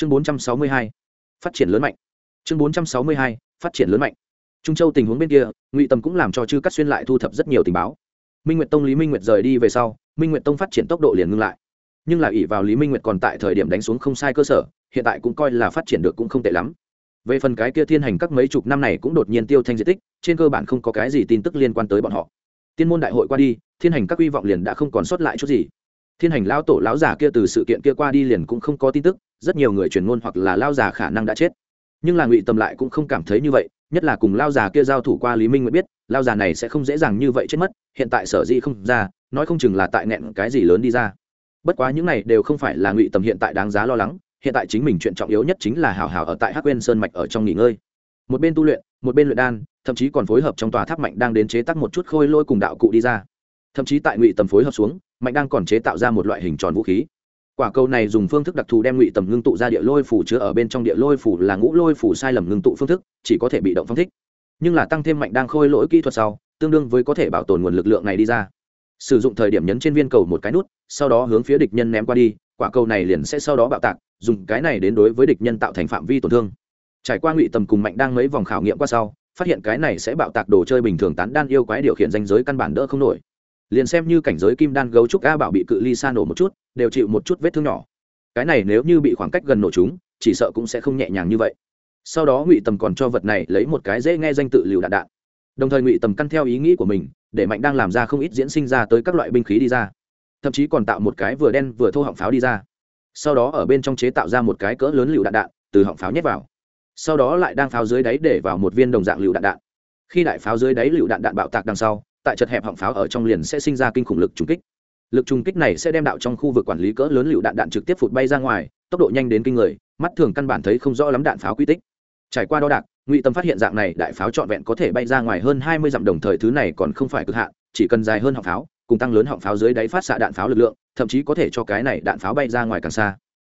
chương 462, phát triển lớn mạnh. Chương 462, phát triển lớn mạnh. Trung châu tình huống bên kia ngụy tầm cũng làm cho chư cắt xuyên lại thu thập rất nhiều tình báo. Minh nguyệt tông lý minh nguyệt rời đi về sau minh nguyệt tông phát triển tốc độ liền ngưng lại. Nhưng là ỷ vào lý minh nguyệt còn tại thời điểm đánh xuống không sai cơ sở hiện tại cũng coi là phát triển được cũng không tệ lắm. Về phần cái kia thiên hành các mấy chục năm này cũng đột nhiên tiêu thanh diện tích trên cơ bản không có cái gì tin tức liên quan tới bọn họ. Tiên môn đại hội qua đi thiên hành các hy vọng liền đã không còn sót lại chút gì. Thiên hành lão tổ lão giả kia từ sự kiện kia qua đi liền cũng không có tin tức rất nhiều người truyền ngôn hoặc là lao già khả năng đã chết. Nhưng là ngụy tâm lại cũng không cảm thấy như vậy, nhất là cùng lao già kia giao thủ qua lý minh mới biết, lao già này sẽ không dễ dàng như vậy chết mất, hiện tại sở dĩ không ra, nói không chừng là tại nghẹn cái gì lớn đi ra. Bất quá những này đều không phải là ngụy tầm hiện tại đáng giá lo lắng, hiện tại chính mình chuyện trọng yếu nhất chính là hào hào ở tại hắc quên sơn mạch ở trong nghỉ ngơi. Một bên tu luyện, một bên luyện đan, thậm chí còn phối hợp trong tòa tháp mạnh đang đến chế tác một chút khôi lôi cùng đạo cụ đi ra. Thậm chí tại ngụy tầm phối hợp xuống, mạnh đang còn chế tạo ra một loại hình tròn vũ khí quả cầu này dùng phương thức đặc thù đem ngụy tầm ngưng tụ ra địa lôi phủ chứa ở bên trong địa lôi phủ là ngũ lôi phủ sai lầm ngưng tụ phương thức, chỉ có thể bị động phong thích. Nhưng là tăng thêm mạnh đang khôi lỗi kỹ thuật sau, tương đương với có thể bảo tồn nguồn lực lượng này đi ra. Sử dụng thời điểm nhấn trên viên cầu một cái nút, sau đó hướng phía địch nhân ném qua đi, quả cầu này liền sẽ sau đó bạo tạc, dùng cái này đến đối với địch nhân tạo thành phạm vi tổn thương. Trải qua ngụy tầm cùng mạnh đang mấy vòng khảo nghiệm qua sau, phát hiện cái này sẽ bạo tạc đồ chơi bình thường tán đan yêu quái điều khiển danh giới căn bản đỡ không nổi liền xem như cảnh giới kim đan gấu trúc a bảo bị cự ly xa nổ một chút, đều chịu một chút vết thương nhỏ. Cái này nếu như bị khoảng cách gần nổ chúng, chỉ sợ cũng sẽ không nhẹ nhàng như vậy. Sau đó ngụy tầm còn cho vật này lấy một cái dễ nghe danh tự liều đạn đạn. Đồng thời ngụy tầm căn theo ý nghĩ của mình, để mạnh đang làm ra không ít diễn sinh ra tới các loại binh khí đi ra. Thậm chí còn tạo một cái vừa đen vừa thô họng pháo đi ra. Sau đó ở bên trong chế tạo ra một cái cỡ lớn lựu đạn đạn, từ họng pháo nhét vào. Sau đó lại đang pháo dưới đáy để vào một viên đồng dạng lựu đạn đạn. Khi đại pháo dưới đáy lựu đạn đạn bạo tạc đằng sau tại chật hẹp họng pháo ở trong liền sẽ sinh ra kinh khủng lực trùng kích. Lực trùng kích này sẽ đem đạo trong khu vực quản lý cỡ lớn lựu đạn đạn trực tiếp phụt bay ra ngoài, tốc độ nhanh đến kinh người, mắt thường căn bản thấy không rõ lắm đạn pháo quy tích. Trải qua đo đạc, ngụy tâm phát hiện dạng này đại pháo trọn vẹn có thể bay ra ngoài hơn hai mươi dặm đồng thời thứ này còn không phải cực hạn, chỉ cần dài hơn họng pháo, cùng tăng lớn họng pháo dưới đáy phát xạ đạn pháo lực lượng, thậm chí có thể cho cái này đạn pháo bay ra ngoài càng xa.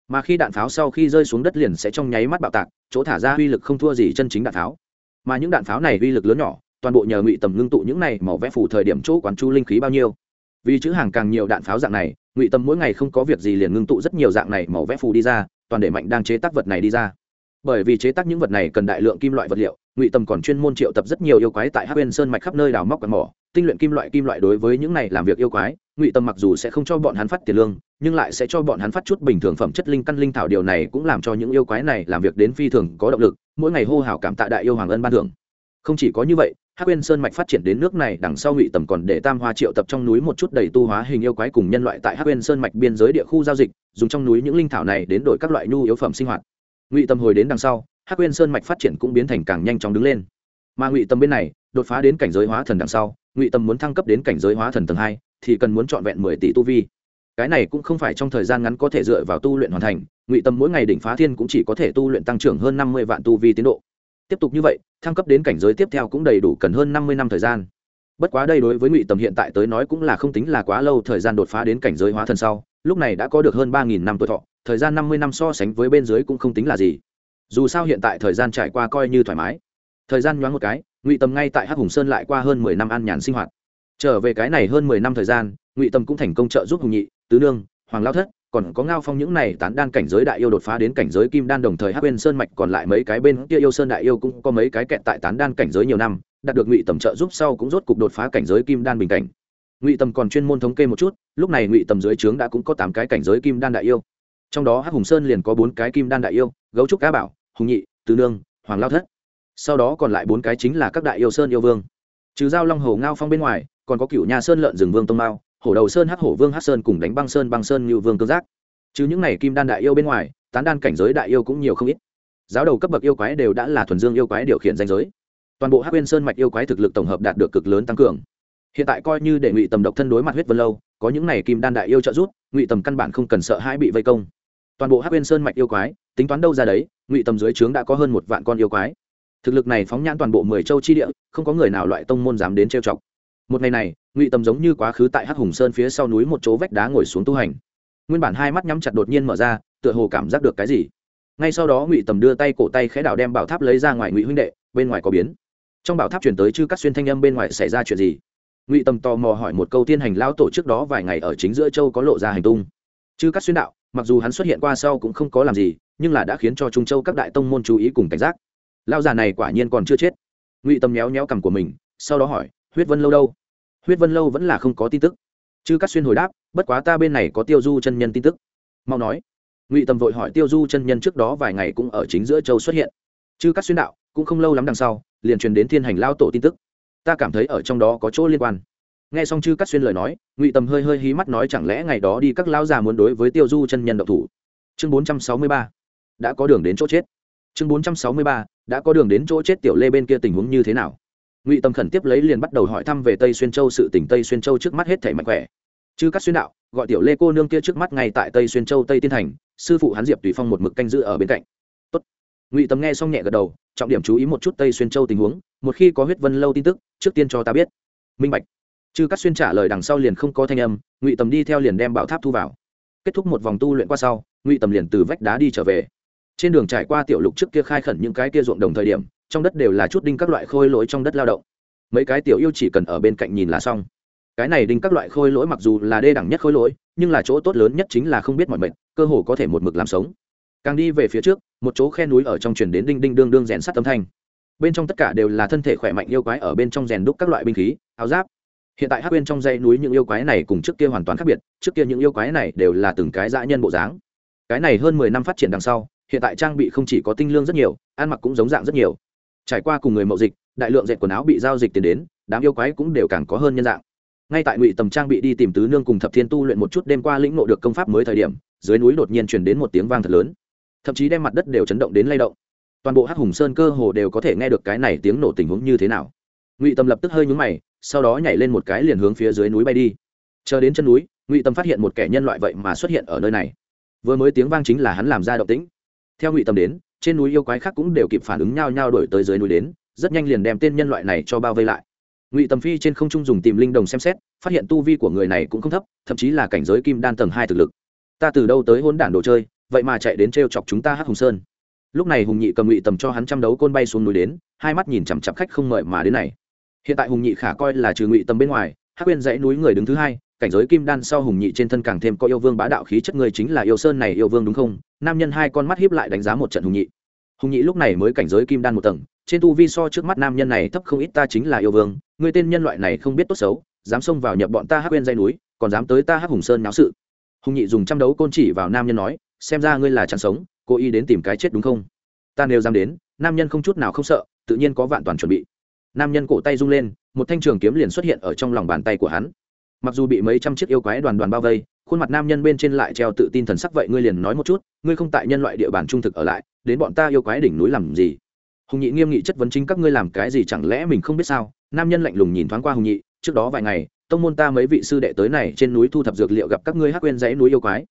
Mà khi đạn pháo sau khi rơi xuống đất liền sẽ trong nháy mắt bạo tạc, chỗ thả ra uy lực không thua gì chân chính đạn pháo. Mà những đạn pháo này uy lực lớn nhỏ toàn bộ nhờ ngụy tầm ngưng tụ những này màu vẽ phủ thời điểm chỗ quán chu linh khí bao nhiêu. Vì chữ hàng càng nhiều đạn pháo dạng này, ngụy tầm mỗi ngày không có việc gì liền ngưng tụ rất nhiều dạng này màu vẽ phù đi ra, toàn để mạnh đang chế tác vật này đi ra. Bởi vì chế tác những vật này cần đại lượng kim loại vật liệu, ngụy tầm còn chuyên môn triệu tập rất nhiều yêu quái tại hát bên sơn mạch khắp nơi đào móc quạt mỏ, tinh luyện kim loại kim loại đối với những này làm việc yêu quái, ngụy tầm mặc dù sẽ không cho bọn hắn phát tiền lương, nhưng lại sẽ cho bọn hắn phát chút bình thường phẩm chất linh căn linh thảo điều này cũng làm cho những yêu quái này làm việc đến phi thường có động lực, mỗi ngày hô hào cảm tạ đại yêu hoàng ân ban thưởng không chỉ có như vậy, hắc Uyên sơn mạch phát triển đến nước này đằng sau ngụy tầm còn để tam hoa triệu tập trong núi một chút đầy tu hóa hình yêu quái cùng nhân loại tại hắc Uyên sơn mạch biên giới địa khu giao dịch, dùng trong núi những linh thảo này đến đổi các loại nhu yếu phẩm sinh hoạt. Ngụy tầm hồi đến đằng sau, hắc Uyên sơn mạch phát triển cũng biến thành càng nhanh chóng đứng lên. Mà ngụy tầm bên này, đột phá đến cảnh giới hóa thần đằng sau, ngụy tầm muốn thăng cấp đến cảnh giới hóa thần tầng hai, thì cần muốn trọn vẹn mười tỷ tu vi. Cái này cũng không phải trong thời gian ngắn có thể dựa vào tu luyện hoàn thành, ngụy tâm mỗi ngày đỉnh phá thiên cũng chỉ có thể tu luyện tăng trưởng hơn năm mươi vạn tu vi tiến độ tiếp tục như vậy, thăng cấp đến cảnh giới tiếp theo cũng đầy đủ cần hơn năm mươi năm thời gian. Bất quá đây đối với ngụy tầm hiện tại tới nói cũng là không tính là quá lâu thời gian đột phá đến cảnh giới hóa thần sau, lúc này đã có được hơn ba nghìn năm tuổi thọ, thời gian năm mươi năm so sánh với bên dưới cũng không tính là gì. Dù sao hiện tại thời gian trải qua coi như thoải mái. Thời gian nhoáng một cái, ngụy tầm ngay tại hắc hùng sơn lại qua hơn mười năm ăn nhàn sinh hoạt. Trở về cái này hơn mười năm thời gian, ngụy tầm cũng thành công trợ giúp hùng nhị, tứ nương, hoàng lao thất còn có ngao phong những này tán đan cảnh giới đại yêu đột phá đến cảnh giới kim đan đồng thời hắc bên sơn mạch còn lại mấy cái bên kia yêu sơn đại yêu cũng có mấy cái kẹt tại tán đan cảnh giới nhiều năm, đạt được ngụy tầm trợ giúp sau cũng rốt cục đột phá cảnh giới kim đan bình cảnh. Ngụy tầm còn chuyên môn thống kê một chút, lúc này ngụy tầm dưới trướng đã cũng có tám cái cảnh giới kim đan đại yêu. Trong đó hắc hùng sơn liền có bốn cái kim đan đại yêu, gấu trúc cá bảo, hùng nhị, tứ nương, hoàng lao thất. Sau đó còn lại bốn cái chính là các đại yêu sơn yêu vương. Trừ giao long hồ ngao phong bên ngoài, còn có cựu nhà sơn lợn rừng vương tông mao hổ đầu sơn hắc hổ vương hắc sơn cùng đánh băng sơn băng sơn như vương cương giác. Chứ những này kim đan đại yêu bên ngoài, tán đan cảnh giới đại yêu cũng nhiều không ít. Giáo đầu cấp bậc yêu quái đều đã là thuần dương yêu quái điều khiển danh giới. Toàn bộ hắc bên sơn mạch yêu quái thực lực tổng hợp đạt được cực lớn tăng cường. Hiện tại coi như để ngụy tầm độc thân đối mặt huyết vân lâu, có những này kim đan đại yêu trợ giúp, ngụy tầm căn bản không cần sợ hãi bị vây công. Toàn bộ hắc bên sơn mạch yêu quái, tính toán đâu ra đấy, ngụy tầm dưới trướng đã có hơn một vạn con yêu quái. Thực lực này phóng nhãn toàn bộ mười châu chi địa, không có người nào loại tông môn dám đến trêu chọc. Một ngày này ngụy tầm giống như quá khứ tại hắc hùng sơn phía sau núi một chỗ vách đá ngồi xuống tu hành nguyên bản hai mắt nhắm chặt đột nhiên mở ra tựa hồ cảm giác được cái gì ngay sau đó ngụy tầm đưa tay cổ tay khẽ đảo đem bảo tháp lấy ra ngoài ngụy huynh đệ bên ngoài có biến trong bảo tháp chuyển tới chư các xuyên thanh âm bên ngoài xảy ra chuyện gì ngụy tầm tò mò hỏi một câu tiên hành lao tổ trước đó vài ngày ở chính giữa châu có lộ ra hành tung chư các xuyên đạo mặc dù hắn xuất hiện qua sau cũng không có làm gì nhưng là đã khiến cho trung châu các đại tông môn chú ý cùng cảnh giác lao già này quả nhiên còn chưa chết ngụy Tầm méo méo cằm của mình sau đó hỏi huyết vân lâu đâu huyết vân lâu vẫn là không có tin tức. Chư cắt xuyên hồi đáp, bất quá ta bên này có tiêu du chân nhân tin tức. Mau nói. Ngụy tâm vội hỏi tiêu du chân nhân trước đó vài ngày cũng ở chính giữa châu xuất hiện. Chư cắt xuyên đạo, cũng không lâu lắm đằng sau, liền truyền đến thiên hành lao tổ tin tức. Ta cảm thấy ở trong đó có chỗ liên quan. Nghe xong chư cắt xuyên lời nói, ngụy tầm hơi hơi hí mắt nói, chẳng lẽ ngày đó đi các lao già muốn đối với tiêu du chân nhân độc thủ? Chương bốn trăm sáu mươi ba. Đã có đường đến chỗ chết. Chương bốn trăm sáu mươi ba. Đã có đường đến chỗ chết tiểu lê bên kia tình huống như thế nào? Ngụy tâm khẩn tiếp lấy liền bắt đầu hỏi thăm về tây xuyên châu sự tỉnh tây xuyên châu trước mắt hết thể mạnh khỏe chứ các xuyên đạo gọi tiểu lê cô nương kia trước mắt ngay tại tây xuyên châu tây tiên thành sư phụ hắn diệp tùy phong một mực canh giữ ở bên cạnh Tốt. ngụy tâm nghe xong nhẹ gật đầu trọng điểm chú ý một chút tây xuyên châu tình huống một khi có huyết vân lâu tin tức trước tiên cho ta biết minh bạch chứ các xuyên trả lời đằng sau liền không có thanh âm ngụy tầm đi theo liền đem bảo tháp thu vào kết thúc một vòng tu luyện qua sau ngụy tầm liền từ vách đá đi trở về trên đường trải qua tiểu lục trước kia khai khẩn những cái kia ruộng đồng thời điểm trong đất đều là chút đinh các loại khôi lỗi trong đất lao động. Mấy cái tiểu yêu chỉ cần ở bên cạnh nhìn là xong. Cái này đinh các loại khôi lỗi mặc dù là đê đẳng nhất khôi lỗi, nhưng là chỗ tốt lớn nhất chính là không biết mọi mệnh, cơ hồ có thể một mực làm sống. Càng đi về phía trước, một chỗ khe núi ở trong truyền đến đinh đinh đương đương rèn sắt âm thanh. Bên trong tất cả đều là thân thể khỏe mạnh yêu quái ở bên trong rèn đúc các loại binh khí, áo giáp. Hiện tại hắc bên trong dãy núi những yêu quái này cùng trước kia hoàn toàn khác biệt, trước kia những yêu quái này đều là từng cái dã nhân bộ dáng. Cái này hơn mười năm phát triển đằng sau, hiện tại trang bị không chỉ có tinh lương rất nhiều, ăn mặc cũng giống dạng rất nhiều trải qua cùng người mậu dịch, đại lượng dệt quần áo bị giao dịch tiền đến, đám yêu quái cũng đều càng có hơn nhân dạng. Ngay tại ngụy tầm trang bị đi tìm tứ nương cùng thập thiên tu luyện một chút đêm qua lĩnh ngộ được công pháp mới thời điểm, dưới núi đột nhiên truyền đến một tiếng vang thật lớn. Thậm chí đem mặt đất đều chấn động đến lay động. Toàn bộ hắc hùng sơn cơ hồ đều có thể nghe được cái này tiếng nổ tình huống như thế nào. Ngụy tâm lập tức hơi nhúng mày, sau đó nhảy lên một cái liền hướng phía dưới núi bay đi. Chờ đến chân núi, ngụy tâm phát hiện một kẻ nhân loại vậy mà xuất hiện ở nơi này. Vừa mới tiếng vang chính là hắn làm ra động tĩnh. Theo ngụy tâm đến trên núi yêu quái khác cũng đều kịp phản ứng nhau nhau đổi tới dưới núi đến, rất nhanh liền đem tên nhân loại này cho bao vây lại. Ngụy tầm phi trên không trung dùng tìm linh đồng xem xét, phát hiện tu vi của người này cũng không thấp, thậm chí là cảnh giới kim đan tầng hai thực lực. Ta từ đâu tới hôn đản đồ chơi, vậy mà chạy đến t r e o chọc chúng ta hát hùng sơn? Lúc này hùng nhị cầm ngụy tầm cho hắn chăm đấu côn bay xuống núi đến, hai mắt nhìn chằm chặp khách không mời mà đến này. Hiện tại hùng nhị khả coi là trừ ngụy tầm bên ngoài hát quên dãy núi người đứng thứ hai cảnh giới kim đan sau hùng nhị trên thân càng thêm có yêu vương bá đạo khí chất người chính là yêu sơn này yêu vương đúng không? Nam nhân hai con mắt hiếp lại đánh giá một trận hùng nhị. Hùng nhị lúc này mới cảnh giới kim đan một tầng, trên tu vi so trước mắt nam nhân này thấp không ít ta chính là yêu vương người tên nhân loại này không biết tốt xấu, dám xông vào nhập bọn ta hát quên dây núi, còn dám tới ta hát hùng sơn náo sự. Hùng nhị dùng trăm đấu côn chỉ vào nam nhân nói, xem ra ngươi là chăn sống, cố ý đến tìm cái chết đúng không? Ta nếu dám đến, nam nhân không chút nào không sợ, tự nhiên có vạn toàn chuẩn bị. Nam nhân cổ tay rung lên, một thanh trường kiếm liền xuất hiện ở trong lòng bàn tay của hắn mặc dù bị mấy trăm chiếc yêu quái đoàn đoàn bao vây, khuôn mặt nam nhân bên trên lại treo tự tin thần sắc vậy ngươi liền nói một chút, ngươi không tại nhân loại địa bàn trung thực ở lại, đến bọn ta yêu quái đỉnh núi làm gì? Hùng nhị nghiêm nghị chất vấn chính các ngươi làm cái gì chẳng lẽ mình không biết sao? Nam nhân lạnh lùng nhìn thoáng qua hùng nhị, trước đó vài ngày, tông môn ta mấy vị sư đệ tới này trên núi thu thập dược liệu gặp các ngươi hắc quên dãy núi yêu quái.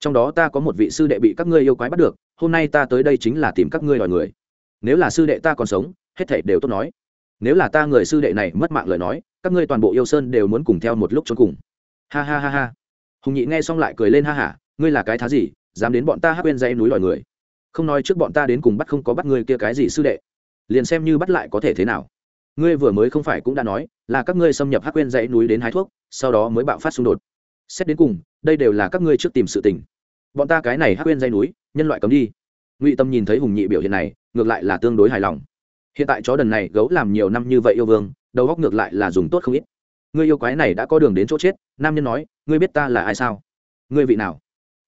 Trong đó ta có một vị sư đệ bị các ngươi yêu quái bắt được, hôm nay ta tới đây chính là tìm các ngươi đòi người. Nếu là sư đệ ta còn sống, hết thảy đều tốt nói. Nếu là ta người sư đệ này mất mạng lời nói các ngươi toàn bộ yêu sơn đều muốn cùng theo một lúc trốn cùng. Ha ha ha ha. Hùng nhị nghe xong lại cười lên ha hả ngươi là cái thá gì, dám đến bọn ta hắc quên dãy núi đòi người. Không nói trước bọn ta đến cùng bắt không có bắt ngươi kia cái gì sư đệ. Liền xem như bắt lại có thể thế nào. Ngươi vừa mới không phải cũng đã nói, là các ngươi xâm nhập hắc quên dãy núi đến hái thuốc, sau đó mới bạo phát xung đột. Xét đến cùng, đây đều là các ngươi trước tìm sự tình. Bọn ta cái này hắc quên dãy núi, nhân loại cấm đi. Ngụy tâm nhìn thấy hùng nhị biểu hiện này, ngược lại là tương đối hài lòng hiện tại chó đần này gấu làm nhiều năm như vậy yêu vương, đầu góc ngược lại là dùng tốt không ít. Ngươi yêu quái này đã có đường đến chỗ chết, nam nhân nói, ngươi biết ta là ai sao? Ngươi vị nào?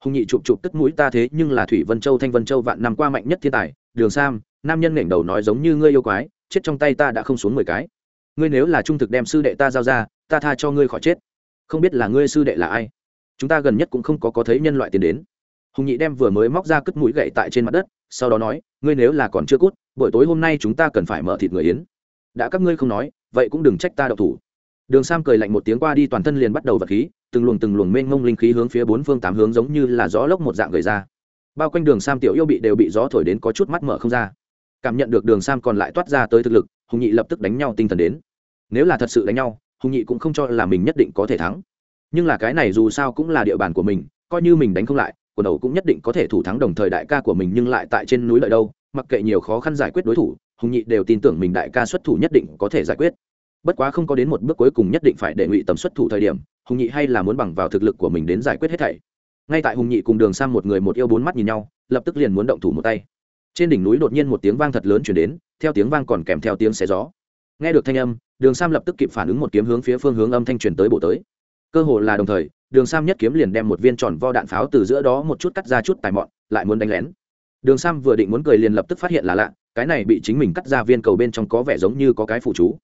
Hùng nhị chụp chụp tức mũi, ta thế nhưng là thủy vân châu, thanh vân châu vạn năm qua mạnh nhất thiên tài, đường sam, nam nhân nghển đầu nói giống như ngươi yêu quái, chết trong tay ta đã không xuống mười cái. Ngươi nếu là trung thực đem sư đệ ta giao ra, ta tha cho ngươi khỏi chết. Không biết là ngươi sư đệ là ai? Chúng ta gần nhất cũng không có có thấy nhân loại tiền đến. Hùng nhị đem vừa mới móc ra cất mũi gậy tại trên mặt đất, sau đó nói, ngươi nếu là còn chưa cút buổi tối hôm nay chúng ta cần phải mở thịt người yến. Đã các ngươi không nói, vậy cũng đừng trách ta đậu thủ. Đường sam cười lạnh một tiếng qua đi toàn thân liền bắt đầu vật khí, từng luồng từng luồng mênh ngông linh khí hướng phía bốn phương tám hướng giống như là gió lốc một dạng gầy ra. Bao quanh đường sam tiểu yêu bị đều bị gió thổi đến có chút mắt mở không ra. Cảm nhận được đường sam còn lại toát ra tới thực lực, hùng nhị lập tức đánh nhau tinh thần đến. Nếu là thật sự đánh nhau, hùng nhị cũng không cho là mình nhất định có thể thắng. Nhưng là cái này dù sao cũng là địa bàn của mình, coi như mình đánh không lại, quần đầu cũng nhất định có thể thủ thắng đồng thời đại ca của mình nhưng lại tại trên núi lợi đâu mặc kệ nhiều khó khăn giải quyết đối thủ, hùng nhị đều tin tưởng mình đại ca xuất thủ nhất định có thể giải quyết. Bất quá không có đến một bước cuối cùng nhất định phải để ngụy tầm xuất thủ thời điểm, hùng nhị hay là muốn bằng vào thực lực của mình đến giải quyết hết thảy. Ngay tại hùng nhị cùng đường sang một người một yêu bốn mắt nhìn nhau, lập tức liền muốn động thủ một tay. Trên đỉnh núi đột nhiên một tiếng vang thật lớn chuyển đến, theo tiếng vang còn kèm theo tiếng xé gió. Nghe được thanh âm, đường sam lập tức kịp phản ứng một kiếm hướng phía phương hướng âm thanh truyền tới bộ tới. Cơ hồ là đồng thời, đường sam nhất kiếm liền đem một viên tròn vo đạn pháo từ giữa đó một chút cắt ra chút tài mọn, lại muốn đánh lén đường sam vừa định muốn cười liền lập tức phát hiện là lạ, cái này bị chính mình cắt ra viên cầu bên trong có vẻ giống như có cái phụ chú.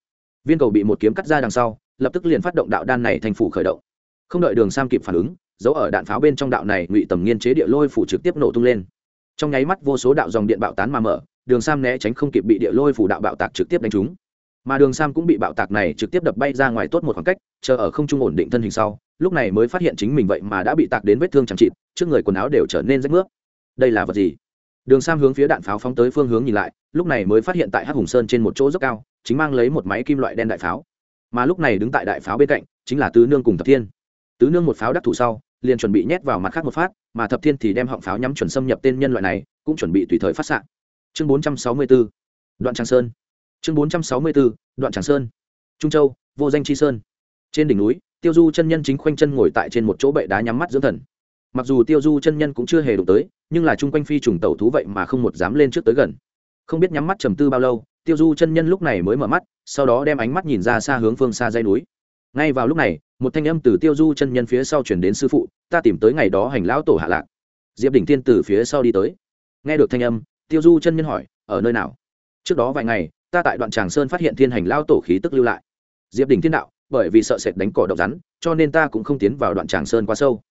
Viên cầu bị một kiếm cắt ra đằng sau, lập tức liền phát động đạo đan này thành phủ khởi động. Không đợi đường sam kịp phản ứng, dấu ở đạn pháo bên trong đạo này ngụy tầm nghiên chế địa lôi phủ trực tiếp nổ tung lên. Trong nháy mắt vô số đạo dòng điện bạo tán mà mở, đường sam né tránh không kịp bị địa lôi phủ đạo bạo tạc trực tiếp đánh trúng. Mà đường sam cũng bị bạo tạc này trực tiếp đập bay ra ngoài tốt một khoảng cách, chờ ở không trung ổn định thân hình sau, lúc này mới phát hiện chính mình vậy mà đã bị tạc đến vết thương chẳng chịt, trước người quần áo đều trở nên rách nước đây là vật gì? Đường sam hướng phía đạn pháo phóng tới phương hướng nhìn lại, lúc này mới phát hiện tại hắc hùng sơn trên một chỗ dốc cao, chính mang lấy một máy kim loại đen đại pháo. Mà lúc này đứng tại đại pháo bên cạnh, chính là tứ nương cùng thập thiên. Tứ nương một pháo đắc thủ sau, liền chuẩn bị nhét vào mặt khác một phát, mà thập thiên thì đem họng pháo nhắm chuẩn xâm nhập tên nhân loại này, cũng chuẩn bị tùy thời phát s chương bốn trăm sáu mươi b ố đoạn tràng sơn. Chương bốn trăm sáu mươi b ố đoạn tràng sơn. Trung châu, vô danh chi sơn. Trên đỉnh núi, tiêu du chân nhân chính khoanh chân ngồi tại trên một chỗ bệ đá nhắm mắt dưỡng thần mặc dù tiêu du chân nhân cũng chưa hề đụng tới, nhưng là chung quanh phi trùng tẩu thú vậy mà không một dám lên trước tới gần. Không biết nhắm mắt trầm tư bao lâu, tiêu du chân nhân lúc này mới mở mắt, sau đó đem ánh mắt nhìn ra xa hướng phương xa dây núi. Ngay vào lúc này, một thanh âm từ tiêu du chân nhân phía sau chuyển đến sư phụ, ta tìm tới ngày đó hành lão tổ hạ lạc. Diệp đỉnh tiên từ phía sau đi tới. Nghe được thanh âm, tiêu du chân nhân hỏi, ở nơi nào? Trước đó vài ngày, ta tại đoạn tràng sơn phát hiện thiên hành lao tổ khí tức lưu lại. Diệp đỉnh thiên đạo, bởi vì sợ sệt đánh cỏ độc rắn, cho nên ta cũng không tiến vào đoạn tràng sơn quá sâu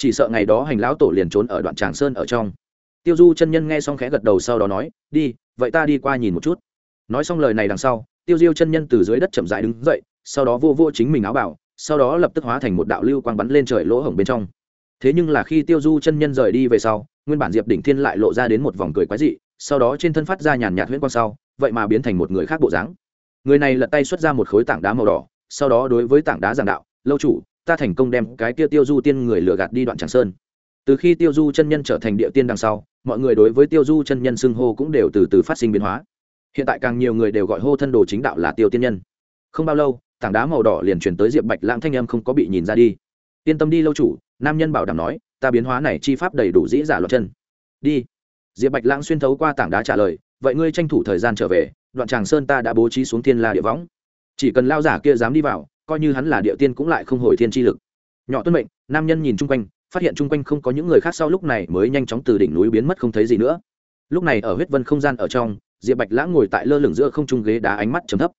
chỉ sợ ngày đó hành lão tổ liền trốn ở đoạn tràng sơn ở trong. Tiêu du chân nhân nghe xong khẽ gật đầu sau đó nói, đi, vậy ta đi qua nhìn một chút. Nói xong lời này đằng sau, tiêu diêu chân nhân từ dưới đất chậm dại đứng dậy, sau đó vô vô chính mình áo bảo, sau đó lập tức hóa thành một đạo lưu quang bắn lên trời lỗ hổng bên trong. Thế nhưng là khi tiêu du chân nhân rời đi về sau, nguyên bản diệp đỉnh thiên lại lộ ra đến một vòng cười quái dị, sau đó trên thân phát ra nhàn nhạt huyễn quang sau, vậy mà biến thành một người khác bộ dáng. Người này lật tay xuất ra một khối tảng đá màu đỏ, sau đó đối với tảng đá giảng đạo, lâu chủ ta thành công đem cái kia tiêu du tiên người lừa gạt đi đoạn tràng sơn. Từ khi tiêu du chân nhân trở thành địa tiên đằng sau, mọi người đối với tiêu du chân nhân xưng hô cũng đều từ từ phát sinh biến hóa. Hiện tại càng nhiều người đều gọi hô thân đồ chính đạo là tiêu tiên nhân. Không bao lâu, tảng đá màu đỏ liền chuyển tới diệp bạch lãng thanh âm không có bị nhìn ra đi. Yên tâm đi lâu chủ, nam nhân bảo đảm nói, ta biến hóa này chi pháp đầy đủ dĩ giả loạt chân. Đi. Diệp bạch lãng xuyên thấu qua tảng đá trả lời, vậy ngươi tranh thủ thời gian trở về, đoạn tràng sơn ta đã bố trí xuống thiên la địa võng. Chỉ cần lao giả kia dám đi vào coi như hắn là địa tiên cũng lại không hồi thiên chi lực. Nhỏ tuân mệnh, nam nhân nhìn chung quanh, phát hiện chung quanh không có những người khác sau lúc này mới nhanh chóng từ đỉnh núi biến mất không thấy gì nữa. Lúc này ở huyết vân không gian ở trong, diệp bạch lãng ngồi tại lơ lửng giữa không trung ghế đá ánh mắt chấm thấp.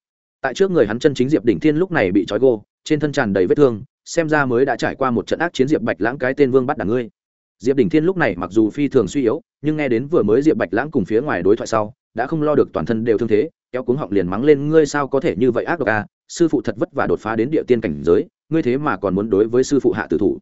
Tại trước người hắn chân chính diệp đỉnh thiên lúc này bị trói gô, trên thân tràn đầy vết thương, xem ra mới đã trải qua một trận ác chiến diệp bạch lãng cái tên vương bắt đảng ngươi. Diệp đỉnh thiên lúc này mặc dù phi thường suy yếu, nhưng nghe đến vừa mới diệp bạch lãng cùng phía ngoài đối thoại sau, đã không lo được toàn thân đều thương thế, kéo cuống họng liền mắng lên, ngươi sao có thể như vậy ác độc à? Sư phụ thật vất vả đột phá đến địa tiên cảnh giới ngươi thế mà còn muốn đối với sư phụ hạ tử thủ.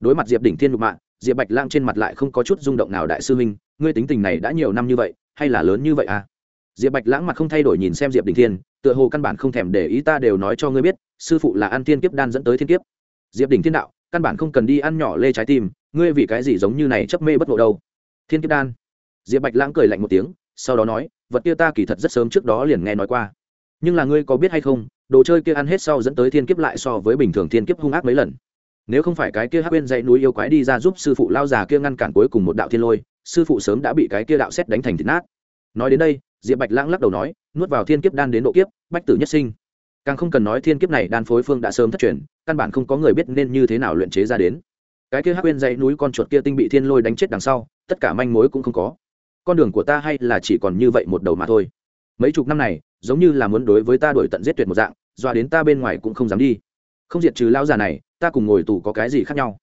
Đối mặt diệp đỉnh thiên lục mạ diệp bạch lang trên mặt lại không có chút rung động nào đại sư huynh, ngươi tính tình này đã nhiều năm như vậy hay là lớn như vậy à? Diệp bạch lãng mặt không thay đổi nhìn xem diệp đình thiên tựa hồ căn bản không thèm để ý ta đều nói cho ngươi biết sư phụ là ăn thiên kiếp đan dẫn tới thiên kiếp. Diệp đình thiên đạo căn bản không cần đi ăn nhỏ lê trái tim ngươi vì cái gì giống như này chấp mê bất ngộ đâu? Thiên kiếp đan. Diệp bạch lãng cười lạnh một tiếng sau đó nói vật kia ta kỳ thật rất sớm trước đó liền nghe nói qua nhưng là ngươi có biết hay không, đồ chơi kia ăn hết sau dẫn tới thiên kiếp lại so với bình thường thiên kiếp hung ác mấy lần. Nếu không phải cái kia hắc quên dãy núi yêu quái đi ra giúp sư phụ lao già kia ngăn cản cuối cùng một đạo thiên lôi, sư phụ sớm đã bị cái kia đạo xét đánh thành thịt nát. Nói đến đây, diệp bạch lãng lắc đầu nói, nuốt vào thiên kiếp đan đến độ kiếp, bách tử nhất sinh. Càng không cần nói thiên kiếp này đan phối phương đã sớm thất truyền, căn bản không có người biết nên như thế nào luyện chế ra đến. Cái kia hắc quên dãy núi con chuột kia tinh bị thiên lôi đánh chết đằng sau, tất cả manh mối cũng không có. Con đường của ta hay là chỉ còn như vậy một đầu mà thôi. Mấy chục năm này giống như là muốn đối với ta đổi tận giết tuyệt một dạng, dọa đến ta bên ngoài cũng không dám đi. Không diệt trừ lao già này, ta cùng ngồi tù có cái gì khác nhau?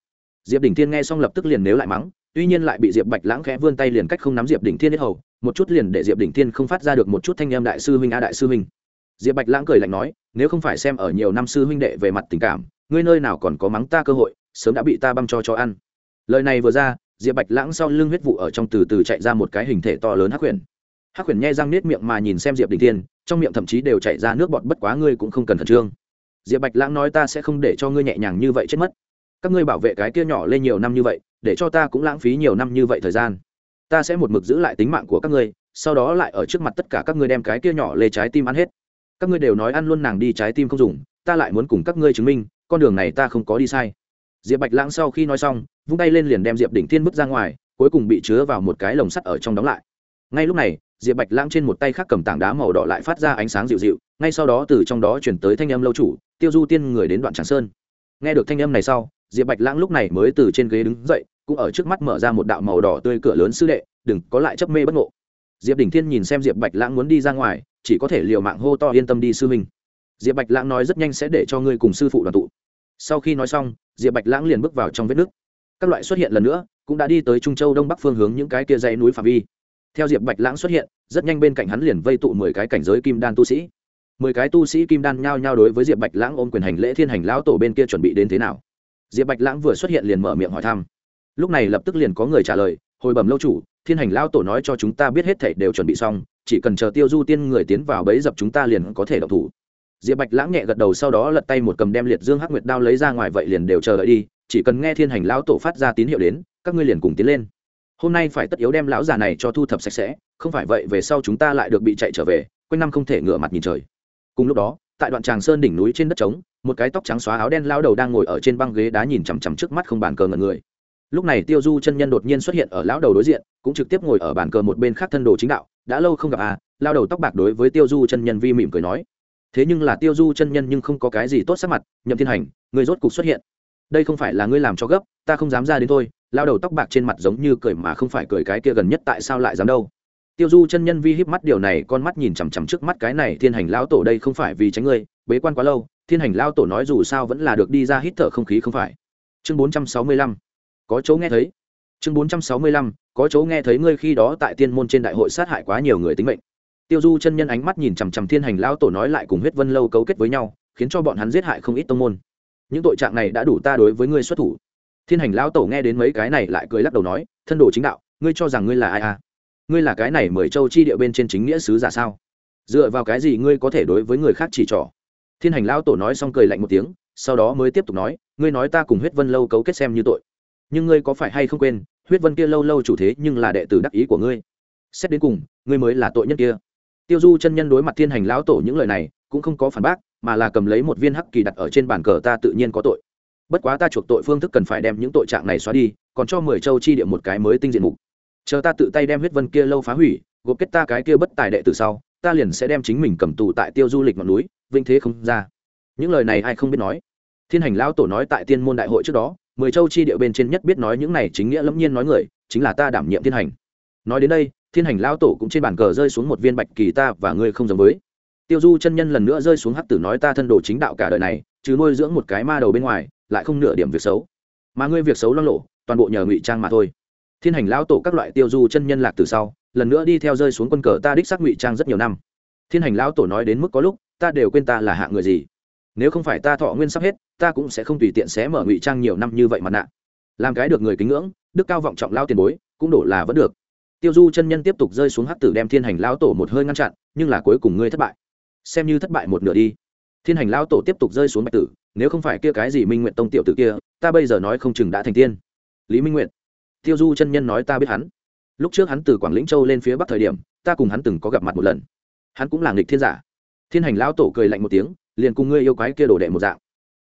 Diệp đỉnh thiên nghe xong lập tức liền nếu lại mắng, tuy nhiên lại bị diệp bạch lãng khẽ vươn tay liền cách không nắm diệp đỉnh thiên hết hầu, một chút liền để diệp đỉnh thiên không phát ra được một chút thanh em đại sư huynh, a đại sư huynh. Diệp bạch lãng cười lạnh nói, nếu không phải xem ở nhiều năm sư huynh đệ về mặt tình cảm, ngươi nơi nào còn có mắng ta cơ hội, sớm đã bị ta băm cho cho ăn. Lời này vừa ra, diệp bạch lãng sau lưng huyết vụ ở trong từ từ chạy ra một cái hình thể to lớn hắc huyền. Hắc huyền nhai răng nết miệng mà nhìn xem diệp đình tiên trong miệng thậm chí đều chảy ra nước bọt, bất quá ngươi cũng không cần khẩn trương. Diệp bạch lãng nói ta sẽ không để cho ngươi nhẹ nhàng như vậy chết mất. Các ngươi bảo vệ cái kia nhỏ lên nhiều năm như vậy, để cho ta cũng lãng phí nhiều năm như vậy thời gian. Ta sẽ một mực giữ lại tính mạng của các ngươi, sau đó lại ở trước mặt tất cả các ngươi đem cái kia nhỏ lê trái tim ăn hết. Các ngươi đều nói ăn luôn nàng đi, trái tim không dùng, ta lại muốn cùng các ngươi chứng minh, con đường này ta không có đi sai. Diệp bạch lãng sau khi nói xong, vung tay lên liền đem diệp đỉnh thiên bước ra ngoài, cuối cùng bị chứa vào một cái lồng sắt ở trong đóng lại. Ngay lúc này diệp bạch lãng trên một tay khác cầm tảng đá màu đỏ lại phát ra ánh sáng dịu dịu, ngay sau đó từ trong đó chuyển tới thanh âm lâu chủ, tiêu du tiên người đến đoạn tràng sơn. Nghe được thanh âm này sau, diệp bạch lãng lúc này mới từ trên ghế đứng dậy, cũng ở trước mắt mở ra một đạo màu đỏ tươi cửa lớn sư đệ, đừng có lại chấp mê bất ngộ. Diệp Đình thiên nhìn xem diệp bạch lãng muốn đi ra ngoài, chỉ có thể liều mạng hô to yên tâm đi sư minh diệp bạch lãng nói rất nhanh sẽ để cho ngươi cùng sư phụ đoàn tụ. Sau khi nói xong, diệp bạch lãng liền bước vào trong vết nước. Các loại xuất hiện lần nữa, cũng đã đi tới trung châu đông bắc phương hướng những cái kia dãy núi phạm vi theo diệp bạch lãng xuất hiện, rất nhanh bên cạnh hắn liền vây tụ mười cái cảnh giới kim đan tu sĩ. Mười cái tu sĩ kim đan nhao nhao đối với diệp bạch lãng ôm quyền hành lễ, thiên hành lão tổ bên kia chuẩn bị đến thế nào? Diệp bạch lãng vừa xuất hiện liền mở miệng hỏi thăm. Lúc này lập tức liền có người trả lời, hồi bẩm lâu chủ, thiên hành lão tổ nói cho chúng ta biết hết thảy đều chuẩn bị xong, chỉ cần chờ tiêu du tiên người tiến vào bấy dập chúng ta liền có thể độc thủ. Diệp bạch lãng nhẹ gật đầu sau đó lật tay một cầm đem liệt dương hắc nguyệt đao lấy ra ngoài vậy liền đều chờ đợi đi, chỉ cần nghe thiên hành lão tổ phát ra tín hiệu đến, các ngươi liền cùng tiến lên hôm nay phải tất yếu đem lão già này cho thu thập sạch sẽ, không phải vậy về sau chúng ta lại được bị chạy trở về, quanh năm không thể ngửa mặt nhìn trời. Cùng lúc đó, tại đoạn tràng sơn đỉnh núi trên đất trống, một cái tóc trắng xóa áo đen lao đầu đang ngồi ở trên băng ghế đá nhìn chằm chằm trước mắt không bàn cờ ngần người. Lúc này tiêu du chân nhân đột nhiên xuất hiện ở lão đầu đối diện, cũng trực tiếp ngồi ở bàn cờ một bên khác thân đồ chính đạo, đã lâu không gặp à? Lao đầu tóc bạc đối với tiêu du chân nhân vi mỉm cười nói. Thế nhưng là tiêu du chân nhân nhưng không có cái gì tốt sắc mặt, nhậm thiên hành, người rốt cục xuất hiện. Đây không phải là ngươi làm cho gấp ta không dám ra đến thôi, lao đầu tóc bạc trên mặt giống như cười mà không phải cười cái kia gần nhất tại sao lại dám đâu. Tiêu du chân nhân vi híp mắt điều này, con mắt nhìn chằm chằm trước mắt cái này thiên hành lao tổ đây không phải vì tránh ngươi, bế quan quá lâu, thiên hành lao tổ nói dù sao vẫn là được đi ra hít thở không khí không phải. Chương bốn trăm sáu mươi lăm, có chỗ nghe thấy. Chương bốn trăm sáu mươi lăm, có chỗ nghe thấy ngươi khi đó tại tiên môn trên đại hội sát hại quá nhiều người tính mệnh. Tiêu du chân nhân ánh mắt nhìn chằm chằm thiên hành lao tổ nói lại cùng huyết vân lâu cấu kết với nhau, khiến cho bọn hắn giết hại không ít tông môn. Những tội trạng này đã đủ ta đối với ngươi xuất thủ thiên hành Lão tổ nghe đến mấy cái này lại cười lắc đầu nói, thân đồ chính đạo, ngươi cho rằng ngươi là ai à? Ngươi là cái này mười châu chi địa bên trên chính nghĩa sứ giả sao? Dựa vào cái gì ngươi có thể đối với người khác chỉ trỏ? Thiên hành Lão tổ nói xong cười lạnh một tiếng, sau đó mới tiếp tục nói, ngươi nói ta cùng huyết vân lâu cấu kết xem như tội. Nhưng ngươi có phải hay không quên, huyết vân kia lâu lâu chủ thế nhưng là đệ tử đắc ý của ngươi. Xét đến cùng, ngươi mới là tội nhân kia. Tiêu du chân nhân đối mặt thiên hành lão tổ những lời này, cũng không có phản bác, mà là cầm lấy một viên hắc kỳ đặt ở trên bàn cờ ta tự nhiên có tội bất quá ta chuộc tội phương thức cần phải đem những tội trạng này xóa đi, còn cho mười châu chi địa một cái mới tinh diện mục. Chờ ta tự tay đem huyết vân kia lâu phá hủy, gộp kết ta cái kia bất tài đệ từ sau, ta liền sẽ đem chính mình cầm tù tại tiêu du lịch ngọn núi, vinh thế không ra. Những lời này ai không biết nói. Thiên hành lão tổ nói tại tiên môn đại hội trước đó, mười châu chi địa bên trên nhất biết nói những này chính nghĩa lẫm nhiên nói người, chính là ta đảm nhiệm thiên hành. Nói đến đây, thiên hành lão tổ cũng trên bàn cờ rơi xuống một viên bạch kỳ ta và ngươi không giống với. Tiêu du chân nhân lần nữa rơi xuống hắc tử nói ta thân đồ chính đạo cả đời này, chứ nuôi dưỡng một cái ma đầu bên ngoài lại không nửa điểm việc xấu. Mà ngươi việc xấu lo lộ, toàn bộ nhờ ngụy trang mà thôi. Thiên hành lão tổ các loại tiêu du chân nhân lạc từ sau, lần nữa đi theo rơi xuống quân cờ ta đích xác ngụy trang rất nhiều năm. Thiên hành lão tổ nói đến mức có lúc, ta đều quên ta là hạ người gì. Nếu không phải ta thọ nguyên sắp hết, ta cũng sẽ không tùy tiện xé mở ngụy trang nhiều năm như vậy mặt nạ. Làm cái được người kính ngưỡng, đức cao vọng trọng lao tiền bối, cũng đổ là vẫn được. Tiêu du chân nhân tiếp tục rơi xuống hắc tử đem thiên hành lão tổ một hơi ngăn chặn, nhưng là cuối cùng ngươi thất bại. Xem như thất bại một nửa đi. Thiên hành lão tổ tiếp tục rơi xuống bạch tử nếu không phải kia cái gì minh nguyện tông tiểu tử kia, ta bây giờ nói không chừng đã thành tiên. Lý minh nguyện tiêu du chân nhân nói ta biết hắn. Lúc trước hắn từ quảng lĩnh châu lên phía bắc thời điểm, ta cùng hắn từng có gặp mặt một lần. Hắn cũng là nghịch thiên giả. Thiên hành lão tổ cười lạnh một tiếng, liền cùng ngươi yêu quái kia đổ đệ một dạng.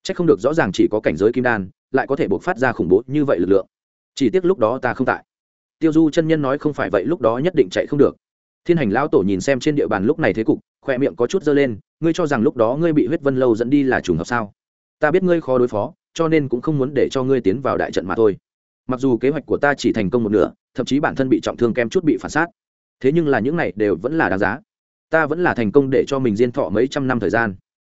C h ắ c không được rõ ràng chỉ có cảnh giới kim đan, lại có thể buộc phát ra khủng bố như vậy lực lượng. Chỉ tiếc lúc đó ta không tại. Tiêu du chân nhân nói không phải vậy, lúc đó nhất định chạy không được. Thiên hành lão tổ nhìn xem trên địa bàn lúc này thế cục, khoe miệng có chút dơ lên, ngươi cho rằng lúc đó ngươi bị huyết vân lâu dẫn đi là trùng hợp sao? Ta biết ngươi khó đối phó, cho nên cũng không muốn để cho ngươi tiến vào đại trận mà thôi. Mặc dù kế hoạch của ta chỉ thành công một nửa, thậm chí bản thân bị trọng thương kem chút bị phản xác thế nhưng là những này đều vẫn là đáng giá. Ta vẫn là thành công để cho mình diên thọ mấy trăm năm thời gian.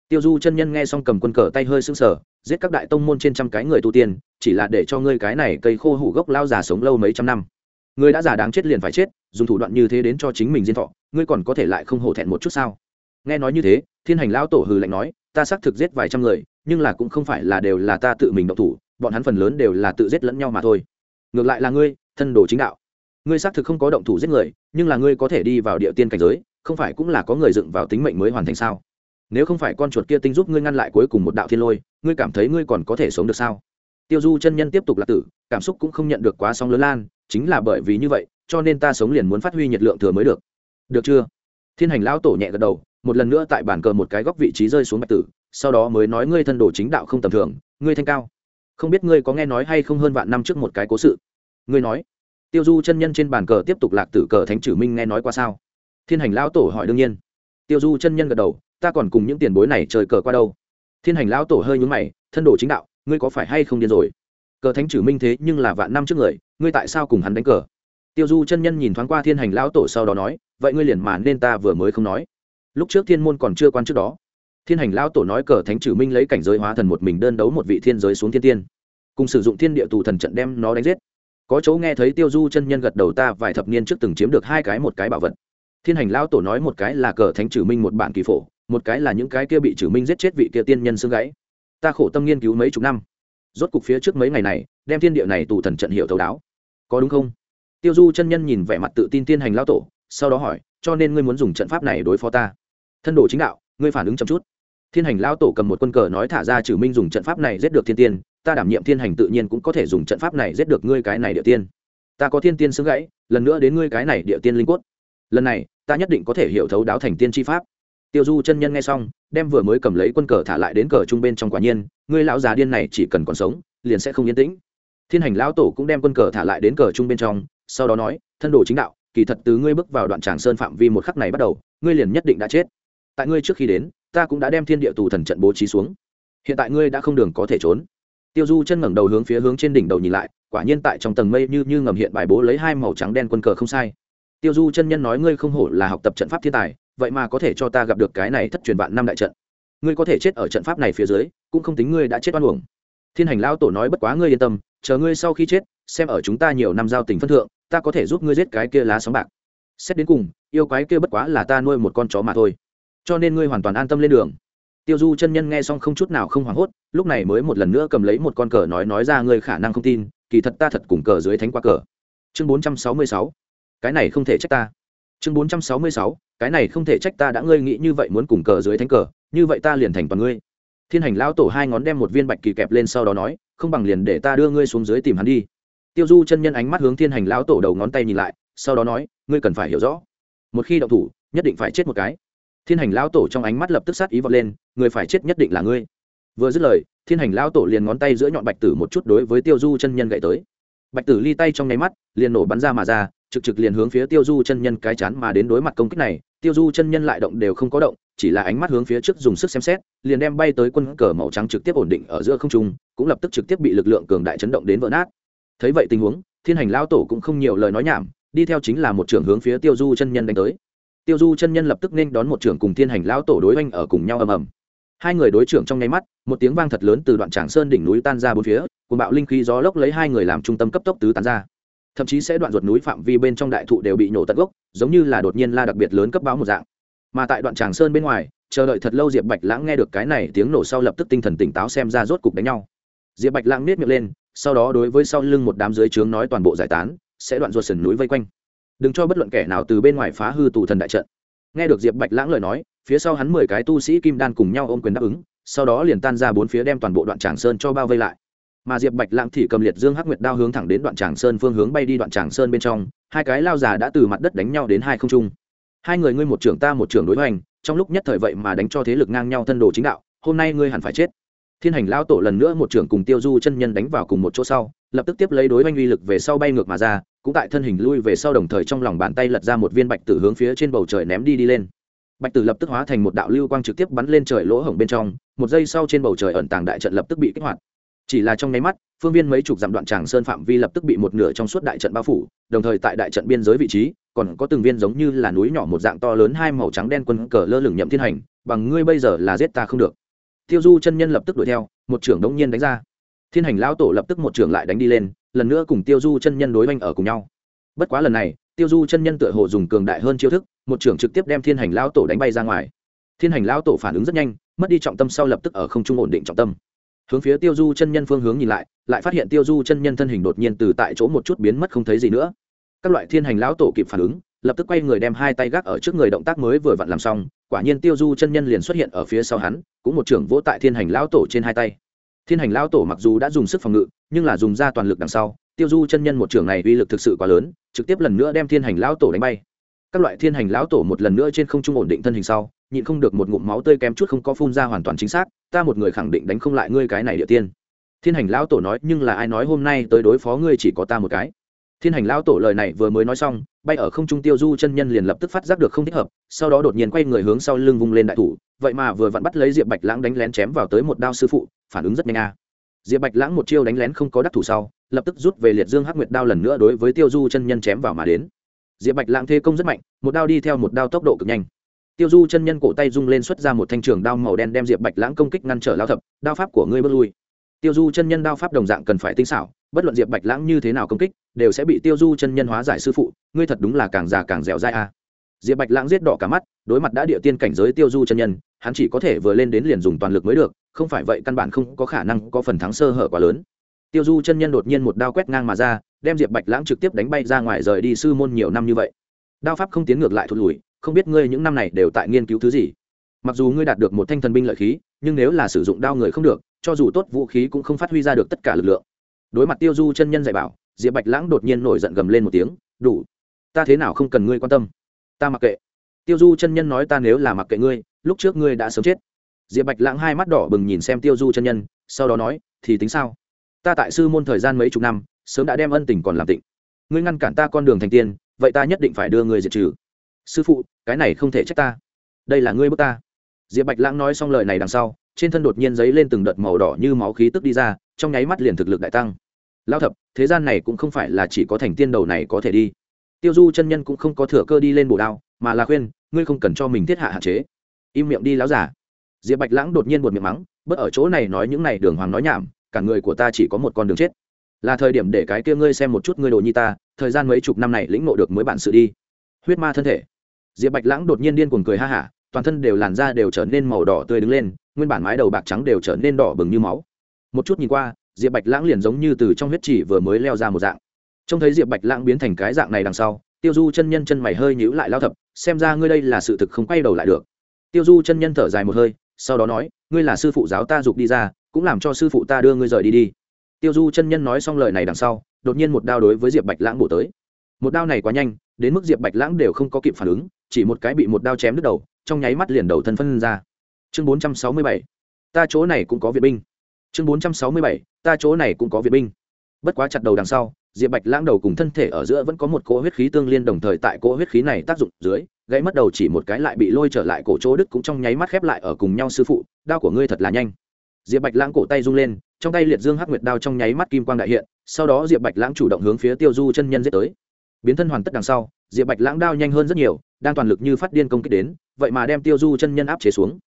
Tiêu du chân nhân nghe xong cầm quân cờ tay hơi sững sờ, giết các đại tông môn trên trăm cái người tu tiên, chỉ là để cho ngươi cái này cây khô hủ gốc lao già sống lâu mấy trăm năm. Ngươi đã già đáng chết liền phải chết, dùng thủ đoạn như thế đến cho chính mình diên thọ, ngươi còn có thể lại không hổ thẹn một chút sao? Nghe nói như thế, thiên hành lão tổ hừ lạnh nói, ta xác thực giết vài trăm người nhưng là cũng không phải là đều là ta tự mình động thủ, bọn hắn phần lớn đều là tự giết lẫn nhau mà thôi. Ngược lại là ngươi, thân đồ chính đạo. Ngươi xác thực không có động thủ giết người, nhưng là ngươi có thể đi vào địa tiên cảnh giới, không phải cũng là có người dựng vào tính mệnh mới hoàn thành sao? Nếu không phải con chuột kia tinh giúp ngươi ngăn lại cuối cùng một đạo thiên lôi, ngươi cảm thấy ngươi còn có thể sống được sao? Tiêu du chân nhân tiếp tục là tử, cảm xúc cũng không nhận được quá sóng lớn lan, chính là bởi vì như vậy, cho nên ta sống liền muốn phát huy nhiệt lượng thừa mới được. Được chưa? Thiên hành lão tổ nhẹ gật đầu, một lần nữa tại bàn cờ một cái góc vị trí rơi xuống bạch tử sau đó mới nói ngươi thân đồ chính đạo không tầm thường, ngươi thanh cao. Không biết ngươi có nghe nói hay không hơn vạn năm trước một cái cố sự. Ngươi nói. Tiêu du chân nhân trên bàn cờ tiếp tục lạc tử cờ thánh trừ minh nghe nói qua sao? Thiên hành lão tổ hỏi đương nhiên. Tiêu du chân nhân gật đầu, ta còn cùng những tiền bối này chơi cờ qua đâu? Thiên hành lão tổ hơi nhúng mày, thân đồ chính đạo, ngươi có phải hay không điên rồi? Cờ thánh trừ minh thế nhưng là vạn năm trước người, ngươi tại sao cùng hắn đánh cờ? Tiêu du chân nhân nhìn thoáng qua thiên hành lão tổ sau đó nói, vậy ngươi liền mà nên ta vừa mới không nói. Lúc trước thiên môn còn chưa quan trước đó thiên hành lão tổ nói cờ thánh trừ minh lấy cảnh giới hóa thần một mình đơn đấu một vị thiên giới xuống thiên tiên. Cùng sử dụng thiên địa tù thần trận đem nó đánh giết. Có chỗ nghe thấy tiêu du chân nhân gật đầu ta vài thập niên trước từng chiếm được hai cái một cái bảo vật. Thiên hành lão tổ nói một cái là cờ thánh trừ minh một bản kỳ phổ, một cái là những cái kia bị trừ minh giết chết vị kia tiên nhân xương gãy. Ta khổ tâm nghiên cứu mấy chục năm. Rốt cục phía trước mấy ngày này, đem thiên địa này tù thần trận hiệu thấu đáo. Có đúng không? Tiêu du chân nhân nhìn vẻ mặt tự tin tiên hành lão tổ, sau đó hỏi, cho nên ngươi muốn dùng trận pháp này đối phó ta? Thân đồ chính đạo, ngươi phản ứng chậm chút thiên hành lão tổ cầm một quân cờ nói thả ra trừ minh dùng trận pháp này giết được thiên tiên, ta đảm nhiệm thiên hành tự nhiên cũng có thể dùng trận pháp này giết được ngươi cái này địa tiên. Ta có thiên tiên xứng gãy, lần nữa đến ngươi cái này địa tiên linh quất lần này, ta nhất định có thể hiểu thấu đáo thành tiên tri pháp. Tiêu du chân nhân nghe xong, đem vừa mới cầm lấy quân cờ thả lại đến cờ trung bên trong quả nhiên, ngươi lão già điên này chỉ cần còn sống, liền sẽ không yên tĩnh. Thiên hành lão tổ cũng đem quân cờ thả lại đến cờ trung bên trong, sau đó nói, thân đồ chính đạo, kỳ thật từ ngươi bước vào đoạn tràng sơn phạm vi một khắc này bắt đầu, ngươi liền nhất định đã chết. Tại ngươi trước khi đến ta cũng đã đem thiên địa tù thần trận bố trí xuống. Hiện tại ngươi đã không đường có thể trốn. Tiêu du chân ngẩng đầu hướng phía hướng trên đỉnh đầu nhìn lại, quả nhiên tại trong tầng mây như như ngầm hiện bài bố lấy hai màu trắng đen quân cờ không sai. Tiêu du chân nhân nói ngươi không hổ là học tập trận pháp thiên tài, vậy mà có thể cho ta gặp được cái này thất truyền vạn năm đại trận. Ngươi có thể chết ở trận pháp này phía dưới, cũng không tính ngươi đã chết oan uổng. Thiên hành lao tổ nói bất quá ngươi yên tâm, chờ ngươi sau khi chết, xem ở chúng ta nhiều năm giao tình phân thượng, ta có thể giúp ngươi giết cái kia lá sóng bạc. Xét đến cùng, yêu quái kia bất quá là ta nuôi một con chó mà thôi cho nên ngươi hoàn toàn an tâm lên đường. Tiêu du chân nhân nghe xong không chút nào không hoảng hốt, lúc này mới một lần nữa cầm lấy một con cờ nói nói ra ngươi khả năng không tin, kỳ thật ta thật cùng cờ dưới thánh qua cờ. Chương bốn trăm sáu mươi sáu. Cái này không thể trách ta. Chương bốn trăm sáu mươi sáu. Cái này không thể trách ta đã ngươi nghĩ như vậy muốn cùng cờ dưới thánh cờ, như vậy ta liền thành toàn ngươi. Thiên hành lão tổ hai ngón đem một viên bạch kỳ kẹp lên sau đó nói, không bằng liền để ta đưa ngươi xuống dưới tìm hắn đi. Tiêu du chân nhân ánh mắt hướng thiên hành lão tổ đầu ngón tay nhìn lại, sau đó nói, ngươi cần phải hiểu rõ. Một khi động thủ, nhất định phải chết một cái thiên hành lão tổ trong ánh mắt lập tức sát ý vọt lên, người phải chết nhất định là ngươi. Vừa dứt lời, thiên hành lão tổ liền ngón tay giữa nhọn bạch tử một chút đối với tiêu du chân nhân gậy tới. Bạch tử ly tay trong nháy mắt, liền nổ bắn ra mà ra, trực trực liền hướng phía tiêu du chân nhân cái chán mà đến đối mặt công kích này, tiêu du chân nhân lại động đều không có động, chỉ là ánh mắt hướng phía trước dùng sức xem xét, liền đem bay tới quân cờ màu trắng trực tiếp ổn định ở giữa không trung, cũng lập tức trực tiếp bị lực lượng cường đại chấn động đến vỡ nát. Thấy vậy tình huống, thiên hành lao tổ cũng không nhiều lời nói nhảm, đi theo chính là một trưởng hướng phía tiêu du chân nhân đánh tới tiêu du chân nhân lập tức nên đón một trưởng cùng thiên hành lão tổ đối oanh ở cùng nhau ầm ầm. Hai người đối trưởng trong nháy mắt, một tiếng vang thật lớn từ đoạn tràng sơn đỉnh núi tan ra bốn phía cùng bạo linh khí gió lốc lấy hai người làm trung tâm cấp tốc tứ tán ra. Thậm chí sẽ đoạn ruột núi phạm vi bên trong đại thụ đều bị nổ tận gốc, giống như là đột nhiên la đặc biệt lớn cấp báo một dạng. Mà tại đoạn tràng sơn bên ngoài, chờ đợi thật lâu diệp bạch lãng nghe được cái này tiếng nổ sau lập tức tinh thần tỉnh táo xem ra rốt cục đánh nhau. Diệp bạch lãng nết miệng lên, sau đó đối với sau lưng một đám dưới trướng nói toàn bộ giải tán, sẽ đoạn ruột sườn núi vây quanh đừng cho bất luận kẻ nào từ bên ngoài phá hư tù thần đại trận. Nghe được diệp bạch lãng lời nói, phía sau hắn mười cái tu sĩ kim đan cùng nhau ôm quyền đáp ứng, sau đó liền tan ra bốn phía đem toàn bộ đoạn tràng sơn cho bao vây lại. Mà diệp bạch lãng thì cầm liệt dương hắc nguyệt đao hướng thẳng đến đoạn tràng sơn phương hướng bay đi đoạn tràng sơn bên trong, hai cái lao già đã từ mặt đất đánh nhau đến hai không trung. Hai người ngươi một trưởng ta một trưởng đối hoành, trong lúc nhất thời vậy mà đánh cho thế lực ngang nhau thân đồ chính đạo, hôm nay ngươi hẳn phải chết. Thiên hành lao tổ lần nữa một trưởng cùng tiêu du chân nhân đánh vào cùng một chỗ sau, lập tức tiếp lấy đối oanh uy lực về sau bay ngược mà ra cũng tại thân hình lui về sau đồng thời trong lòng bàn tay lật ra một viên bạch tử hướng phía trên bầu trời ném đi đi lên. Bạch tử lập tức hóa thành một đạo lưu quang trực tiếp bắn lên trời lỗ hổng bên trong, một giây sau trên bầu trời ẩn tàng đại trận lập tức bị kích hoạt. Chỉ là trong nháy mắt, phương viên mấy chục dặm đoạn tràng sơn phạm vi lập tức bị một nửa trong suốt đại trận bao phủ, đồng thời tại đại trận biên giới vị trí, còn có từng viên giống như là núi nhỏ một dạng to lớn hai màu trắng đen quân cờ lơ lửng nhậm thiên hành, bằng ngươi bây giờ là giết ta không được. Tiêu du chân nhân lập tức đuổi theo, một trưởng đống nhiên đánh ra. Thiên hành lão tổ lập tức một trưởng lại đánh đi lên lần nữa cùng tiêu du chân nhân đối oanh ở cùng nhau. Bất quá lần này, tiêu du chân nhân tựa hồ dùng cường đại hơn chiêu thức, một trưởng trực tiếp đem thiên hành lão tổ đánh bay ra ngoài. Thiên hành lão tổ phản ứng rất nhanh, mất đi trọng tâm sau lập tức ở không trung ổn định trọng tâm. Hướng phía tiêu du chân nhân phương hướng nhìn lại lại phát hiện tiêu du chân nhân thân hình đột nhiên từ tại chỗ một chút biến mất không thấy gì nữa. Các loại thiên hành lão tổ kịp phản ứng, lập tức quay người đem hai tay gác ở trước người động tác mới vừa vặn làm xong, quả nhiên tiêu du chân nhân liền xuất hiện ở phía sau hắn, cũng một trưởng vỗ tại thiên hành lão tổ trên hai tay thiên hành lão tổ mặc dù đã dùng sức phòng ngự, nhưng là dùng ra toàn lực đằng sau, tiêu du chân nhân một trưởng này uy lực thực sự quá lớn, trực tiếp lần nữa đem thiên hành lão tổ đánh bay. Các loại thiên hành lão tổ một lần nữa trên không trung ổn định thân hình sau, nhịn không được một ngụm máu tươi kém chút không có phun ra hoàn toàn chính xác, ta một người khẳng định đánh không lại ngươi cái này địa tiên. Thiên hành lão tổ nói, nhưng là ai nói hôm nay tới đối phó ngươi chỉ có ta một cái? Thiên hành lao tổ lời này vừa mới nói xong, bay ở không trung tiêu du chân nhân liền lập tức phát giác được không thích hợp, sau đó đột nhiên quay người hướng sau lưng vung lên đại thủ, vậy mà vừa vặn bắt lấy diệp bạch lãng đánh lén chém vào tới một đao sư phụ, phản ứng rất nhanh a. Diệp bạch lãng một chiêu đánh lén không có đắc thủ sau, lập tức rút về liệt dương hắc nguyệt đao lần nữa đối với tiêu du chân nhân chém vào mà đến. Diệp bạch lãng thế công rất mạnh, một đao đi theo một đao tốc độ cực nhanh. Tiêu du chân nhân cổ tay rung lên xuất ra một thanh trường đao màu đen đem diệp bạch lãng công kích ngăn trở lao thập, đao pháp của ngươi bước lui tiêu du chân nhân đao pháp đồng dạng cần phải tinh xảo, bất luận diệp bạch lãng như thế nào công kích, đều sẽ bị tiêu du chân nhân hóa giải sư phụ, ngươi thật đúng là càng già càng dẻo dai a. Diệp bạch lãng giết đỏ cả mắt, đối mặt đã địa tiên cảnh giới tiêu du chân nhân, hắn chỉ có thể vừa lên đến liền dùng toàn lực mới được, không phải vậy căn bản không có khả năng có phần thắng sơ hở quá lớn. Tiêu du chân nhân đột nhiên một đao quét ngang mà ra, đem diệp bạch lãng trực tiếp đánh bay ra ngoài rời đi sư môn nhiều năm như vậy. Đao pháp không tiến ngược lại thụt lùi, không biết ngươi những năm này đều tại nghiên cứu thứ gì. Mặc dù ngươi đạt được một thanh thần binh lợi khí, nhưng nếu là sử dụng đao người không được cho dù tốt vũ khí cũng không phát huy ra được tất cả lực lượng. Đối mặt tiêu du chân nhân dạy bảo, diệp bạch lãng đột nhiên nổi giận gầm lên một tiếng, đủ, ta thế nào không cần ngươi quan tâm? Ta mặc kệ. Tiêu du chân nhân nói, ta nếu là mặc kệ ngươi, lúc trước ngươi đã sớm chết. Diệp bạch lãng hai mắt đỏ bừng nhìn xem tiêu du chân nhân, sau đó nói, thì tính sao? Ta tại sư môn thời gian mấy chục năm, sớm đã đem ân tình còn làm tịnh. Ngươi ngăn cản ta con đường thành tiên, vậy ta nhất định phải đưa ngươi diệt trừ. Sư phụ, cái này không thể trách ta. Đây là ngươi bước ta. Diệp bạch lãng nói xong lời này đằng sau trên thân đột nhiên giấy lên từng đợt màu đỏ như máu khí tức đi ra, trong nháy mắt liền thực lực đại tăng. Lao thập, thế gian này cũng không phải là chỉ có thành tiên đầu này có thể đi. Tiêu du chân nhân cũng không có thừa cơ đi lên bổ đao, mà là khuyên, ngươi không cần cho mình thiết hạ hạn chế. Im miệng đi láo giả diệp bạch lãng đột nhiên buột miệng mắng bớt ở chỗ này nói những này đường hoàng nói nhảm, cả người của ta chỉ có một con đường chết. Là thời điểm để cái kia ngươi xem một chút ngươi đồ nhi ta, thời gian mấy chục năm này lĩnh ngộ được mới bản sự đi. Huyết ma thân thể. Diệp bạch lãng đột nhiên điên cuồng cười ha hả, toàn thân đều làn da đều trở nên màu đỏ tươi đứng lên nguyên bản mái đầu bạc trắng đều trở nên đỏ bừng như máu. Một chút nhìn qua, diệp bạch lãng liền giống như từ trong huyết chỉ vừa mới leo ra một dạng. Trông thấy diệp bạch lãng biến thành cái dạng này đằng sau, tiêu du chân nhân chân mày hơi nhíu lại lao thập, xem ra ngươi đây là sự thực không quay đầu lại được. Tiêu du chân nhân thở dài một hơi, sau đó nói, ngươi là sư phụ giáo ta dục đi ra, cũng làm cho sư phụ ta đưa ngươi rời đi đi. Tiêu du chân nhân nói xong lời này đằng sau, đột nhiên một đao đối với diệp bạch lãng bổ tới. Một đao này quá nhanh, đến mức diệp bạch lãng đều không có kịp phản ứng, chỉ một cái bị một đao chém đứt đầu, trong nháy mắt liền đầu thân phân ra chương bốn trăm sáu mươi bảy. Ta chỗ này cũng có viện binh. Chương bốn trăm sáu mươi bảy. Ta chỗ này cũng có viện binh. Bất quá chặt đầu đằng sau, diệp bạch lãng đầu cùng thân thể ở giữa vẫn có một cỗ huyết khí tương liên đồng thời tại cỗ huyết khí này tác dụng dưới, gãy mất đầu chỉ một cái lại bị lôi trở lại cổ chỗ đức cũng trong nháy mắt khép lại ở cùng nhau sư phụ, đao của ngươi thật là nhanh. Diệp bạch lãng cổ tay rung lên, trong tay liệt dương hắc nguyệt đao trong nháy mắt kim quang đại hiện, sau đó diệp bạch lãng chủ động hướng phía tiêu du chân nhân giết tới. Biến thân hoàn tất đằng sau, diệp bạch lãng đao nhanh hơn rất nhiều, đang toàn lực như phát điên công kích đến, vậy mà đem tiêu du chân nhân áp chế xuống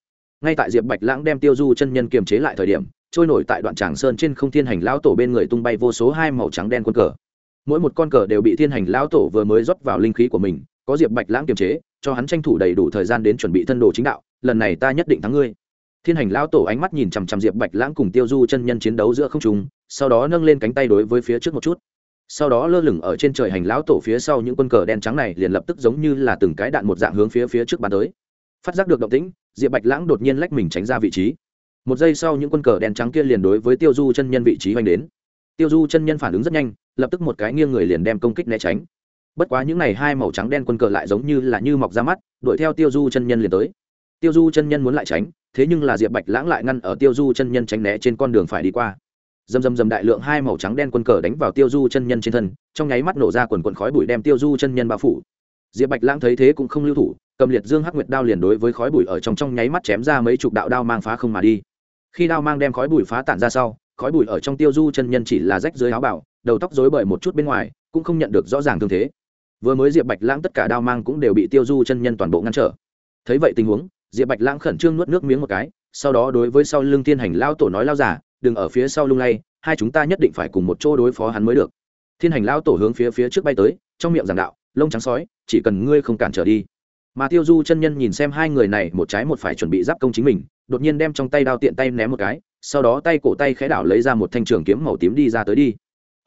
ngay tại diệp bạch lãng đem tiêu du chân nhân kiềm chế lại thời điểm, trôi nổi tại đoạn tràng sơn trên không thiên hành lão tổ bên người tung bay vô số hai màu trắng đen quân cờ. Mỗi một con cờ đều bị thiên hành lão tổ vừa mới rót vào linh khí của mình, có diệp bạch lãng kiềm chế, cho hắn tranh thủ đầy đủ thời gian đến chuẩn bị thân đồ chính đạo, lần này ta nhất định thắng ngươi. Thiên hành lão tổ ánh mắt nhìn chằm chằm diệp bạch lãng cùng tiêu du chân nhân chiến đấu giữa không trung, sau đó nâng lên cánh tay đối với phía trước một chút. Sau đó lơ lửng ở trên trời hành lão tổ phía sau những quân cờ đen trắng này liền lập tức giống như là từng cái đạn một dạng hướng phía phía trước bắn tới phát giác được động tĩnh, diệp bạch lãng đột nhiên lách mình tránh ra vị trí. Một giây sau những quân cờ đen trắng kia liền đối với tiêu du chân nhân vị trí hoành đến. Tiêu du chân nhân phản ứng rất nhanh, lập tức một cái nghiêng người liền đem công kích né tránh. Bất quá những n à y hai màu trắng đen quân cờ lại giống như là như mọc ra mắt, đuổi theo tiêu du chân nhân liền tới. Tiêu du chân nhân muốn lại tránh, thế nhưng là diệp bạch lãng lại ngăn ở tiêu du chân nhân tránh né trên con đường phải đi qua. Dầm dầm dầm đại lượng hai màu trắng đen quân cờ đánh vào tiêu du chân nhân trên thân, trong nháy mắt nổ ra quần quần khói bụi đem tiêu du chân nhân bao phủ. Diệp bạch lãng thấy thế cũng không lưu thủ cầm liệt dương hắc nguyệt đao liền đối với khói bụi ở trong trong nháy mắt chém ra mấy chục đạo đao mang phá không mà đi. Khi đao mang đem khói bụi phá tản ra sau, khói bụi ở trong tiêu du chân nhân chỉ là rách dưới áo bảo đầu tóc rối bời một chút bên ngoài, cũng không nhận được rõ ràng thương thế. Vừa mới diệp bạch lãng tất cả đao mang cũng đều bị tiêu du chân nhân toàn bộ ngăn trở. Thấy vậy tình huống, diệp bạch lãng khẩn trương nuốt nước miếng một cái, sau đó đối với sau lưng tiên hành lao tổ nói lao giả đừng ở phía sau lung lay, hai chúng ta nhất định phải cùng một chỗ đối phó hắn mới được. Thiên hành lao tổ hướng phía phía trước bay tới, trong miệng giảng đạo, lông trắng sói, chỉ cần ngươi không cản trở đi mà tiêu du chân nhân nhìn xem hai người này, một trái một phải chuẩn bị giáp công chính mình, đột nhiên đem trong tay đao tiện tay ném một cái, sau đó tay cổ tay khẽ đảo lấy ra một thanh trường kiếm màu tím đi ra tới đi.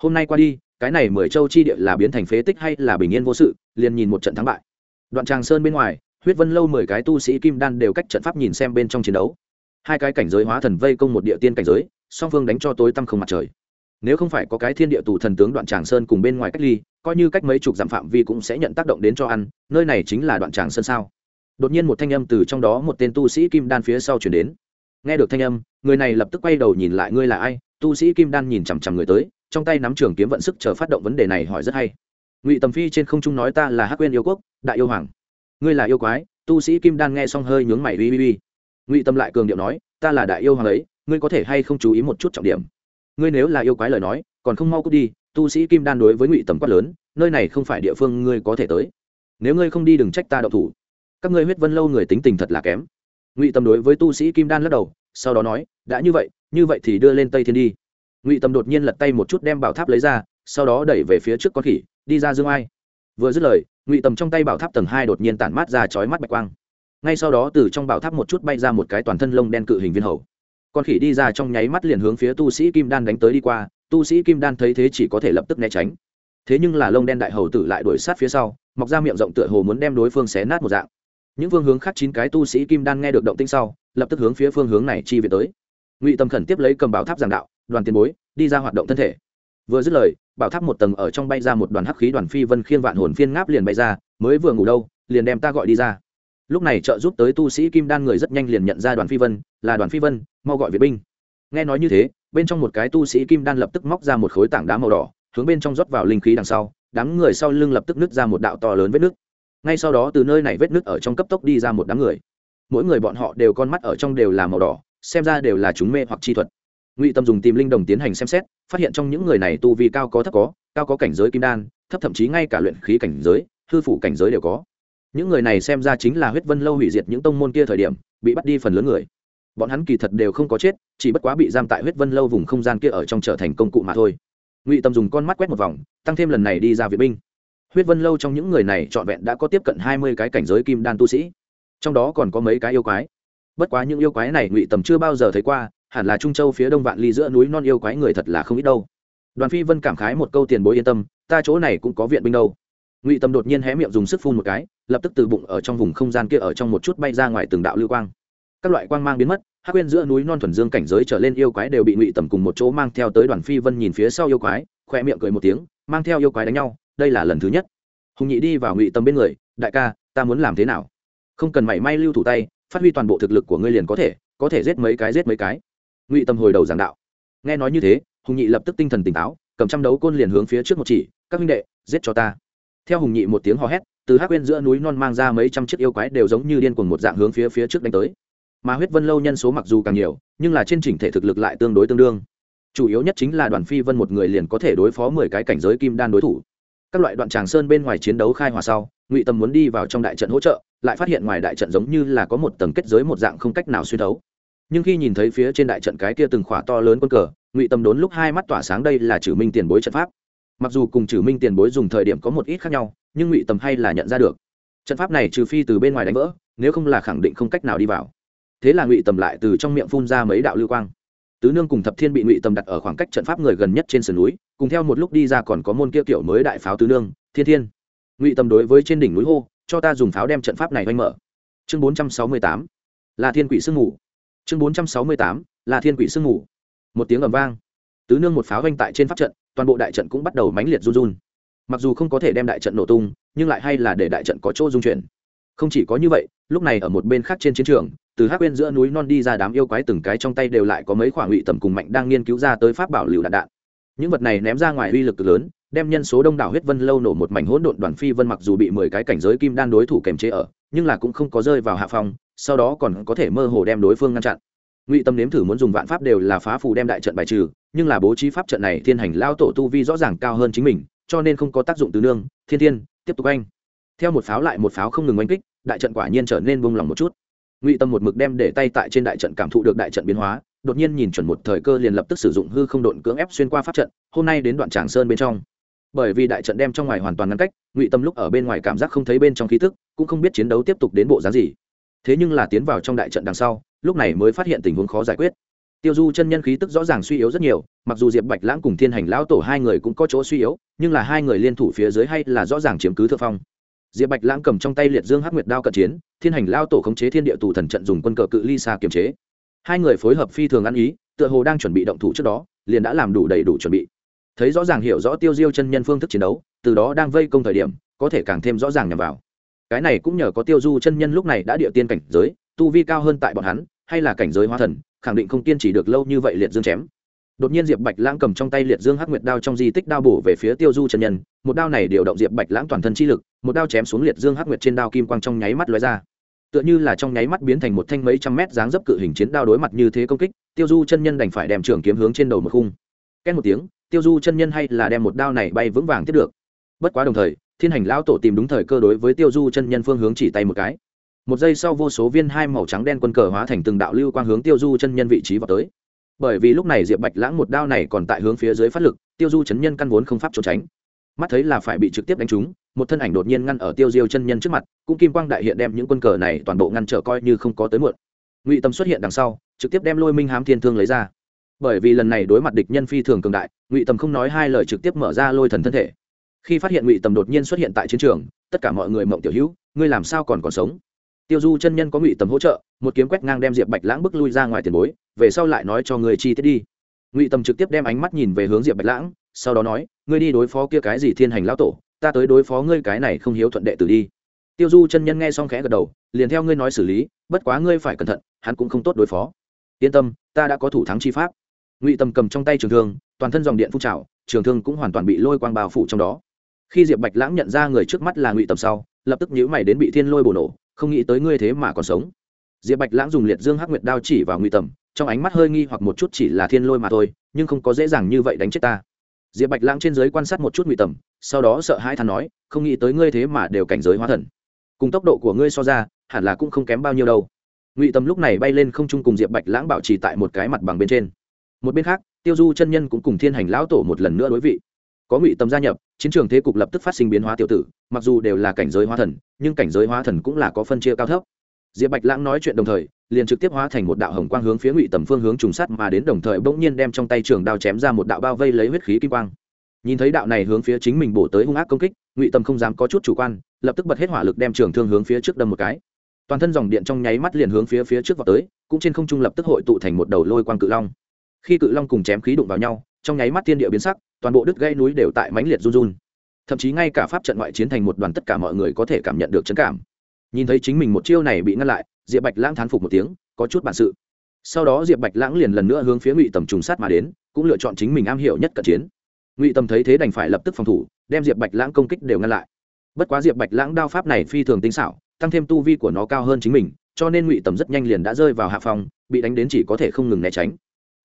Hôm nay qua đi, cái này mười châu chi địa là biến thành phế tích hay là bình yên vô sự, liền nhìn một trận thắng bại. Đoạn tràng sơn bên ngoài, huyết vân lâu mười cái tu sĩ kim đan đều cách trận pháp nhìn xem bên trong chiến đấu. Hai cái cảnh giới hóa thần vây công một địa tiên cảnh giới, song phương đánh cho tối tăm không mặt trời nếu không phải có cái thiên địa tù thần tướng đoạn tràng sơn cùng bên ngoài cách ly, coi như cách mấy chục dặm phạm vi cũng sẽ nhận tác động đến cho ăn, nơi này chính là đoạn tràng sơn sao? Đột nhiên một thanh âm từ trong đó một tên tu sĩ kim đan phía sau chuyển đến. Nghe được thanh âm, người này lập tức quay đầu nhìn lại ngươi là ai? Tu sĩ kim đan nhìn chằm chằm người tới, trong tay nắm trường kiếm vận sức chờ phát động vấn đề này hỏi rất hay. Ngụy tầm phi trên không trung nói ta là hắc quên yêu quốc, đại yêu hoàng. Ngươi là yêu quái, tu sĩ kim đan nghe xong hơi nhướng mày uy uy uy. Ngụy tâm lại cường điệu nói, ta là đại yêu hoàng ấy, ngươi có thể hay không chú ý một chút trọng điểm? Ngươi nếu là yêu quái lời nói, còn không mau cút đi, tu sĩ kim đan đối với ngụy tầm quát lớn, nơi này không phải địa phương ngươi có thể tới. Nếu ngươi không đi đừng trách ta đậu thủ. Các ngươi huyết vân lâu người tính tình thật là kém. Ngụy Tầm đối với tu sĩ kim đan lắc đầu, sau đó nói, đã như vậy như vậy thì đưa lên tây thiên đi. Ngụy Tầm đột nhiên lật tay một chút đem bảo tháp lấy ra, sau đó đẩy về phía trước con khỉ, đi ra dương ai. Vừa dứt lời, ngụy tầm trong tay bảo tháp tầng hai đột nhiên tản mát ra chói mắt bạch quang. Ngay sau đó từ trong bảo tháp một chút bay ra một cái toàn thân lông đen cự hình viên hầu con khỉ đi ra trong nháy mắt liền hướng phía tu sĩ kim đan đánh tới đi qua, tu sĩ kim đan thấy thế chỉ có thể lập tức né tránh. Thế nhưng là lông đen đại hầu tử lại đuổi sát phía sau, mọc ra miệng rộng tựa hồ muốn đem đối phương xé nát một dạng. Những phương hướng khác chín cái tu sĩ kim đan nghe được động tinh sau, lập tức hướng phía phương hướng này chi về tới. Ngụy tâm khẩn tiếp lấy cầm bảo tháp giảng đạo, đoàn tiền bối, đi ra hoạt động thân thể. Vừa dứt lời, bảo tháp một tầng ở trong bay ra một đoàn hắc khí đoàn phi vân khiên vạn hồn phiên ngáp liền bay ra, mới vừa ngủ đâu, liền đem ta gọi đi ra lúc này trợ giúp tới tu sĩ kim đan người rất nhanh liền nhận ra đoàn phi vân, là đoàn phi vân, mau gọi viện binh. Nghe nói như thế, bên trong một cái tu sĩ kim đan lập tức móc ra một khối tảng đá màu đỏ, hướng bên trong rót vào linh khí đằng sau, đám người sau lưng lập tức nứt ra một đạo to lớn vết nứt. Ngay sau đó từ nơi này vết nứt ở trong cấp tốc đi ra một đám người. Mỗi người bọn họ đều con mắt ở trong đều là màu đỏ, xem ra đều là chúng mê hoặc chi thuật. Ngụy tâm dùng tìm linh đồng tiến hành xem xét, phát hiện trong những người này tu vi cao có thấp có, cao có cảnh giới kim đan, thấp thậm chí ngay cả luyện khí cảnh giới, hư phủ cảnh giới đều có những người này xem ra chính là huyết vân lâu hủy diệt những tông môn kia thời điểm, bị bắt đi phần lớn người. Bọn hắn kỳ thật đều không có chết, chỉ bất quá bị giam tại huyết vân lâu vùng không gian kia ở trong trở thành công cụ mà thôi. Ngụy tâm dùng con mắt quét một vòng, tăng thêm lần này đi ra viện binh. Huyết vân lâu trong những người này trọn vẹn đã có tiếp cận hai mươi cái cảnh giới kim đan tu sĩ. Trong đó còn có mấy cái yêu quái. Bất quá những yêu quái này ngụy tầm chưa bao giờ thấy qua, hẳn là trung châu phía đông vạn ly giữa núi non yêu quái người thật là không ít đâu. Đoàn phi vân cảm khái một câu tiền bối yên tâm, ta chỗ này cũng có viện binh đâu ngụy tâm đột nhiên hé miệng dùng sức phun một cái lập tức từ bụng ở trong vùng không gian kia ở trong một chút bay ra ngoài từng đạo lưu quang các loại quang mang biến mất hắc quên giữa núi non thuần dương cảnh giới trở lên yêu quái đều bị ngụy tầm cùng một chỗ mang theo tới đoàn phi vân nhìn phía sau yêu quái khoe miệng cười một tiếng mang theo yêu quái đánh nhau đây là lần thứ nhất hùng nhị đi vào ngụy tầm bên người đại ca ta muốn làm thế nào không cần mảy may lưu thủ tay phát huy toàn bộ thực lực của ngươi liền có thể có thể giết mấy cái giết mấy cái ngụy tâm hồi đầu giảng đạo nghe nói như thế hùng nhị lập tức tinh thần tỉnh táo cầm trăm đấu côn liền hướng phía trước một chỉ các huynh đệ giết cho ta theo hùng nhị một tiếng hò hét, từ hát quên giữa núi non mang ra mấy trăm chiếc yêu quái đều giống như điên cuồng một dạng hướng phía phía trước đánh tới. Mà huyết vân lâu nhân số mặc dù càng nhiều, nhưng là trên chỉnh thể thực lực lại tương đối tương đương. Chủ yếu nhất chính là đoàn phi vân một người liền có thể đối phó mười cái cảnh giới kim đan đối thủ. Các loại đoạn tràng sơn bên ngoài chiến đấu khai hòa sau, ngụy tâm muốn đi vào trong đại trận hỗ trợ, lại phát hiện ngoài đại trận giống như là có một tầng kết giới một dạng không cách nào xuyên thấu. Nhưng khi nhìn thấy phía trên đại trận cái kia từng khỏa to lớn quân cờ, ngụy tâm đốn lúc hai mắt tỏa sáng đây là trừ minh tiền bối trận pháp mặc dù cùng trừ minh tiền bối dùng thời điểm có một ít khác nhau, nhưng ngụy tầm hay là nhận ra được. Trận pháp này trừ phi từ bên ngoài đánh vỡ, nếu không là khẳng định không cách nào đi vào. Thế là ngụy tầm lại từ trong miệng phun ra mấy đạo lưu quang. Tứ nương cùng thập thiên bị ngụy tầm đặt ở khoảng cách trận pháp người gần nhất trên sườn núi, cùng theo một lúc đi ra còn có môn kia kiểu mới đại pháo tứ nương, thiên thiên. Ngụy tầm đối với trên đỉnh núi hô, cho ta dùng pháo đem trận pháp này oanh mở. Chương bốn trăm sáu mươi tám, là thiên quỷ sương ngủ chương bốn trăm sáu mươi tám, là thiên quỷ sương ngủ một tiếng ầm vang tứ nương một pháo vanh tại trên pháp trận, toàn bộ đại trận cũng bắt đầu mãnh liệt run run. Mặc dù không có thể đem đại trận nổ tung, nhưng lại hay là để đại trận có chỗ dung chuyển. Không chỉ có như vậy, lúc này ở một bên khác trên chiến trường, từ hát bên giữa núi non đi ra đám yêu quái từng cái trong tay đều lại có mấy khoảng ngụy tầm cùng mạnh đang nghiên cứu ra tới pháp bảo liều đạn đạn. Những vật này ném ra ngoài uy lực cực lớn, đem nhân số đông đảo huyết vân lâu nổ một mảnh hỗn độn đoàn phi vân mặc dù bị mười cái cảnh giới kim đan đối thủ kềm chế ở, nhưng là cũng không có rơi vào hạ phong, sau đó còn có thể mơ hồ đem đối phương ngăn chặn ngụy tâm nếm thử muốn dùng vạn pháp đều là phá phù đem đại trận bài trừ, nhưng là bố trí pháp trận này thiên hành lao tổ tu vi rõ ràng cao hơn chính mình, cho nên không có tác dụng từ nương, thiên thiên, tiếp tục anh. Theo một pháo lại một pháo không ngừng oanh kích, đại trận quả nhiên trở nên buông lỏng một chút. Ngụy tâm một mực đem để tay tại trên đại trận cảm thụ được đại trận biến hóa, đột nhiên nhìn chuẩn một thời cơ liền lập tức sử dụng hư không độn cưỡng ép xuyên qua pháp trận, hôm nay đến đoạn tràng sơn bên trong. Bởi vì đại trận đem trong ngoài hoàn toàn ngăn cách, ngụy tâm lúc ở bên ngoài cảm giác không thấy bên trong khí thức cũng không biết chiến đấu tiếp tục đến bộ dáng gì. Thế nhưng là tiến vào trong đại trận đằng sau lúc này mới phát hiện tình huống khó giải quyết. Tiêu du chân nhân khí tức rõ ràng suy yếu rất nhiều, mặc dù diệp bạch lãng cùng thiên hành lão tổ hai người cũng có chỗ suy yếu, nhưng là hai người liên thủ phía dưới hay là rõ ràng chiếm cứ thượng phong. Diệp bạch lãng cầm trong tay liệt dương hắc nguyệt đao cận chiến, thiên hành lao tổ khống chế thiên địa tù thần trận dùng quân cờ cự ly xa kiềm chế. Hai người phối hợp phi thường ăn ý, tựa hồ đang chuẩn bị động thủ trước đó, liền đã làm đủ đầy đủ chuẩn bị. Thấy rõ ràng hiểu rõ tiêu diêu chân nhân phương thức chiến đấu, từ đó đang vây công thời điểm, có thể càng thêm rõ ràng nhằm vào. Cái này cũng nhờ có tiêu du chân nhân lúc này đã địa tiên cảnh giới, tu vi cao hơn tại bọn hắn hay là cảnh giới hóa thần, khẳng định không kiên trì được lâu như vậy liệt dương chém. Đột nhiên diệp bạch lãng cầm trong tay liệt dương hắc nguyệt đao trong di tích đao bổ về phía tiêu du chân nhân, một đao này điều động diệp bạch lãng toàn thân chi lực, một đao chém xuống liệt dương hắc nguyệt trên đao kim quang trong nháy mắt lóe ra. Tựa như là trong nháy mắt biến thành một thanh mấy trăm mét dáng dấp cự hình chiến đao đối mặt như thế công kích, tiêu du chân nhân đành phải đem trường kiếm hướng trên đầu một khung. Két một tiếng, tiêu du chân nhân hay là đem một đao này bay vững vàng tiếp được. Bất quá đồng thời, thiên hành lão tổ tìm đúng thời cơ đối với tiêu du chân nhân phương hướng chỉ tay một cái một giây sau vô số viên hai màu trắng đen quân cờ hóa thành từng đạo lưu quang hướng tiêu du chân nhân vị trí vào tới. Bởi vì lúc này diệp bạch lãng một đao này còn tại hướng phía dưới phát lực, tiêu du chân nhân căn vốn không pháp trốn tránh. Mắt thấy là phải bị trực tiếp đánh trúng, một thân ảnh đột nhiên ngăn ở tiêu diêu chân nhân trước mặt, cũng kim quang đại hiện đem những quân cờ này toàn bộ ngăn trở coi như không có tới muộn. Ngụy tâm xuất hiện đằng sau, trực tiếp đem lôi minh hám thiên thương lấy ra. Bởi vì lần này đối mặt địch nhân phi thường cường đại, ngụy tâm không nói hai lời trực tiếp mở ra lôi thần thân thể. Khi phát hiện ngụy tâm đột nhiên xuất hiện tại chiến trường, tất cả mọi người mộng tiểu hữu, ngươi làm sao còn còn sống? Tiêu du chân nhân có ngụy tâm hỗ trợ, một kiếm quét ngang đem diệp bạch lãng bước lui ra ngoài tiền bối, về sau lại nói cho người chi tiết đi. Ngụy tâm trực tiếp đem ánh mắt nhìn về hướng diệp bạch lãng, sau đó nói, ngươi đi đối phó kia cái gì thiên hành lão tổ, ta tới đối phó ngươi cái này không hiếu thuận đệ tử đi. Tiêu du chân nhân nghe xong khẽ gật đầu, liền theo ngươi nói xử lý, bất quá ngươi phải cẩn thận, hắn cũng không tốt đối phó. Yên tâm, ta đã có thủ thắng chi pháp. Ngụy tâm cầm trong tay trường thương, toàn thân dòng điện phun trào, trường thương cũng hoàn toàn bị lôi quang bao phủ trong đó. Khi diệp bạch lãng nhận ra người trước mắt là ngụy tâm sau, lập tức nhữ mày đến bị thiên lôi bổ nổ không nghĩ tới ngươi thế mà còn sống. Diệp bạch lãng dùng liệt dương hắc nguyệt đao chỉ vào ngụy tầm, trong ánh mắt hơi nghi hoặc một chút chỉ là thiên lôi mà thôi, nhưng không có dễ dàng như vậy đánh chết ta. Diệp bạch lãng trên giới quan sát một chút ngụy tầm, sau đó sợ hãi than nói, không nghĩ tới ngươi thế mà đều cảnh giới hóa thần. Cùng tốc độ của ngươi so ra, hẳn là cũng không kém bao nhiêu đâu. Ngụy tầm lúc này bay lên không trung cùng diệp bạch lãng bảo trì tại một cái mặt bằng bên trên. Một bên khác, tiêu du chân nhân cũng cùng thiên hành lão tổ một lần nữa đối vị. Có ngụy tầm gia nhập chiến trường thế cục lập tức phát sinh biến hóa tiểu tử, mặc dù đều là cảnh giới hóa thần, nhưng cảnh giới hóa thần cũng là có phân chia cao thấp. Diệp bạch lãng nói chuyện đồng thời, liền trực tiếp hóa thành một đạo hồng quang hướng phía ngụy tầm phương hướng trùng sắt mà đến, đồng thời bỗng nhiên đem trong tay trường đao chém ra một đạo bao vây lấy huyết khí kim quang. Nhìn thấy đạo này hướng phía chính mình bổ tới hung ác công kích, ngụy tầm không dám có chút chủ quan, lập tức bật hết hỏa lực đem trường thương hướng phía trước đâm một cái. Toàn thân dòng điện trong nháy mắt liền hướng phía phía trước vào tới, cũng trên không trung lập tức hội tụ thành một đầu lôi quang cự long. Khi cự long cùng chém khí đụng vào nhau trong nháy mắt thiên địa biến sắc, toàn bộ đứt gây núi đều tại mãnh liệt run run. Thậm chí ngay cả pháp trận ngoại chiến thành một đoàn tất cả mọi người có thể cảm nhận được chấn cảm. Nhìn thấy chính mình một chiêu này bị ngăn lại, diệp bạch lãng thán phục một tiếng, có chút bản sự. Sau đó diệp bạch lãng liền lần nữa hướng phía ngụy tầm trùng sát mà đến, cũng lựa chọn chính mình am hiểu nhất cận chiến. Ngụy tầm thấy thế đành phải lập tức phòng thủ, đem diệp bạch lãng công kích đều ngăn lại. Bất quá diệp bạch lãng đao pháp này phi thường tinh xảo, tăng thêm tu vi của nó cao hơn chính mình, cho nên ngụy tầm rất nhanh liền đã rơi vào hạ phòng bị đánh đến chỉ có thể không ngừng né tránh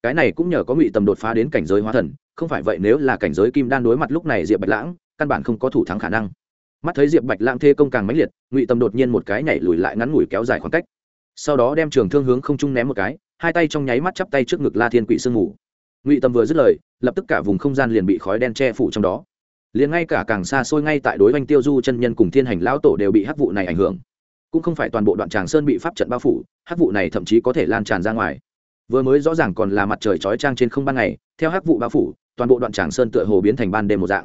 cái này cũng nhờ có ngụy tầm đột phá đến cảnh giới hóa thần, không phải vậy nếu là cảnh giới kim đan đối mặt lúc này diệp bạch lãng, căn bản không có thủ thắng khả năng. Mắt thấy diệp bạch lãng thê công càng mãnh liệt, ngụy tầm đột nhiên một cái nhảy lùi lại ngắn ngủi kéo dài khoảng cách. Sau đó đem trường thương hướng không trung ném một cái, hai tay trong nháy mắt chắp tay trước ngực la thiên quỷ sương ngủ ngụy tầm vừa dứt lời, lập tức cả vùng không gian liền bị khói đen che phủ trong đó. Liền ngay cả càng xa xôi ngay tại đối oanh tiêu du chân nhân cùng thiên hành lão tổ đều bị hắc vụ này ảnh hưởng. Cũng không phải toàn bộ đoạn tràng sơn bị pháp trận bao phủ, hắc vụ này thậm chí có thể lan tràn ra ngoài vừa mới rõ ràng còn là mặt trời chói trang trên không ban ngày, theo hắc vụ bao phủ, toàn bộ đoạn tràng sơn tựa hồ biến thành ban đêm một dạng.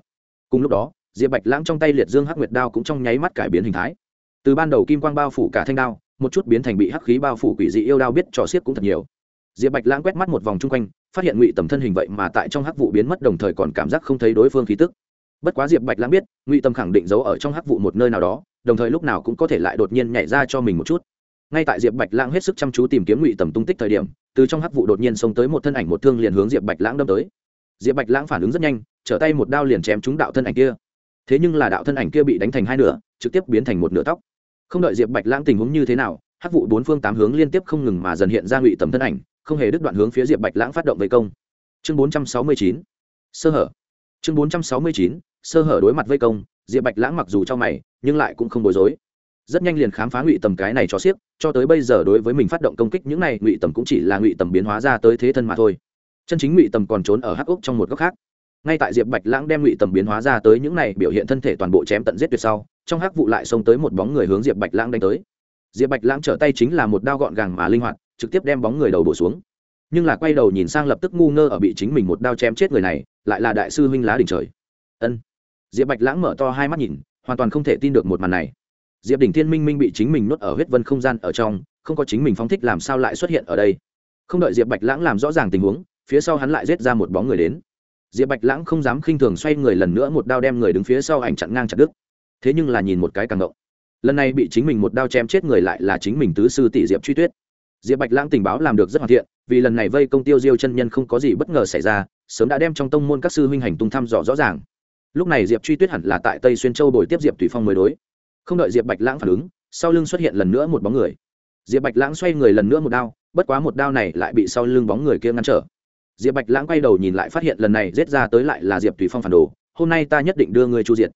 Cùng lúc đó, diệp bạch lãng trong tay liệt dương hắc nguyệt đao cũng trong nháy mắt cải biến hình thái. Từ ban đầu kim quang bao phủ cả thanh đao, một chút biến thành bị hắc khí bao phủ quỷ dị yêu đao biết trò xiết cũng thật nhiều. Diệp bạch lãng quét mắt một vòng chung quanh, phát hiện ngụy tầm thân hình vậy mà tại trong hắc vụ biến mất đồng thời còn cảm giác không thấy đối phương khí tức. Bất quá diệp bạch lãng biết, ngụy tầm khẳng định giấu ở trong hắc vụ một nơi nào đó, đồng thời lúc nào cũng có thể lại đột nhiên nhảy ra cho mình một chút ngay tại diệp bạch lãng hết sức chăm chú tìm kiếm ngụy tầm tung tích thời điểm, từ trong hắc vụ đột nhiên xông tới một thân ảnh một thương liền hướng diệp bạch lãng đâm tới. Diệp bạch lãng phản ứng rất nhanh, trở tay một đao liền chém trúng đạo thân ảnh kia. Thế nhưng là đạo thân ảnh kia bị đánh thành hai nửa, trực tiếp biến thành một nửa tóc. Không đợi diệp bạch lãng tình huống như thế nào, hắc vụ bốn phương tám hướng liên tiếp không ngừng mà dần hiện ra ngụy tầm thân ảnh, không hề đứt đoạn hướng phía diệp bạch lãng phát động vây công. Chương bốn trăm sáu mươi chín. Sơ hở. Chương bốn trăm sáu mươi chín. Sơ hở đối mặt vây công, diệp bạch lãng mặc dù cho mày, nhưng lại cũng không bối rối rất nhanh liền khám phá ngụy tầm cái này cho xiếc, cho tới bây giờ đối với mình phát động công kích những này, ngụy tầm cũng chỉ là ngụy tầm biến hóa ra tới thế thân mà thôi. Chân chính ngụy tầm còn trốn ở hắc úc trong một góc khác. Ngay tại diệp bạch lãng đem ngụy tầm biến hóa ra tới những này biểu hiện thân thể toàn bộ chém tận giết tuyệt sau, trong hắc vụ lại xông tới một bóng người hướng diệp bạch lãng đánh tới. Diệp bạch lãng trở tay chính là một đao gọn gàng mà linh hoạt, trực tiếp đem bóng người đầu bổ xuống. Nhưng là quay đầu nhìn sang lập tức ngu ngơ ở bị chính mình một đao chém chết người này, lại là đại sư huynh lá đỉnh trời. Ân. Diệp bạch lãng mở to hai mắt nhìn, hoàn toàn không thể tin được một màn này diệp đỉnh thiên minh minh bị chính mình nuốt ở huyết vân không gian ở trong, không có chính mình phóng thích làm sao lại xuất hiện ở đây. Không đợi diệp bạch lãng làm rõ ràng tình huống, phía sau hắn lại rết ra một bóng người đến. Diệp bạch lãng không dám khinh thường xoay người lần nữa một đao đem người đứng phía sau ảnh chặn ngang chặt đứt. Thế nhưng là nhìn một cái càng động. Lần này bị chính mình một đao chém chết người lại là chính mình tứ sư tỷ diệp truy tuyết. Diệp bạch lãng tình báo làm được rất hoàn thiện, vì lần này vây công tiêu diêu chân nhân không có gì bất ngờ xảy ra, sớm đã đem trong tông môn các sư huynh hành tung thăm dò rõ ràng. Lúc này diệp truy tuyết hẳn là tại tây xuyên châu bồi tiếp diệp tùy phong mới đối không đợi diệp bạch lãng phản ứng, sau lưng xuất hiện lần nữa một bóng người. Diệp bạch lãng xoay người lần nữa một đao, bất quá một đao này lại bị sau lưng bóng người kia ngăn trở. Diệp bạch lãng quay đầu nhìn lại phát hiện lần này rết ra tới lại là diệp tùy phong phản đồ, hôm nay ta nhất định đưa người chu diệt.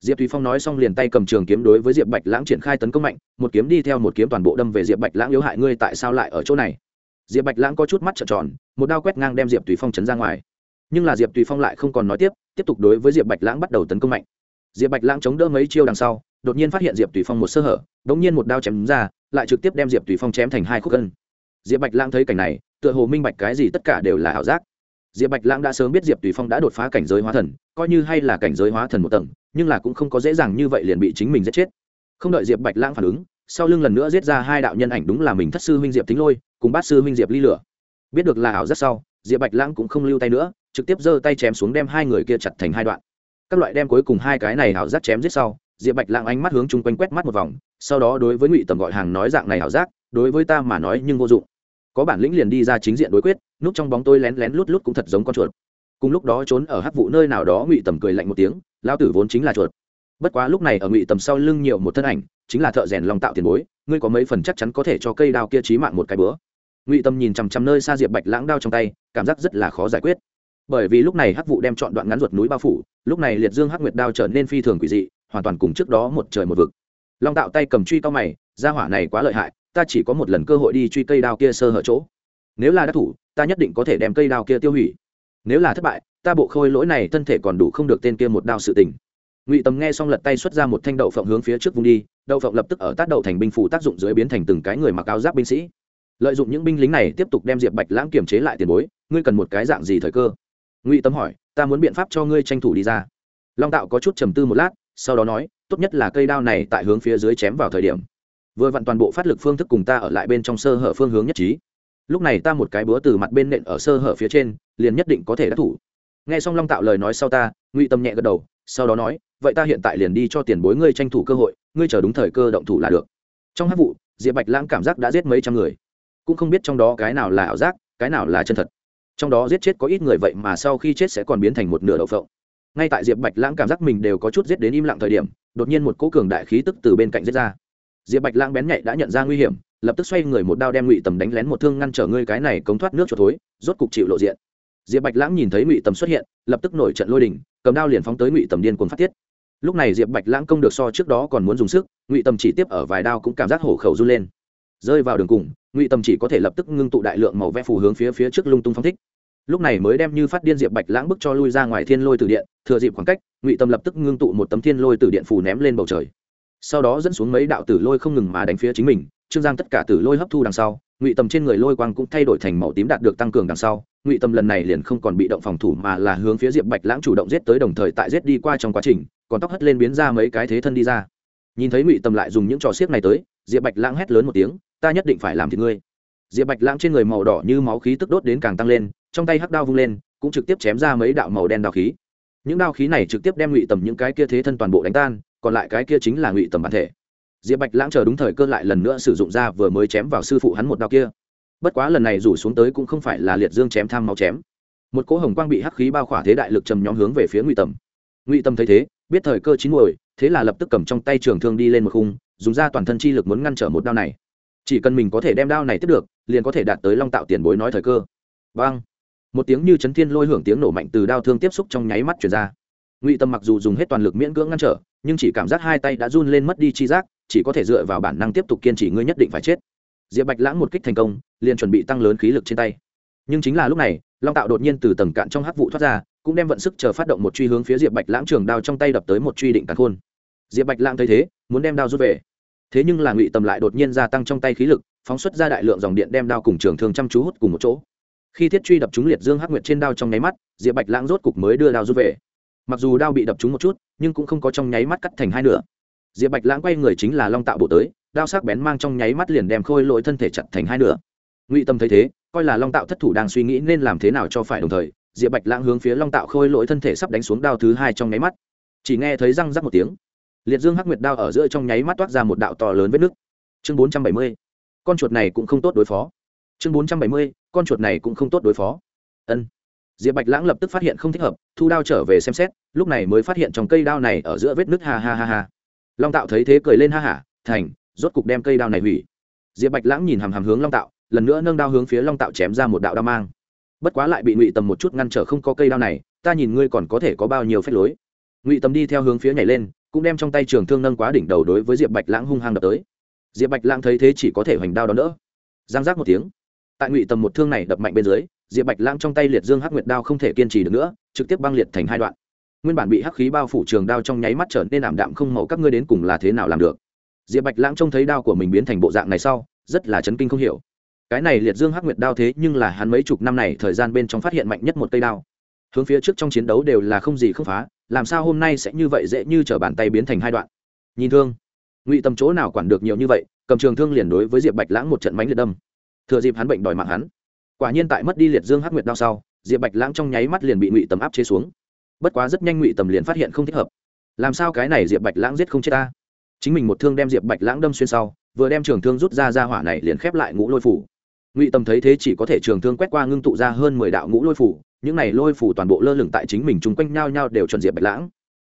Diệp tùy phong nói xong liền tay cầm trường kiếm đối với diệp bạch lãng triển khai tấn công mạnh, một kiếm đi theo một kiếm toàn bộ đâm về diệp bạch lãng yếu hại ngươi tại sao lại ở chỗ này? Diệp bạch lãng có chút mắt trợn tròn, một đao quét ngang đem diệp tùy phong chấn ra ngoài. Nhưng là diệp tùy phong lại không còn nói tiếp tiếp tục đối với diệp bạch lãng bắt đầu tấn công mạnh. Diệp bạch lãng chống đỡ mấy chiêu đằng sau đột nhiên phát hiện diệp tùy phong một sơ hở đ ỗ n g nhiên một đao chém ra, lại trực tiếp đem diệp tùy phong chém thành hai khúc gân. diệp bạch lãng thấy cảnh này, tựa hồ minh bạch cái gì tất cả đều là ảo giác. Diệp bạch lãng đã sớm biết diệp tùy phong đã đột phá cảnh giới hóa thần, coi như hay là cảnh giới hóa thần một tầng, nhưng là cũng không có dễ dàng như vậy liền bị chính mình giết chết. Không đợi diệp bạch lãng phản ứng, sau lưng lần nữa giết ra hai đạo nhân ảnh đúng là mình thất sư huynh diệp thính lôi, cùng bát sư huynh diệp ly lửa. Biết được là ảo rất sau, diệp bạch lãng cũng không lưu tay nữa, trực tiếp giơ tay chém xuống đem hai người kia chặt thành hai đoạn. Các loại đem cuối cùng hai cái này ảo giác chém giết sau diệp bạch lãng ánh mắt hướng chung quanh quét mắt một vòng, sau đó đối với ngụy tầm gọi hàng nói dạng này ảo giác, đối với ta mà nói nhưng vô dụng. Có bản lĩnh liền đi ra chính diện đối quyết, núp trong bóng tôi lén lén lút lút cũng thật giống con chuột. Cùng lúc đó trốn ở hắc vụ nơi nào đó, ngụy tầm cười lạnh một tiếng lao tử vốn chính là chuột. Bất quá lúc này ở ngụy tầm sau lưng nhiều một thân ảnh, chính là thợ rèn lòng tạo tiền bối, ngươi có mấy phần chắc chắn có thể cho cây đao kia trí mạng một cái bữa. Ngụy tâm nhìn chằm chằm nơi xa diệp bạch lãng đao trong tay, cảm giác rất là khó giải quyết. Bởi vì lúc này hắc vụ đem chọn đoạn ngắn ruột núi bao phủ, lúc này liệt dương hắc nguyệt đao trở nên phi thường quỷ dị hoàn toàn cùng trước đó một trời một vực. Long tạo tay cầm truy cao mày ra hỏa này quá lợi hại, ta chỉ có một lần cơ hội đi truy cây đao kia sơ hở chỗ. Nếu là đắc thủ, ta nhất định có thể đem cây đao kia tiêu hủy. Nếu là thất bại, ta bộ khôi lỗi này thân thể còn đủ không được tên kia một đao sự tình. Ngụy tầm nghe xong lật tay xuất ra một thanh đậu phộng hướng phía trước vùng đi, đậu phộng lập tức ở tác đậu thành binh phủ tác dụng dưới biến thành từng cái người mặc áo giáp binh sĩ. Lợi dụng những binh lính này tiếp tục đem diệp bạch lãng kiềm chế lại tiền bối, ngươi cần một cái dạng gì thời cơ? Ngụy tâm hỏi, ta muốn biện pháp cho ngươi tranh thủ đi ra. Long tạo có chút trầm tư một lát sau đó nói, tốt nhất là cây đao này tại hướng phía dưới chém vào thời điểm. Vừa vặn toàn bộ phát lực phương thức cùng ta ở lại bên trong sơ hở phương hướng nhất trí. Lúc này ta một cái búa từ mặt bên nện ở sơ hở phía trên, liền nhất định có thể đắc thủ. Nghe xong long tạo lời nói sau ta, ngụy tâm nhẹ gật đầu, sau đó nói, vậy ta hiện tại liền đi cho tiền bối ngươi tranh thủ cơ hội, ngươi chờ đúng thời cơ động thủ là được. Trong hát vụ, diệp bạch lãng cảm giác đã giết mấy trăm người. Cũng không biết trong đó cái nào là ảo giác, cái nào là chân thật. Trong đó giết chết có ít người vậy mà sau khi chết sẽ còn biến thành một nửa đậu phộng ngay tại diệp bạch lãng cảm giác mình đều có chút giết đến im lặng thời điểm, đột nhiên một cỗ cường đại khí tức từ bên cạnh giết ra. Diệp bạch lãng bén nhạy đã nhận ra nguy hiểm, lập tức xoay người một đao đem ngụy tầm đánh lén một thương ngăn trở ngươi cái này cống thoát nước cho thối, rốt cục chịu lộ diện. Diệp bạch lãng nhìn thấy ngụy tầm xuất hiện, lập tức nổi trận lôi đình, cầm đao liền phóng tới ngụy tầm điên cuồng phát tiết. Lúc này diệp bạch lãng công được so trước đó còn muốn dùng sức, ngụy tầm chỉ tiếp ở vài đao cũng cảm giác hổ khẩu run lên. Rơi vào đường cùng, ngụy tầm chỉ có thể lập tức ngưng tụ đại lượng màu vẽ phù hướng phía phía trước lung tung phong thích lúc này mới đem như phát điên diệp bạch lãng bức cho lui ra ngoài thiên lôi từ điện, thừa dịp khoảng cách, ngụy Tâm lập tức ngưng tụ một tấm thiên lôi từ điện phù ném lên bầu trời. Sau đó dẫn xuống mấy đạo tử lôi không ngừng mà đánh phía chính mình, trương giang tất cả tử lôi hấp thu đằng sau, ngụy Tâm trên người lôi quang cũng thay đổi thành màu tím đạt được tăng cường đằng sau, ngụy Tâm lần này liền không còn bị động phòng thủ mà là hướng phía diệp bạch lãng chủ động giết tới đồng thời tại giết đi qua trong quá trình, còn tóc hất lên biến ra mấy cái thế thân đi ra. Nhìn thấy ngụy Tâm lại dùng những trò xiếc này tới, diệp bạch lãng hét lớn một tiếng, ta nhất định phải làm thì ngươi. Diệp bạch lãng trên người màu đỏ như máu khí tức đốt đến càng tăng lên trong tay hắc đao vung lên, cũng trực tiếp chém ra mấy đạo màu đen đao khí. Những đao khí này trực tiếp đem ngụy tầm những cái kia thế thân toàn bộ đánh tan, còn lại cái kia chính là ngụy tầm bản thể. Diệp bạch lãng chờ đúng thời cơ lại lần nữa sử dụng ra vừa mới chém vào sư phụ hắn một đao kia. Bất quá lần này rủ xuống tới cũng không phải là liệt dương chém tham máu chém. Một cỗ hồng quang bị hắc khí bao khỏa thế đại lực trầm nhóm hướng về phía ngụy tầm. Ngụy tầm thấy thế, biết thời cơ chín muồi, thế là lập tức cầm trong tay trường thương đi lên một khung, dùng ra toàn thân chi lực muốn ngăn trở một đao này. Chỉ cần mình có thể đem đao này tiếp được, liền có thể đạt tới long tạo tiền bối nói thời cơ. Vâng một tiếng như chấn thiên lôi hưởng tiếng nổ mạnh từ đao thương tiếp xúc trong nháy mắt chuyển ra. Ngụy tâm mặc dù dùng hết toàn lực miễn cưỡng ngăn trở, nhưng chỉ cảm giác hai tay đã run lên mất đi chi giác, chỉ có thể dựa vào bản năng tiếp tục kiên trì ngươi nhất định phải chết. Diệp bạch lãng một kích thành công, liền chuẩn bị tăng lớn khí lực trên tay. Nhưng chính là lúc này, long tạo đột nhiên từ tầng cạn trong hắc vụ thoát ra, cũng đem vận sức chờ phát động một truy hướng phía diệp bạch lãng trường đao trong tay đập tới một truy định càn khôn. Diệp bạch lãng thấy thế, muốn đem đao rút về. Thế nhưng là ngụy tầm lại đột nhiên gia tăng trong tay khí lực, phóng xuất ra đại lượng dòng điện đem đao cùng trường thương chăm chú hút cùng một chỗ khi thiết truy đập trúng liệt dương hắc nguyệt trên đao trong nháy mắt, diệp bạch lãng rốt cục mới đưa đao rút về. Mặc dù đao bị đập trúng một chút, nhưng cũng không có trong nháy mắt cắt thành hai nửa. Diệp bạch lãng quay người chính là long tạo bộ tới, đao sắc bén mang trong nháy mắt liền đem khôi lỗi thân thể chặt thành hai nửa. Ngụy tâm thấy thế, coi là long tạo thất thủ đang suy nghĩ nên làm thế nào cho phải đồng thời, diệp bạch lãng hướng phía long tạo khôi lỗi thân thể sắp đánh xuống đao thứ hai trong nháy mắt. Chỉ nghe thấy răng rắc một tiếng, liệt dương hắc nguyệt đao ở giữa trong nháy mắt toát ra một đạo to lớn vết nứt. Chương bốn trăm bảy mươi, con chuột này cũng không tốt đối phó. Chương bốn trăm bảy mươi con chuột này cũng không tốt đối phó. Ân. Diệp bạch lãng lập tức phát hiện không thích hợp, thu đao trở về xem xét, lúc này mới phát hiện trong cây đao này ở giữa vết nứt ha ha ha ha. Long tạo thấy thế cười lên ha hả, thành, rốt cục đem cây đao này hủy. Diệp bạch lãng nhìn hàm hàm hướng long tạo, lần nữa nâng đao hướng phía long tạo chém ra một đạo đao mang. Bất quá lại bị ngụy tầm một chút ngăn trở không có cây đao này, ta nhìn ngươi còn có thể có bao nhiêu phép lối. Ngụy tầm đi theo hướng phía nhảy lên, cũng đem trong tay trường thương nâng quá đỉnh đầu đối với diệp bạch lãng hung hăng đập tới. Diệp bạch lãng thấy thế chỉ có thể hoành đao đón đỡ. Giang giác một tiếng tại ngụy tầm một thương này đập mạnh bên dưới, diệp bạch lãng trong tay liệt dương hắc nguyệt đao không thể kiên trì được nữa, trực tiếp băng liệt thành hai đoạn. Nguyên bản bị hắc khí bao phủ trường đao trong nháy mắt trở nên ảm đạm không màu, các ngươi đến cùng là thế nào làm được? Diệp bạch lãng trông thấy đao của mình biến thành bộ dạng này sau, rất là chấn kinh không hiểu. Cái này liệt dương hắc nguyệt đao thế nhưng là hắn mấy chục năm này thời gian bên trong phát hiện mạnh nhất một cây đao. Hướng phía trước trong chiến đấu đều là không gì không phá, làm sao hôm nay sẽ như vậy dễ như t bàn tay biến thành hai đoạn? Nhìn thương, ngụy Tầm chỗ nào quản được nhiều như vậy, cầm trường thương liền đối với diệp bạch lãng một trận mánh liệt đâm thừa dịp hắn bệnh đòi mạng hắn. Quả nhiên tại mất đi liệt dương hắc nguyệt đao sau, diệp bạch lãng trong nháy mắt liền bị ngụy tầm áp chế xuống. Bất quá rất nhanh ngụy tầm liền phát hiện không thích hợp. Làm sao cái này diệp bạch lãng giết không chết ta? Chính mình một thương đem diệp bạch lãng đâm xuyên sau, vừa đem trường thương rút ra ra hỏa này liền khép lại ngũ lôi phủ. Ngụy tầm thấy thế chỉ có thể trường thương quét qua ngưng tụ ra hơn mười đạo ngũ lôi phủ, những này lôi phủ toàn bộ lơ lửng tại chính mình chung quanh nhau nhau đều chuẩn diệp bạch lãng.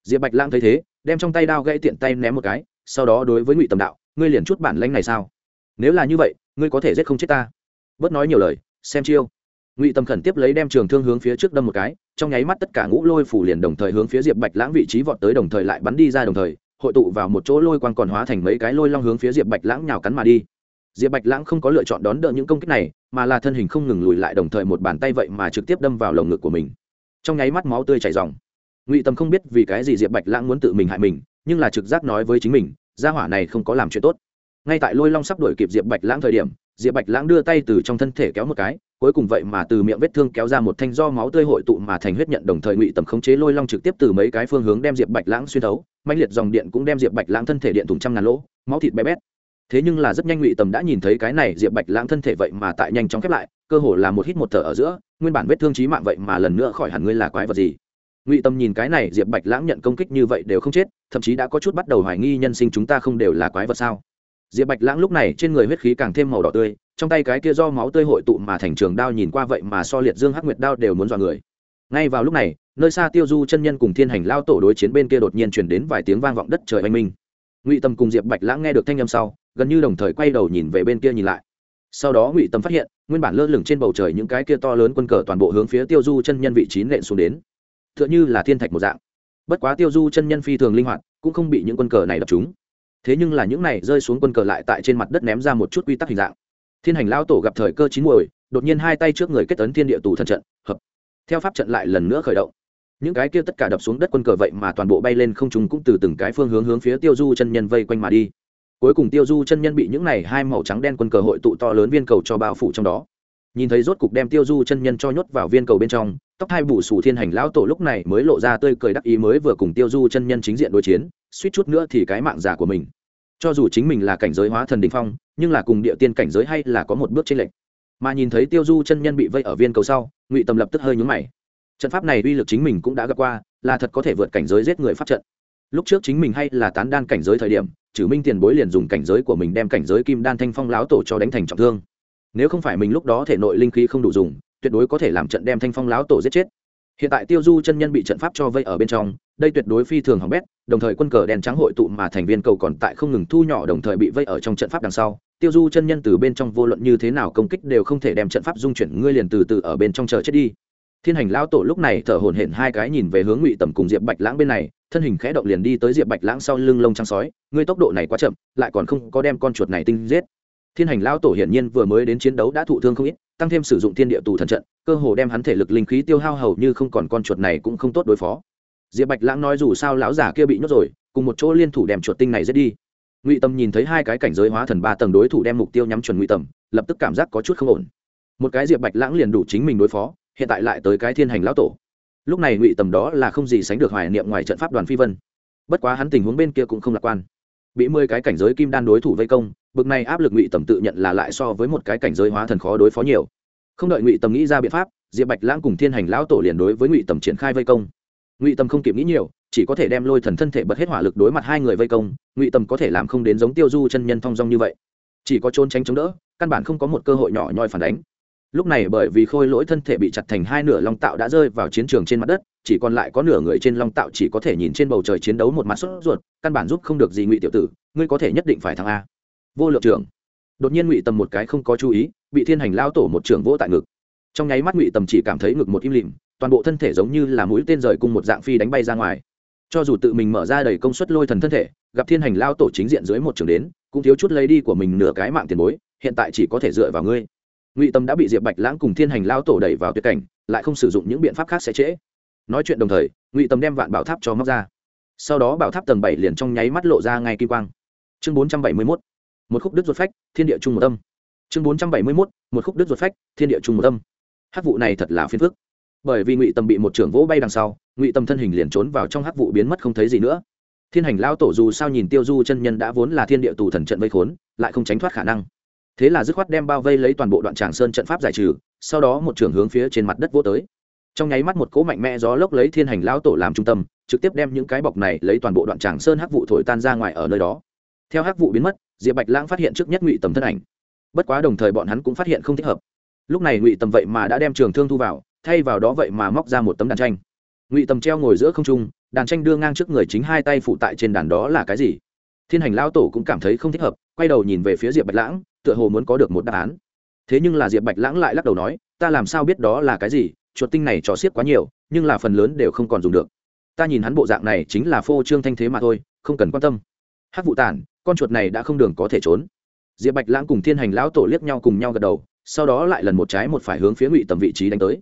Diệp bạch lãng thấy thế, đem trong tay đao gãy tiện tay ném một cái, sau đó đối với ngụy tầm đạo, ngươi liền chút bản lanh này sao? Nếu là như vậy ngươi có thể giết không chết ta. Bớt nói nhiều lời, xem chiêu. Ngụy Tâm khẩn tiếp lấy đem trường thương hướng phía trước đâm một cái, trong nháy mắt tất cả ngũ lôi phủ liền đồng thời hướng phía diệp bạch lãng vị trí vọt tới đồng thời lại bắn đi ra đồng thời, hội tụ vào một chỗ lôi quang còn hóa thành mấy cái lôi long hướng phía diệp bạch lãng nhào cắn mà đi. Diệp bạch lãng không có lựa chọn đón đỡ những công kích này, mà là thân hình không ngừng lùi lại đồng thời một bàn tay vậy mà trực tiếp đâm vào lồng ngực của mình. Trong nháy mắt máu tươi chảy dòng ngụy tâm không biết vì cái gì diệp bạch lãng muốn tự mình hại mình, nhưng là trực giác nói với chính mình, gia hỏa này không có làm chuyện tốt ngay tại lôi long sắp đuổi kịp diệp bạch lãng thời điểm, diệp bạch lãng đưa tay từ trong thân thể kéo một cái, cuối cùng vậy mà từ miệng vết thương kéo ra một thanh do máu tươi hội tụ mà thành huyết nhận đồng thời ngụy tầm khống chế lôi long trực tiếp từ mấy cái phương hướng đem diệp bạch lãng xuyên thấu mạnh liệt dòng điện cũng đem diệp bạch lãng thân thể điện thủng trăm ngàn lỗ, máu thịt bé bét. Thế nhưng là rất nhanh ngụy tầm đã nhìn thấy cái này diệp bạch lãng thân thể vậy mà tại nhanh chóng khép lại, cơ hồ là một hít một thở ở giữa, nguyên bản vết thương trí mạng vậy mà lần nữa khỏi hẳn ngươi là quái vật gì. Ngụy tầm nhìn cái này diệp bạch lãng nhận công kích như vậy đều không chết, thậm chí đã có chút bắt đầu hoài nghi nhân sinh chúng ta không đều là quái vật sao? Diệp bạch lãng lúc này trên người huyết khí càng thêm màu đỏ tươi, trong tay cái kia do máu tươi hội tụ mà thành trường đao nhìn qua vậy mà so liệt dương hắc nguyệt đao đều muốn dọa người. Ngay vào lúc này, nơi xa tiêu du chân nhân cùng thiên hành lao tổ đối chiến bên kia đột nhiên chuyển đến vài tiếng vang vọng đất trời oanh minh. Ngụy tâm cùng diệp bạch lãng nghe được thanh âm sau, gần như đồng thời quay đầu nhìn về bên kia nhìn lại. Sau đó ngụy tâm phát hiện, nguyên bản lơ lửng trên bầu trời những cái kia to lớn quân cờ toàn bộ hướng phía tiêu du chân nhân vị trí nện xuống đến. T h ư ợ n h ư là thiên thạch một dạng. Bất quá tiêu du chân nhân phi thường linh hoạt, cũng không bị những quân cờ này đập chúng thế nhưng là những này rơi xuống quân cờ lại tại trên mặt đất ném ra một chút quy tắc hình dạng. Thiên hành lao tổ gặp thời cơ chín muồi, đột nhiên hai tay trước người kết tấn thiên địa tù thân trận, hợp. Theo pháp trận lại lần nữa khởi động. Những cái kia tất cả đập xuống đất quân cờ vậy mà toàn bộ bay lên không trùng cũng từ từng cái phương hướng hướng phía tiêu du chân nhân vây quanh mà đi. Cuối cùng tiêu du chân nhân bị những này hai màu trắng đen quân cờ hội tụ to lớn viên cầu cho bao phủ trong đó. Nhìn thấy rốt cục đem tiêu du chân nhân cho nhốt vào viên cầu bên trong tóc hai bù sù thiên hành lão tổ lúc này mới lộ ra tươi cười đắc ý mới vừa cùng tiêu du chân nhân chính diện đối chiến, suýt chút nữa thì cái mạng giả của mình. Cho dù chính mình là cảnh giới hóa thần đình phong, nhưng là cùng địa tiên cảnh giới hay là có một bước trên lệch. Mà nhìn thấy tiêu du chân nhân bị vây ở viên cầu sau, ngụy tầm lập tức hơi nhúng mày. Trận pháp này uy lực chính mình cũng đã gặp qua, là thật có thể vượt cảnh giới giết người pháp trận. Lúc trước chính mình hay là tán đan cảnh giới thời điểm chử minh tiền bối liền dùng cảnh giới của mình đem cảnh giới kim đan thanh phong láo tổ cho đánh thành trọng thương. Nếu không phải mình lúc đó thể nội linh khí không đủ dùng tuyệt đối có thể làm trận đem thanh phong láo tổ giết chết. Hiện tại tiêu du chân nhân bị trận pháp cho vây ở bên trong, đây tuyệt đối phi thường hỏng bét, đồng thời quân cờ đen trắng hội tụ mà thành viên cầu còn tại không ngừng thu nhỏ đồng thời bị vây ở trong trận pháp đằng sau. Tiêu du chân nhân từ bên trong vô luận như thế nào công kích đều không thể đem trận pháp dung chuyển, ngươi liền từ từ ở bên trong chờ chết đi. Thiên hành lão tổ lúc này thở hổn hển hai cái nhìn về hướng ngụy tầm cùng diệp bạch lãng bên này, thân hình khẽ động liền đi tới diệp bạch lãng sau lưng lông trắng sói, ngươi tốc độ này quá chậm, lại còn không có đem con chuột này tinh giết. Thiên hành lão tổ hiển nhiên vừa mới đến chiến đấu đã thụ thương không ít tăng thêm sử dụng thiên địa tù thần trận, cơ hồ đem hắn thể lực linh khí tiêu hao hầu như không còn con chuột này cũng không tốt đối phó. Diệp bạch lãng nói dù sao lão giả kia bị nhốt rồi, cùng một chỗ liên thủ đem chuột tinh này giết đi. Ngụy tâm nhìn thấy hai cái cảnh giới hóa thần ba tầng đối thủ đem mục tiêu nhắm chuẩn ngụy tầm lập tức cảm giác có chút không ổn. Một cái diệp bạch lãng liền đủ chính mình đối phó, hiện tại lại tới cái thiên hành lão tổ. Lúc này ngụy tầm đó là không gì sánh được hoài niệm ngoài trận pháp đoàn phi vân. Bất quá hắn tình huống bên kia cũng không lạc quan. Bị mười cái cảnh giới kim đan đối thủ vây công bực này áp lực ngụy tầm tự nhận là lại so với một cái cảnh giới hóa thần khó đối phó nhiều. Không đợi ngụy tầm nghĩ ra biện pháp, diệp bạch lãng cùng thiên hành lão tổ liền đối với ngụy tầm triển khai vây công. Ngụy tầm không kịp nghĩ nhiều, chỉ có thể đem lôi thần thân thể bật hết hỏa lực đối mặt hai người vây công, ngụy tầm có thể làm không đến giống tiêu du chân nhân thong dong như vậy. Chỉ có trốn tránh chống đỡ, căn bản không có một cơ hội nhỏ nhoi phản đánh. Lúc này bởi vì khôi lỗi thân thể bị chặt thành hai nửa long tạo đã rơi vào chiến trường trên mặt đất, chỉ còn lại có nửa người trên long tạo chỉ có thể nhìn trên bầu trời chiến đấu một mặt sốt ruột, căn bản giúp không được gì ngụy tiểu tử, ngươi có thể nhất định phải thắng a vô lượng trưởng. Đột nhiên ngụy tầm một cái không có chú ý, bị thiên hành lao tổ một trưởng vỗ tại ngực. Trong nháy mắt ngụy tầm chỉ cảm thấy ngực một im lìm, toàn bộ thân thể giống như là mũi tên rời cùng một dạng phi đánh bay ra ngoài. Cho dù tự mình mở ra đầy công suất lôi thần thân thể, gặp thiên hành lao tổ chính diện dưới một trường đến, cũng thiếu chút lấy đi của mình nửa cái mạng tiền bối, hiện tại chỉ có thể dựa vào ngươi. Ngụy tâm đã bị diệp bạch lãng cùng thiên hành lao tổ đẩy vào tuyệt cảnh, lại không sử dụng những biện pháp khác sẽ trễ. Nói chuyện đồng thời, ngụy tâm đem vạn bảo tháp cho móc ra. Sau đó bảo tháp tầng bảy liền trong nháy mắt lộ ra ngay kim quang. Chương bốn trăm bảy mươi mốt một khúc đứt ruột phách, thiên địa trung một âm. Chương bốn trăm bảy mươi mốt, một khúc đứt ruột phách, thiên địa trung một âm. Hát vụ này thật là phiền phức. Bởi vì ngụy tâm bị một trưởng vỗ bay đằng sau, ngụy tâm thân hình liền trốn vào trong hắc vụ biến mất không thấy gì nữa. Thiên hành lao tổ dù sao nhìn tiêu du chân nhân đã vốn là thiên địa tù thần trận vây khốn, lại không tránh thoát khả năng. Thế là dứt khoát đem bao vây lấy toàn bộ đoạn tràng sơn trận pháp giải trừ, sau đó một trưởng hướng phía trên mặt đất vô tới. Trong nháy mắt một cỗ mạnh mẽ gió lốc lấy thiên hành lao tổ làm trung tâm, trực tiếp đem những cái bọc này lấy toàn bộ đoạn tràng sơn hắc vụ thổi tan ra ngoài ở nơi đó. Theo hắc vụ biến mất diệp bạch lãng phát hiện trước nhất ngụy tầm thân ảnh. Bất quá đồng thời bọn hắn cũng phát hiện không thích hợp. Lúc này ngụy tầm vậy mà đã đem trường thương thu vào, thay vào đó vậy mà móc ra một tấm đàn tranh. Ngụy tầm treo ngồi giữa không trung, đàn tranh đưa ngang trước người chính hai tay phụ tại trên đàn đó là cái gì? Thiên hành lao tổ cũng cảm thấy không thích hợp, quay đầu nhìn về phía diệp bạch lãng, tựa hồ muốn có được một đáp án. Thế nhưng là diệp bạch lãng lại lắc đầu nói, ta làm sao biết đó là cái gì? Chuột tinh này trò xiết quá nhiều, nhưng là phần lớn đều không còn dùng được. Ta nhìn hắn bộ dạng này chính là phô trương thanh thế mà thôi, không cần quan tâm. Hát vụ tản con chuột này đã không đường có thể trốn. Diệp bạch lãng cùng thiên hành lão tổ liếc nhau cùng nhau gật đầu, sau đó lại lần một trái một phải hướng phía ngụy tầm vị trí đánh tới.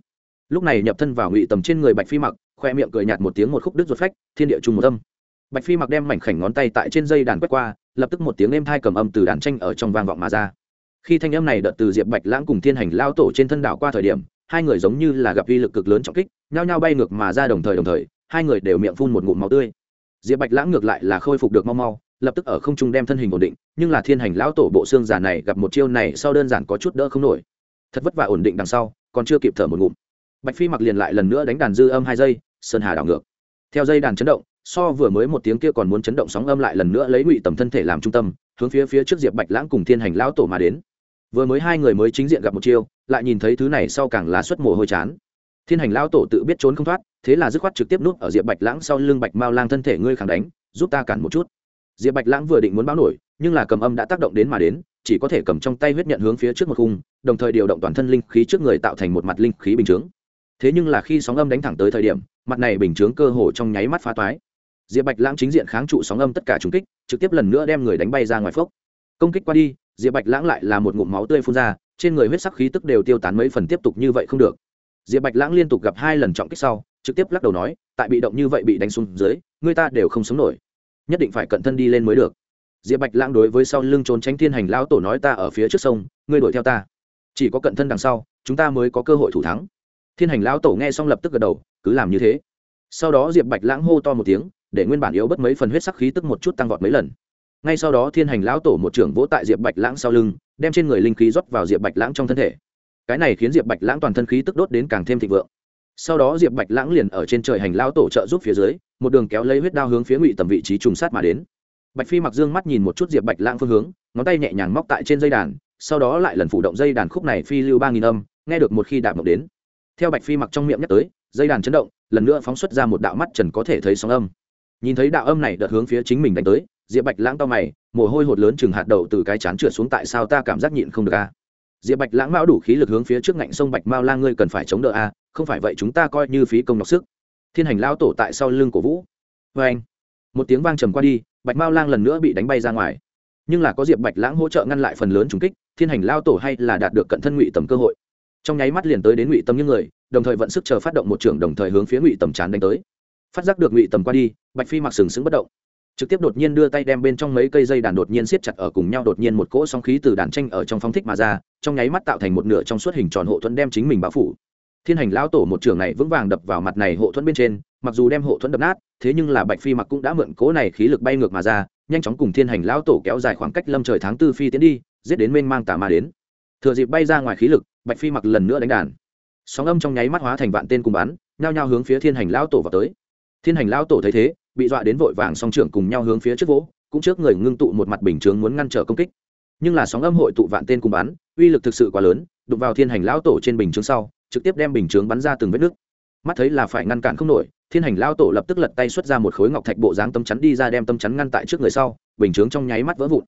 Lúc này nhập thân vào ngụy tầm trên người bạch phi mặc, khoe miệng cười nhạt một tiếng một khúc đứt ruột phách, thiên địa chung một âm. Bạch phi mặc đem mảnh khảnh ngón tay tại trên dây đàn quét qua, lập tức một tiếng êm thai cầm âm từ đàn tranh ở trong vang vọng mà ra. Khi thanh âm này đợt từ diệp bạch lãng cùng thiên hành lao tổ trên thân đảo qua thời điểm, hai người giống như là gặp vi lực cực lớn trọng kích, nhao nhao bay ngược mà ra đồng thời đồng thời, hai người đều miệng phun một ngụm máu tươi. Diệp bạch lãng ngược lại là khôi phục được mau mau lập tức ở không trung đem thân hình ổn định, nhưng là thiên hành lão tổ bộ xương giả này gặp một chiêu này sau đơn giản có chút đỡ không nổi. Thật vất vả ổn định đằng sau, còn chưa kịp thở một ngụm. Bạch phi mặc liền lại lần nữa đánh đàn dư âm hai giây, sơn hà đảo ngược. Theo dây đàn chấn động, so vừa mới một tiếng kia còn muốn chấn động sóng âm lại lần nữa lấy ngụy tầm thân thể làm trung tâm, hướng phía phía trước diệp bạch lãng cùng thiên hành lão tổ mà đến. Vừa mới hai người mới chính diện gặp một chiêu, lại nhìn thấy thứ này sau càng lá suất mồ hôi chán. Thiên hành lão tổ tự biết trốn không thoát, thế là dứt khoát trực tiếp núp ở diệp bạch lãng sau lưng bạch mao lang thân thể ngươi khẳng đánh, giúp ta cản một chút diệp bạch lãng vừa định muốn báo nổi, nhưng là cầm âm đã tác động đến mà đến, chỉ có thể cầm trong tay huyết nhận hướng phía trước một khung, đồng thời điều động toàn thân linh khí trước người tạo thành một mặt linh khí bình chướng. Thế nhưng là khi sóng âm đánh thẳng tới thời điểm, mặt này bình chướng cơ hồ trong nháy mắt phá toái. Diệp bạch lãng chính diện kháng trụ sóng âm tất cả trùng kích, trực tiếp lần nữa đem người đánh bay ra ngoài phốc. Công kích qua đi, diệp bạch lãng lại là một ngụm máu tươi phun ra, trên người huyết sắc khí tức đều tiêu tán mấy phần tiếp tục như vậy không được. Diệp bạch lãng liên tục gặp hai lần trọng kích sau, trực tiếp lắc đầu nói, tại bị động như vậy bị đánh xuống dưới, người ta đều không sống nổi nhất định phải cận thân đi lên mới được. Diệp bạch lãng đối với sau lưng trốn tránh thiên hành lão tổ nói ta ở phía trước sông, ngươi đuổi theo ta. Chỉ có cận thân đằng sau, chúng ta mới có cơ hội thủ thắng. Thiên hành lão tổ nghe xong lập tức gật đầu, cứ làm như thế. Sau đó diệp bạch lãng hô to một tiếng, để nguyên bản yếu bất mấy phần huyết sắc khí tức một chút tăng vọt mấy lần. Ngay sau đó thiên hành lão tổ một trưởng vỗ tại diệp bạch lãng sau lưng, đem trên người linh khí rót vào diệp bạch lãng trong thân thể. Cái này khiến diệp bạch lãng toàn thân khí tức đốt đến càng thêm thịnh vượng. Sau đó diệp bạch lãng liền ở trên trời hành lão tổ trợ giúp phía dưới một đường kéo lấy huyết đao hướng phía ngụy tầm vị trí trùng sát mà đến. Bạch phi mặc dương mắt nhìn một chút diệp bạch lãng phương hướng, ngón tay nhẹ nhàng móc tại trên dây đàn, sau đó lại lần phủ động dây đàn khúc này phi lưu ba nghìn âm, nghe được một khi đạp mộng đến. Theo bạch phi mặc trong miệng nhắc tới, dây đàn chấn động, lần nữa phóng xuất ra một đạo mắt trần có thể thấy sóng âm. Nhìn thấy đạo âm này đợt hướng phía chính mình đánh tới, diệp bạch lãng to mày, mồ hôi hột lớn chừng hạt đậu từ cái chán trượt xuống tại sao ta cảm giác nhịn không được a diệp bạch lãng mão đủ khí lực hướng phía trước ngạnh sông bạch mao la ngươi cần phải chống đỡ a không phải vậy chúng ta coi như phí công nọc sức thiên hành lao tổ tại sau lưng cổ vũ. Vê anh, một tiếng vang trầm qua đi, bạch mao lang lần nữa bị đánh bay ra ngoài. Nhưng là có diệp bạch lãng hỗ trợ ngăn lại phần lớn trùng kích, thiên hành lao tổ hay là đạt được cận thân ngụy tầm cơ hội. Trong nháy mắt liền tới đến ngụy tầm những người, đồng thời vận sức chờ phát động một trường đồng thời hướng phía ngụy tầm chán đánh tới. Phát giác được ngụy tầm qua đi, bạch phi mặc sừng sững bất động. Trực tiếp đột nhiên đưa tay đem bên trong mấy cây dây đàn đột nhiên siết chặt ở cùng nhau, đột nhiên một cỗ sóng khí từ đàn tranh ở trong phong thích mà ra, trong nháy mắt tạo thành một nửa trong suốt hình tròn hộ thuẫn đem chính mình bao phủ thiên hành lão tổ một trường này vững vàng đập vào mặt này hộ thuẫn bên trên, mặc dù đem hộ thuẫn đập nát, thế nhưng là bạch phi mặc cũng đã mượn cố này khí lực bay ngược mà ra, nhanh chóng cùng thiên hành lão tổ kéo dài khoảng cách lâm trời tháng tư phi tiến đi, giết đến mênh mang tà ma đến. Thừa dịp bay ra ngoài khí lực, bạch phi mặc lần nữa đánh đàn. Sóng âm trong nháy mắt hóa thành vạn tên cùng bắn, nhao nhao hướng phía thiên hành lão tổ vào tới. Thiên hành lão tổ thấy thế, bị dọa đến vội vàng song trưởng cùng nhau hướng phía trước vỗ, cũng trước người ngưng tụ một mặt bình chướng muốn ngăn trở công kích. Nhưng là sóng âm hội tụ vạn tên cùng bắn, uy lực thực sự quá lớn, đụng vào thiên hành lão tổ trên bình chướng sau trực tiếp đem bình chướng bắn ra từng vết nước. Mắt thấy là phải ngăn cản không nổi, thiên hành lão tổ lập tức lật tay xuất ra một khối ngọc thạch bộ dáng tâm chắn đi ra đem tâm chắn ngăn tại trước người sau, bình chướng trong nháy mắt vỡ vụn.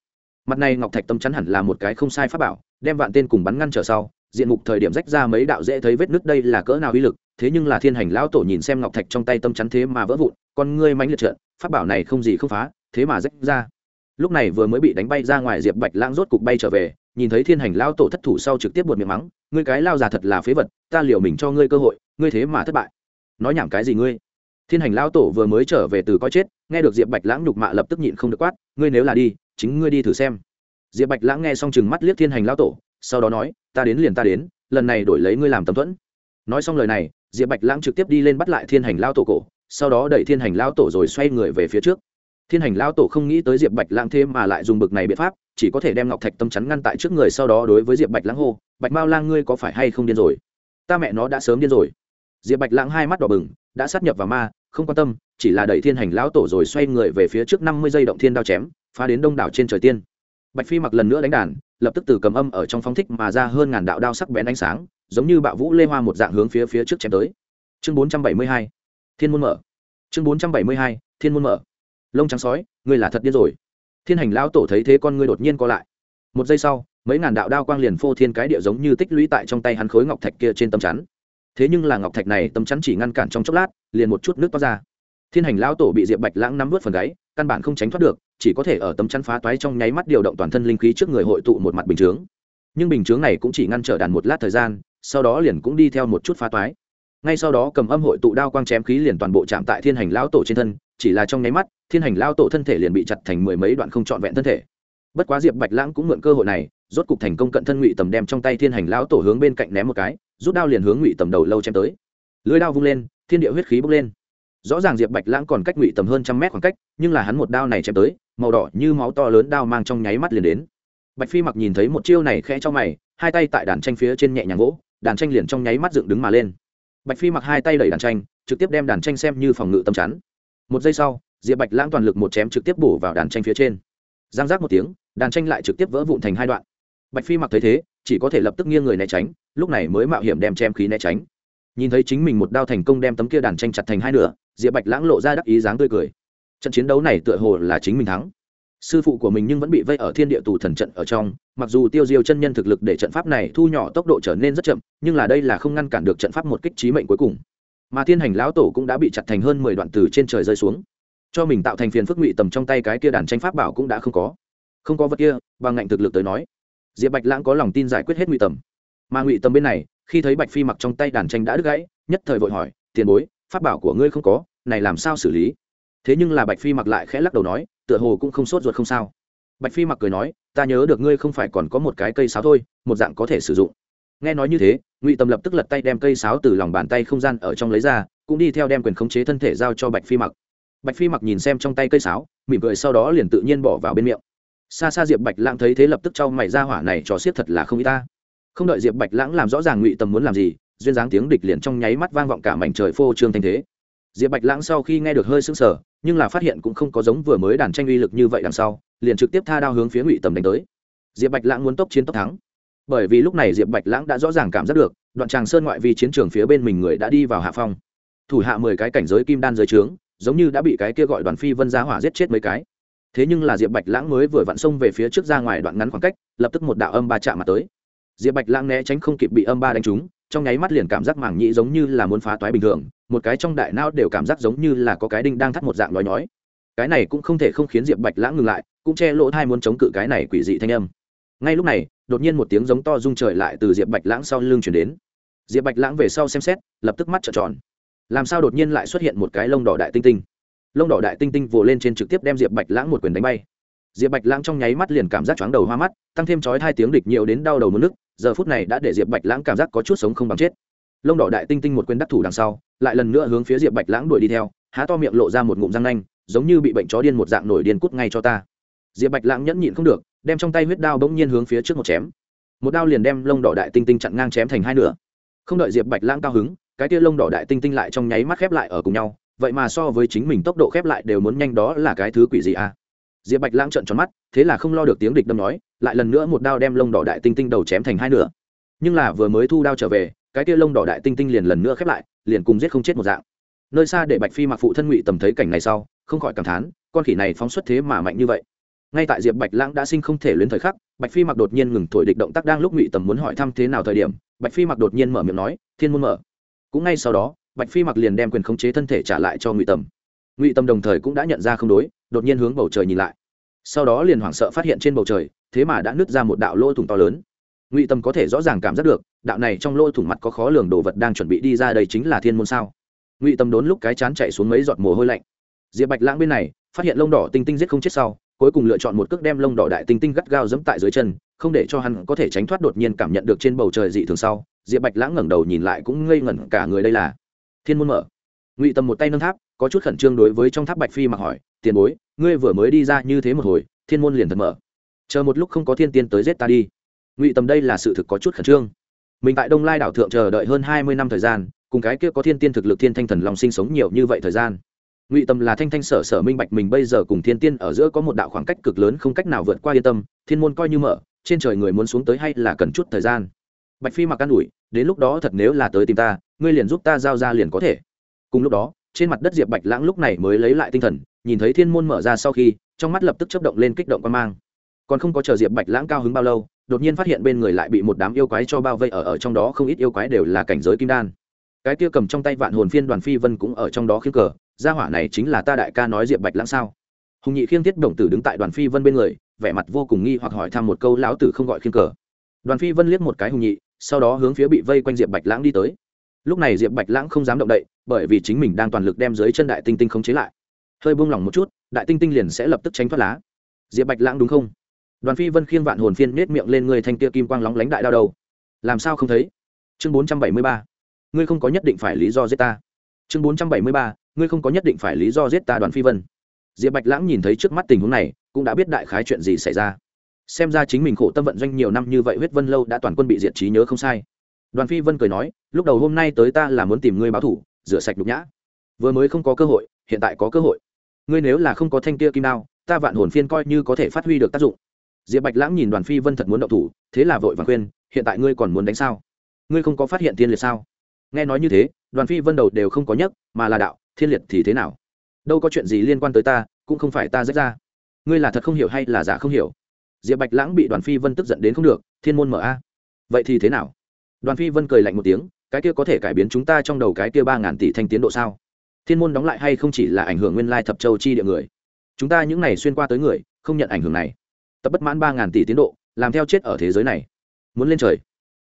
Mặt này ngọc thạch tâm chắn hẳn là một cái không sai pháp bảo, đem vạn tên cùng bắn ngăn trở sau, diện mục thời điểm rách ra mấy đạo dễ thấy vết nứt đây là cỡ nào uy lực, thế nhưng là thiên hành lão tổ nhìn xem ngọc thạch trong tay tâm chắn thế mà vỡ vụn, con ngươi mánh liệt trợn, pháp bảo này không gì không phá, thế mà rách ra. Lúc này vừa mới bị đánh bay ra ngoài diệp bạch lãng rốt cục bay trở về, nhìn thấy thiên hành lão tổ thất thủ sau trực tiếp buột miệng mắng ngươi cái lao già thật là phế vật, ta liều mình cho ngươi cơ hội, ngươi thế mà thất bại. Nói nhảm cái gì ngươi? Thiên hành lao tổ vừa mới trở về từ coi chết, nghe được diệp bạch lãng nhục mạ lập tức nhịn không được quát, ngươi nếu là đi, chính ngươi đi thử xem. Diệp bạch lãng nghe xong chừng mắt liếc thiên hành lao tổ, sau đó nói, ta đến liền ta đến, lần này đổi lấy ngươi làm tấm thuẫn. Nói xong lời này, diệp bạch lãng trực tiếp đi lên bắt lại thiên hành lao tổ cổ, sau đó đẩy thiên hành lao tổ rồi xoay người về phía trước thiên hành lao tổ không nghĩ tới diệp bạch lãng thêm mà lại dùng bực này biện pháp, chỉ có thể đem ngọc thạch tâm chắn ngăn tại trước người sau đó đối với diệp bạch lãng hô, bạch mao lang ngươi có phải hay không điên rồi? Ta mẹ nó đã sớm điên rồi. Diệp bạch lãng hai mắt đỏ bừng, đã sát nhập vào ma, không quan tâm, chỉ là đẩy thiên hành lão tổ rồi xoay người về phía trước năm mươi giây động thiên đao chém, phá đến đông đảo trên trời tiên. Bạch phi mặc lần nữa đánh đàn, lập tức từ cầm âm ở trong phóng thích mà ra hơn ngàn đạo đao sắc bén ánh sáng, giống như bạo vũ lê hoa một dạng hướng phía phía trước chém tới. Chương bốn trăm bảy mươi hai, thiên môn mở. Chương bốn trăm bảy mươi hai, thiên môn mở lông trắng sói, ngươi là thật điên rồi. Thiên hành lão tổ thấy thế con ngươi đột nhiên co lại. Một giây sau, mấy ngàn đạo đao quang liền phô thiên cái địa giống như tích lũy tại trong tay hắn khối ngọc thạch kia trên tấm chắn. Thế nhưng là ngọc thạch này tấm chắn chỉ ngăn cản trong chốc lát, liền một chút nước toát ra. Thiên hành lão tổ bị diệp bạch lãng nắm vớt phần gáy, căn bản không tránh thoát được, chỉ có thể ở tấm chắn phá toái trong nháy mắt điều động toàn thân linh khí trước người hội tụ một mặt bình chướng. Nhưng bình chướng này cũng chỉ ngăn trở đàn một lát thời gian, sau đó liền cũng đi theo một chút phá toái. Ngay sau đó cầm âm hội tụ đao quang chém khí liền toàn bộ chạm tại thiên hành lão tổ trên thân chỉ là trong nháy mắt, thiên hành lao tổ thân thể liền bị chặt thành mười mấy đoạn không trọn vẹn thân thể. Bất quá diệp bạch lãng cũng mượn cơ hội này, rốt cục thành công cận thân ngụy tầm đem trong tay thiên hành lão tổ hướng bên cạnh ném một cái, rút đao liền hướng ngụy tầm đầu lâu chém tới. Lưới đao vung lên, thiên địa huyết khí bốc lên. Rõ ràng diệp bạch lãng còn cách ngụy tầm hơn trăm mét khoảng cách, nhưng là hắn một đao này chém tới, màu đỏ như máu to lớn đao mang trong nháy mắt liền đến. Bạch phi mặc nhìn thấy một chiêu này khẽ cho mày, hai tay tại đàn tranh phía trên nhẹ nhàng gỗ đàn tranh liền trong nháy mắt dựng đứng mà lên. Bạch phi mặc hai tay đẩy đàn tranh, trực tiếp đem đàn tranh xem như phòng ngự tầm chắn một giây sau, diệp bạch lãng toàn lực một chém trực tiếp bổ vào đàn tranh phía trên. Giang giác một tiếng, đàn tranh lại trực tiếp vỡ vụn thành hai đoạn. Bạch phi mặc thấy thế, chỉ có thể lập tức nghiêng người né tránh, lúc này mới mạo hiểm đem chém khí né tránh. Nhìn thấy chính mình một đao thành công đem tấm kia đàn tranh chặt thành hai nửa, diệp bạch lãng lộ ra đắc ý dáng tươi cười. Trận chiến đấu này tựa hồ là chính mình thắng. Sư phụ của mình nhưng vẫn bị vây ở thiên địa tù thần trận ở trong, mặc dù tiêu diêu chân nhân thực lực để trận pháp này thu nhỏ tốc độ trở nên rất chậm, nhưng là đây là không ngăn cản được trận pháp một kích trí mệnh cuối cùng mà thiên hành lão tổ cũng đã bị chặt thành hơn mười đoạn từ trên trời rơi xuống. Cho mình tạo thành phiền phức ngụy tầm trong tay cái kia đàn tranh pháp bảo cũng đã không có. Không có vật kia, bằng ngạnh thực lực tới nói, diệp bạch lãng có lòng tin giải quyết hết ngụy tầm. Mà ngụy tầm bên này, khi thấy bạch phi mặc trong tay đàn tranh đã đứt gãy, nhất thời vội hỏi, tiền bối, pháp bảo của ngươi không có, này làm sao xử lý? Thế nhưng là bạch phi mặc lại khẽ lắc đầu nói, tựa hồ cũng không sốt ruột không sao. Bạch phi mặc cười nói, ta nhớ được ngươi không phải còn có một cái cây sáo thôi, một dạng có thể sử dụng. Nghe nói như thế ngụy tâm lập tức lật tay đem cây sáo từ lòng bàn tay không gian ở trong lấy ra, cũng đi theo đem quyền khống chế thân thể giao cho bạch phi mặc. Bạch phi mặc nhìn xem trong tay cây sáo, mỉm cười sau đó liền tự nhiên bỏ vào bên miệng. Xa xa diệp bạch lãng thấy thế lập tức cho mày ra hỏa này cho xiết thật là không y ta. Không đợi diệp bạch lãng làm rõ ràng ngụy tâm muốn làm gì, duyên dáng tiếng địch liền trong nháy mắt vang vọng cả mảnh trời phô trương thanh thế. Diệp bạch lãng sau khi nghe được hơi sững sờ, nhưng là phát hiện cũng không có giống vừa mới đàn tranh uy lực như vậy đằng sau, liền trực tiếp tha đao hướng phía ngụy tầm đánh tới. Diệp bạch lãng muốn tốc chiến tốc thắng bởi vì lúc này diệp bạch lãng đã rõ ràng cảm giác được, đoạn tràng sơn ngoại vi chiến trường phía bên mình người đã đi vào hạ phong. Thủ hạ mười cái cảnh giới kim đan giới trướng, giống như đã bị cái kia gọi đoàn phi vân giá hỏa giết chết mấy cái. Thế nhưng là diệp bạch lãng mới vừa vặn xông về phía trước ra ngoài đoạn ngắn khoảng cách, lập tức một đạo âm ba chạm mặt tới. Diệp bạch lãng né tránh không kịp bị âm ba đánh trúng, trong nháy mắt liền cảm giác mảng nhĩ giống như là muốn phá toái bình thường, một cái trong đại não đều cảm giác giống như là có cái đinh đang thắt một dạng nói nhói. Cái này cũng không thể không khiến diệp bạch lãng ngừng lại, cũng che lỗ thai muốn chống cự cái này quỷ dị thanh âm. Ngay lúc này đột nhiên một tiếng giống to rung trời lại từ diệp bạch lãng sau lưng chuyển đến. Diệp bạch lãng về sau xem xét, lập tức mắt trợn tròn. Làm sao đột nhiên lại xuất hiện một cái lông đỏ đại tinh tinh? Lông đỏ đại tinh tinh vồ lên trên trực tiếp đem diệp bạch lãng một quyền đánh bay. Diệp bạch lãng trong nháy mắt liền cảm giác chóng đầu hoa mắt, tăng thêm chói hai tiếng địch nhiều đến đau đầu mất nước, giờ phút này đã để diệp bạch lãng cảm giác có chút sống không bằng chết. Lông đỏ đại tinh tinh một quyền đắc thủ đằng sau, lại lần nữa hướng phía diệp bạch lãng đuổi đi theo, há to miệng lộ ra một ngụm răng nanh, giống như bị bệnh chó điên một dạng nổi điên cút ngay cho ta. Diệp bạch lãng nhẫn nhịn không được đem trong tay huyết đao bỗng nhiên hướng phía trước một chém. Một đao liền đem lông đỏ đại tinh tinh chặn ngang chém thành hai nửa. Không đợi diệp bạch lãng cao hứng, cái tia lông đỏ đại tinh tinh lại trong nháy mắt khép lại ở cùng nhau, vậy mà so với chính mình tốc độ khép lại đều muốn nhanh đó là cái thứ quỷ gì à? Diệp bạch lãng trợn tròn mắt, thế là không lo được tiếng địch đâm nói, lại lần nữa một đao đem lông đỏ đại tinh tinh đầu chém thành hai nửa. Nhưng là vừa mới thu đao trở về, cái kia lông đỏ đại tinh tinh liền lần nữa khép lại, liền cùng giết không chết một dạng. Nơi xa để bạch phi mặc phụ thân ngụy tầm thấy cảnh này sau, không khỏi cảm thán, con khỉ này phóng xuất thế mà mạnh như vậy ngay tại diệp bạch lãng đã sinh không thể luyến thời khắc, bạch phi mặc đột nhiên ngừng thổi địch động tác đang lúc ngụy tầm muốn hỏi thăm thế nào thời điểm, bạch phi mặc đột nhiên mở miệng nói, thiên môn mở. Cũng ngay sau đó, bạch phi mặc liền đem quyền khống chế thân thể trả lại cho ngụy tầm. Ngụy tầm đồng thời cũng đã nhận ra không đối, đột nhiên hướng bầu trời nhìn lại. Sau đó liền hoảng sợ phát hiện trên bầu trời, thế mà đã nứt ra một đạo lỗ thủng to lớn. Ngụy Tầm có thể rõ ràng cảm giác được, đạo này trong lỗ thủng mặt có khó lường đồ vật đang chuẩn bị đi ra đây chính là thiên môn sao. Ngụy Tầm đốn lúc cái chán chạy xuống mấy giọt mồ hôi lạnh. Diệp bạch lãng bên này, phát hiện lông đỏ tinh tinh giết không chết sau cuối cùng lựa chọn một cước đem lông đỏ đại tinh tinh gắt gao dẫm tại dưới chân, không để cho hắn có thể tránh thoát đột nhiên cảm nhận được trên bầu trời dị thường sau, diệp bạch lãng ngẩng đầu nhìn lại cũng ngây ngẩn cả người đây là. Thiên môn mở. Ngụy tâm một tay nâng tháp, có chút khẩn trương đối với trong tháp bạch phi mặc hỏi, tiền bối, ngươi vừa mới đi ra như thế một hồi, thiên môn liền thật mở. Chờ một lúc không có thiên tiên tới giết ta đi. Ngụy tầm đây là sự thực có chút khẩn trương. Mình tại đông lai đảo thượng chờ đợi hơn hai mươi năm thời gian, cùng cái kia có thiên tiên thực lực thiên thanh thần lòng sinh sống nhiều như vậy thời gian ngụy Tâm là thanh thanh sở sở minh bạch mình bây giờ cùng thiên tiên ở giữa có một đạo khoảng cách cực lớn không cách nào vượt qua yên tâm, thiên môn coi như mở, trên trời người muốn xuống tới hay là cần chút thời gian. Bạch phi mặc an ủi, đến lúc đó thật nếu là tới tìm ta, ngươi liền giúp ta giao ra liền có thể. Cùng lúc đó, trên mặt đất diệp bạch lãng lúc này mới lấy lại tinh thần, nhìn thấy thiên môn mở ra sau khi, trong mắt lập tức chấp động lên kích động quan mang. Còn không có chờ diệp bạch lãng cao hứng bao lâu, đột nhiên phát hiện bên người lại bị một đám yêu quái cho bao vây ở ở trong đó không ít yêu quái đều là cảnh giới kim đan. Cái kia cầm trong tay vạn hồn phiên đoàn phi vân cũng ở trong đó khiêng cờ gia hỏa này chính là ta đại ca nói diệp bạch lãng sao? Hùng nhị khiêng thiết đồng tử đứng tại đoàn phi vân bên người, vẻ mặt vô cùng nghi hoặc hỏi thăm một câu lão tử không gọi khiêng cờ. Đoàn phi vân liếc một cái hùng nhị, sau đó hướng phía bị vây quanh diệp bạch lãng đi tới. Lúc này diệp bạch lãng không dám động đậy, bởi vì chính mình đang toàn lực đem dưới chân đại tinh tinh không chế lại. Hơi buông lỏng một chút, đại tinh tinh liền sẽ lập tức tránh thoát lá. Diệp bạch lãng đúng không? Đoàn phi vân khiêng vạn hồn phiên nết miệng lên người thanh tia kim quang lóng lánh đại đao đầu. Làm sao không thấy? Chương bốn trăm bảy mươi ba. Ngươi không có nhất định phải lý do giết ta. Chương bốn trăm bảy mươi ba ngươi không có nhất định phải lý do giết ta đoàn phi vân. Diệp bạch lãng nhìn thấy trước mắt tình huống này, cũng đã biết đại khái chuyện gì xảy ra. Xem ra chính mình khổ tâm vận doanh nhiều năm như vậy huyết vân lâu đã toàn quân bị diệt trí nhớ không sai. Đoàn phi vân cười nói, lúc đầu hôm nay tới ta là muốn tìm ngươi báo thủ, rửa sạch nhục nhã. Vừa mới không có cơ hội, hiện tại có cơ hội. Ngươi nếu là không có thanh kia kim đao, ta vạn hồn phiên coi như có thể phát huy được tác dụng. Diệp bạch lãng nhìn đoàn phi vân thật muốn động thủ, thế là vội vàng khuyên, hiện tại ngươi còn muốn đánh sao? Ngươi không có phát hiện tiên liệt sao? Nghe nói như thế, đoàn phi vân đầu đều không có nhấc, mà là đạo thiên liệt thì thế nào? Đâu có chuyện gì liên quan tới ta, cũng không phải ta rách ra. Ngươi là thật không hiểu hay là giả không hiểu? Diệp bạch lãng bị đoàn phi vân tức giận đến không được, thiên môn mở a. Vậy thì thế nào? Đoàn phi vân cười lạnh một tiếng, cái kia có thể cải biến chúng ta trong đầu cái kia ba ngàn tỷ thanh tiến độ sao? Thiên môn đóng lại hay không chỉ là ảnh hưởng nguyên lai thập châu chi địa người? Chúng ta những n à y xuyên qua tới người, không nhận ảnh hưởng này. Tập bất mãn ba ngàn tỷ tiến độ, làm theo chết ở thế giới này. Muốn lên trời.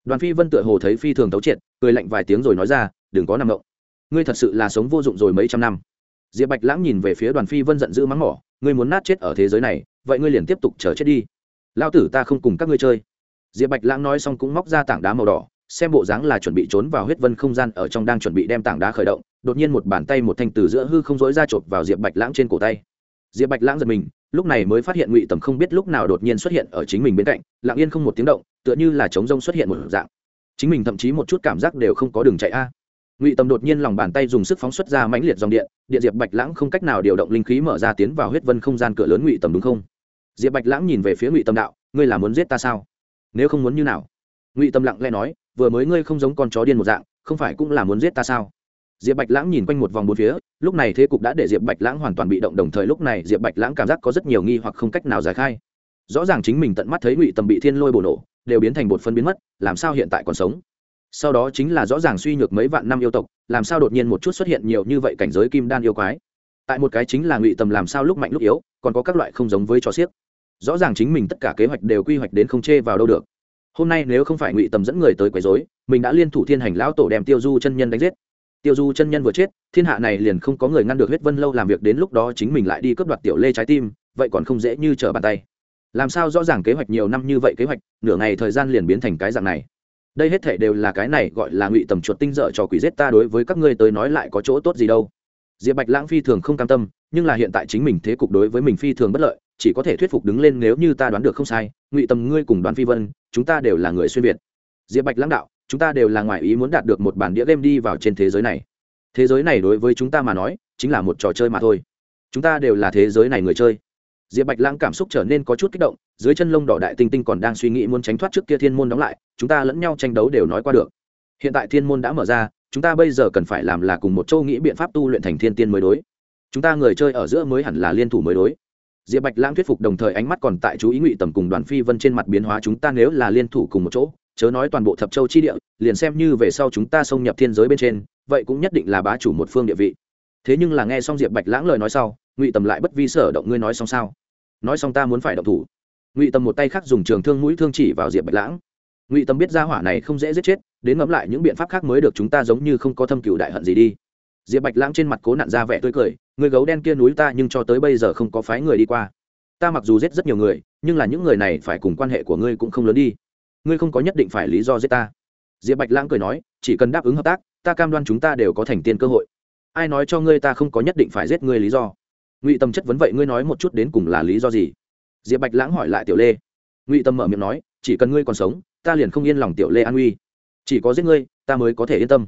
Đoàn phi vân tựa hồ thấy phi thường tấu triệt, cười lạnh vài tiếng rồi nói ra, đừng có nằm động ngươi thật sự là sống vô dụng rồi mấy trăm năm. Diệp bạch lãng nhìn về phía đoàn phi vân giận dữ mắng mỏ, ngươi muốn nát chết ở thế giới này, vậy ngươi liền tiếp tục chờ chết đi. Lao tử ta không cùng các ngươi chơi. Diệp bạch lãng nói xong cũng móc ra tảng đá màu đỏ, xem bộ dáng là chuẩn bị trốn vào huyết vân không gian ở trong đang chuẩn bị đem tảng đá khởi động, đột nhiên một bàn tay một thanh từ giữa hư không dối ra chộp vào diệp bạch lãng trên cổ tay. Diệp bạch lãng giật mình, lúc này mới phát hiện ngụy tầm không biết lúc nào đột nhiên xuất hiện ở chính mình bên cạnh, lặng yên không một tiếng động, tựa như là trống rông xuất hiện một dạng. Chính mình thậm chí một chút cảm giác đều không có đường chạy a ngụy tầm đột nhiên lòng bàn tay dùng sức phóng xuất ra mãnh liệt dòng điện điện diệp bạch lãng không cách nào điều động linh khí mở ra tiến vào huyết vân không gian cửa lớn ngụy tầm đúng không diệp bạch lãng nhìn về phía ngụy tầm đạo ngươi là muốn giết ta sao nếu không muốn như nào ngụy tầm lặng lẽ nói vừa mới ngươi không giống con chó điên một dạng không phải cũng là muốn giết ta sao diệp bạch lãng nhìn quanh một vòng bốn phía lúc này thế cục đã để diệp bạch lãng hoàn toàn bị động đồng thời lúc này diệp bạch lãng cảm giác có rất nhiều nghi hoặc không cách nào giải khai rõ ràng chính mình tận mắt thấy ngụy tầm bị thiên lôi bổ nổ đều biến thành bột phân biến mất làm sao hiện tại còn sống sau đó chính là rõ ràng suy nhược mấy vạn năm yêu tộc, làm sao đột nhiên một chút xuất hiện nhiều như vậy cảnh giới kim đan yêu quái? Tại một cái chính là ngụy tầm làm sao lúc mạnh lúc yếu, còn có các loại không giống với trò xiếc. Rõ ràng chính mình tất cả kế hoạch đều quy hoạch đến không chê vào đâu được. Hôm nay nếu không phải ngụy tầm dẫn người tới quấy dối mình đã liên thủ thiên hành lão tổ đem tiêu du chân nhân đánh giết. Tiêu du chân nhân vừa chết, thiên hạ này liền không có người ngăn được huyết vân lâu làm việc đến lúc đó chính mình lại đi cướp đoạt tiểu lê trái tim, vậy còn không dễ như trở bàn tay. Làm sao rõ ràng kế hoạch nhiều năm như vậy kế hoạch, nửa ngày thời gian liền biến thành cái dạng này? Đây hết thể đều là cái này gọi là ngụy tầm chuột tinh dở cho quỷ giết ta đối với các ngươi tới nói lại có chỗ tốt gì đâu. Diệp bạch lãng phi thường không cam tâm, nhưng là hiện tại chính mình thế cục đối với mình phi thường bất lợi, chỉ có thể thuyết phục đứng lên nếu như ta đoán được không sai, ngụy tầm ngươi cùng đoàn phi vân, chúng ta đều là người xuyên việt. Diệp bạch lãng đạo, chúng ta đều là ngoài ý muốn đạt được một bản đĩa game đi vào trên thế giới này. Thế giới này đối với chúng ta mà nói, chính là một trò chơi mà thôi. Chúng ta đều là thế giới này người chơi diệp bạch lãng cảm xúc trở nên có chút kích động, dưới chân lông đỏ đại tinh tinh còn đang suy nghĩ muốn tránh thoát trước kia thiên môn đóng lại, chúng ta lẫn nhau tranh đấu đều nói qua được. Hiện tại thiên môn đã mở ra, chúng ta bây giờ cần phải làm là cùng một châu nghĩ biện pháp tu luyện thành thiên tiên mới đối. Chúng ta người chơi ở giữa mới hẳn là liên thủ mới đối. Diệp bạch lãng thuyết phục đồng thời ánh mắt còn tại chú ý ngụy tầm cùng đoàn phi vân trên mặt biến hóa chúng ta nếu là liên thủ cùng một chỗ, chớ nói toàn bộ thập châu chi địa, liền xem như về sau chúng ta xông nhập thiên giới bên trên, vậy cũng nhất định là bá chủ một phương địa vị. Thế nhưng là nghe xong diệp bạch lãng lời nói sau ngụy tầm lại bất vi sở động ngươi nói xong sao? Nói xong ta muốn phải động thủ. Ngụy tầm một tay khác dùng trường thương mũi thương chỉ vào diệp bạch lãng. Ngụy tầm biết ra hỏa này không dễ giết chết, đến ngẫm lại những biện pháp khác mới được chúng ta giống như không có thâm cựu đại hận gì đi. Diệp bạch lãng trên mặt cố nặn ra vẻ tươi cười, người gấu đen kia núi ta nhưng cho tới bây giờ không có phái người đi qua. Ta mặc dù giết rất nhiều người, nhưng là những người này phải cùng quan hệ của ngươi cũng không lớn đi. Ngươi không có nhất định phải lý do giết ta. Diệp bạch lãng cười nói, chỉ cần đáp ứng hợp tác, ta cam đoan chúng ta đều có thành tiên cơ hội. Ai nói cho ngươi ta không có nhất định phải giết ngươi lý do? Ngụy tâm chất vấn vậy ngươi nói một chút đến cùng là lý do gì diệp bạch lãng hỏi lại tiểu lê ngụy tâm mở miệng nói chỉ cần ngươi còn sống ta liền không yên lòng tiểu lê an uy chỉ có giết ngươi ta mới có thể yên tâm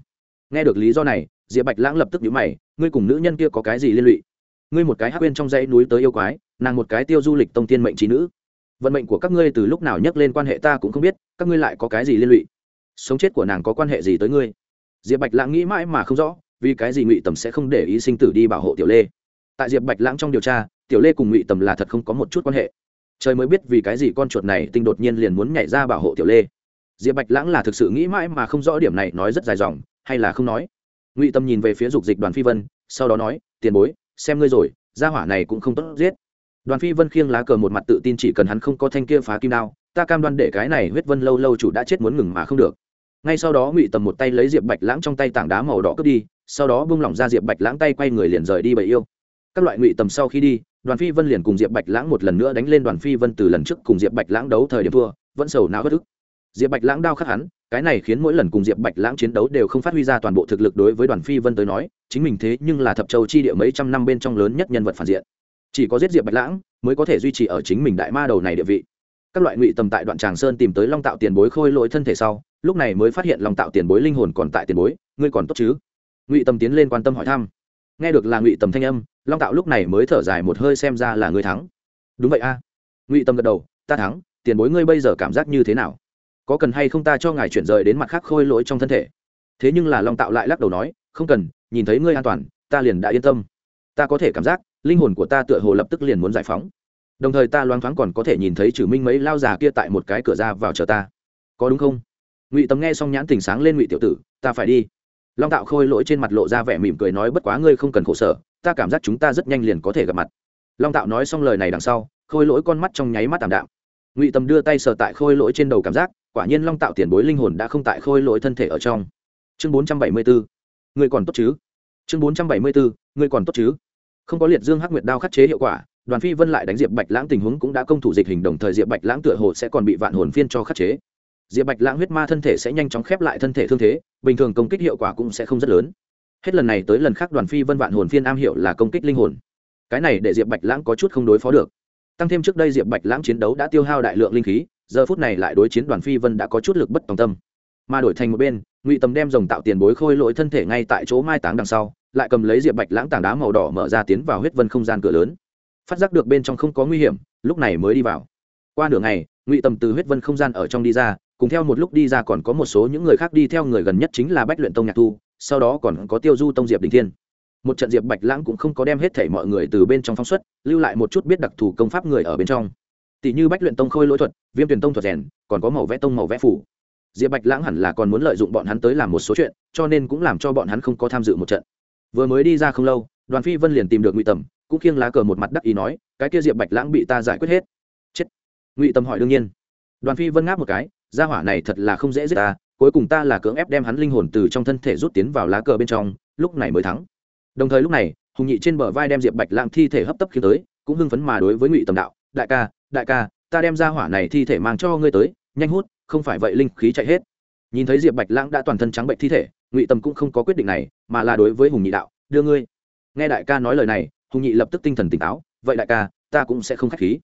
nghe được lý do này diệp bạch lãng lập tức nhíu mày ngươi cùng nữ nhân kia có cái gì liên lụy ngươi một cái hát quên trong dãy núi tới yêu quái nàng một cái tiêu du lịch tông tiên mệnh trí nữ vận mệnh của các ngươi từ lúc nào nhắc lên quan hệ ta cũng không biết các ngươi lại có cái gì liên lụy sống chết của nàng có quan hệ gì tới ngươi diệp bạch lãng nghĩ mãi mà không rõ vì cái gì ngụy tầm sẽ không để ý sinh tử đi bảo hộ tiểu lê tại diệp bạch lãng trong điều tra, tiểu lê cùng ngụy tầm là thật không có một chút quan hệ. Trời mới biết vì cái gì con chuột này tinh đột nhiên liền muốn nhảy ra bảo hộ tiểu lê. Diệp bạch lãng là thực sự nghĩ mãi mà không rõ điểm này nói rất dài dòng, hay là không nói. Ngụy tâm nhìn về phía dục dịch đoàn phi vân, sau đó nói, tiền bối, xem ngươi rồi, gia hỏa này cũng không tốt giết. Đoàn phi vân khiêng lá cờ một mặt tự tin chỉ cần hắn không có thanh kia phá kim đao, ta cam đoan để cái này huyết vân lâu lâu chủ đã chết muốn ngừng mà không được. Ngay sau đó ngụy tầm một tay lấy diệp bạch lãng trong tay tảng đá màu đỏ cướp đi, sau đó bung lỏng ra diệp bạch lãng tay quay người liền rời đi bầy yêu các loại ngụy tầm sau khi đi, đoàn phi vân liền cùng diệp bạch lãng một lần nữa đánh lên đoàn phi vân từ lần trước cùng diệp bạch lãng đấu thời điểm thua, vẫn sầu não bất ức. Diệp bạch lãng đao khắc hắn, cái này khiến mỗi lần cùng diệp bạch lãng chiến đấu đều không phát huy ra toàn bộ thực lực đối với đoàn phi vân tới nói, chính mình thế nhưng là thập châu chi địa mấy trăm năm bên trong lớn nhất nhân vật phản diện. Chỉ có giết diệp bạch lãng mới có thể duy trì ở chính mình đại ma đầu này địa vị. Các loại ngụy tầm tại đoạn tràng sơn tìm tới long tạo tiền bối khôi lỗi thân thể sau, lúc này mới phát hiện long tạo tiền bối linh hồn còn tại tiền bối, ngươi còn tốt chứ? Ngụy tầm tiến lên quan tâm hỏi thăm nghe được là ngụy tầm thanh âm, long tạo lúc này mới thở dài một hơi xem ra là ngươi thắng. Đúng vậy a. Ngụy tầm gật đầu, ta thắng, tiền bối ngươi bây giờ cảm giác như thế nào? Có cần hay không ta cho ngài chuyển rời đến mặt khác khôi lỗi trong thân thể? Thế nhưng là long tạo lại lắc đầu nói, không cần, nhìn thấy ngươi an toàn, ta liền đã yên tâm. Ta có thể cảm giác, linh hồn của ta tựa hồ lập tức liền muốn giải phóng. Đồng thời ta loáng thoáng còn có thể nhìn thấy trừ minh mấy lao già kia tại một cái cửa ra vào chờ ta. Có đúng không? Ngụy tầm nghe xong nhãn tình sáng lên ngụy tiểu tử, ta phải đi long tạo khôi lỗi trên mặt lộ ra vẻ mỉm cười nói, bất quá ngươi không cần khổ sở, ta cảm giác chúng ta rất nhanh liền có thể gặp mặt. Long tạo nói xong lời này đằng sau, khôi lỗi con mắt trong nháy mắt tạm đạm. Ngụy tầm đưa tay sờ tại khôi lỗi trên đầu cảm giác, quả nhiên long tạo tiền bối linh hồn đã không tại khôi lỗi thân thể ở trong. Chương bốn trăm bảy mươi bốn người còn tốt chứ? Chương bốn trăm bảy mươi bốn người còn tốt chứ? Không có liệt dương hắc nguyệt đao khắc chế hiệu quả, đoàn phi vân lại đánh diệp bạch lãng tình huống cũng đã công thủ dịch hình đồng thời diệp bạch lãng tựa hồ sẽ còn bị vạn hồn phiên cho khắc chế diệp bạch lãng huyết ma thân thể sẽ nhanh chóng khép lại thân thể thương thế, bình thường công kích hiệu quả cũng sẽ không rất lớn. Hết lần này tới lần khác đoàn phi vân vạn hồn phiên am hiểu là công kích linh hồn. Cái này để diệp bạch lãng có chút không đối phó được. Tăng thêm trước đây diệp bạch lãng chiến đấu đã tiêu hao đại lượng linh khí, giờ phút này lại đối chiến đoàn phi vân đã có chút lực bất tòng tâm. Mà đổi thành một bên, ngụy tầm đem dòng tạo tiền bối khôi lỗi thân thể ngay tại chỗ mai táng đằng sau, lại cầm lấy diệp bạch lãng tảng đá màu đỏ mở ra tiến vào huyết vân không gian cửa lớn. Phát giác được bên trong không có nguy hiểm, lúc này mới đi vào. Qua nửa ngày, ngụy tầm từ huyết vân không gian ở trong đi ra cùng theo một lúc đi ra còn có một số những người khác đi theo người gần nhất chính là bách luyện tông nhạc thu, sau đó còn có tiêu du tông diệp đình thiên. Một trận diệp bạch lãng cũng không có đem hết thảy mọi người từ bên trong phóng xuất, lưu lại một chút biết đặc thù công pháp người ở bên trong. Tỷ như bách luyện tông khôi lỗi thuật, viêm tuyển tông thuật rèn, còn có màu vẽ tông, màu vẽ phủ. Diệp bạch lãng hẳn là còn muốn lợi dụng bọn hắn tới làm một số chuyện, cho nên cũng làm cho bọn hắn không có tham dự một trận. Vừa mới đi ra không lâu, đoàn phi vân liền tìm được ngụy tầm, cũng khiêng lá cờ một mặt đắc ý nói, cái kia diệp bạch lãng bị ta giải quyết hết. Chết. Ngụy tầm hỏi đương nhiên. Đoàn phi vân ngáp một cái gia hỏa này thật là không dễ giết ta, cuối cùng ta là cưỡng ép đem hắn linh hồn từ trong thân thể rút tiến vào lá cờ bên trong, lúc này mới thắng. Đồng thời lúc này, hùng nhị trên bờ vai đem diệp bạch lãng thi thể hấp tấp khiến tới, cũng hưng phấn mà đối với ngụy tầm đạo, đại ca đại ca, ta đem ra hỏa này thi thể mang cho ngươi tới, nhanh hút, không phải vậy linh khí chạy hết. Nhìn thấy diệp bạch lãng đã toàn thân trắng bệnh thi thể, ngụy tầm cũng không có quyết định này, mà là đối với hùng nhị đạo, đưa ngươi. Nghe đại ca nói lời này, hùng nhị lập tức tinh thần tỉnh táo, vậy đại ca, ta cũng sẽ không k h á c h khí.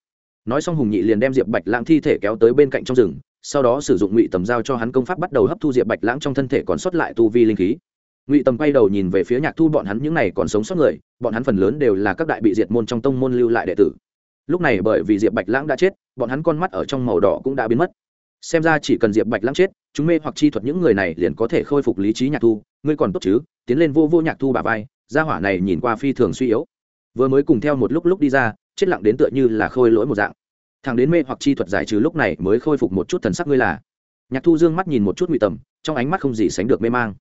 Nói xong hùng nhị liền đem diệp bạch lãng thi thể kéo tới bên cạnh trong rừng sau đó sử dụng ngụy tầm giao cho hắn công pháp bắt đầu hấp thu diệp bạch lãng trong thân thể còn sót lại tu vi linh khí. Ngụy tầm quay đầu nhìn về phía nhạc thu bọn hắn, những n à y còn sống sót người, bọn hắn phần lớn đều là các đại bị diệt môn trong tông môn lưu lại đệ tử. Lúc này bởi vì diệp bạch lãng đã chết, bọn hắn con mắt ở trong màu đỏ cũng đã biến mất. Xem ra chỉ cần diệp bạch lãng chết, chúng mê hoặc chi thuật những người này liền có thể khôi phục lý trí nhạc thu, ngươi còn tốt chứ, tiến lên vô vô nhạc thu bà vai, gia hỏa này nhìn qua phi thường suy yếu. Vừa mới cùng theo một lúc lúc đi ra, chết lặng đến tựa như là khôi lỗi một dạng thằng đến mê hoặc chi thuật giải trừ lúc này mới khôi phục một chút thần sắc ngươi là. Nhạc thu dương mắt nhìn một chút ngụy tầm, trong ánh mắt không gì sánh được mê mang.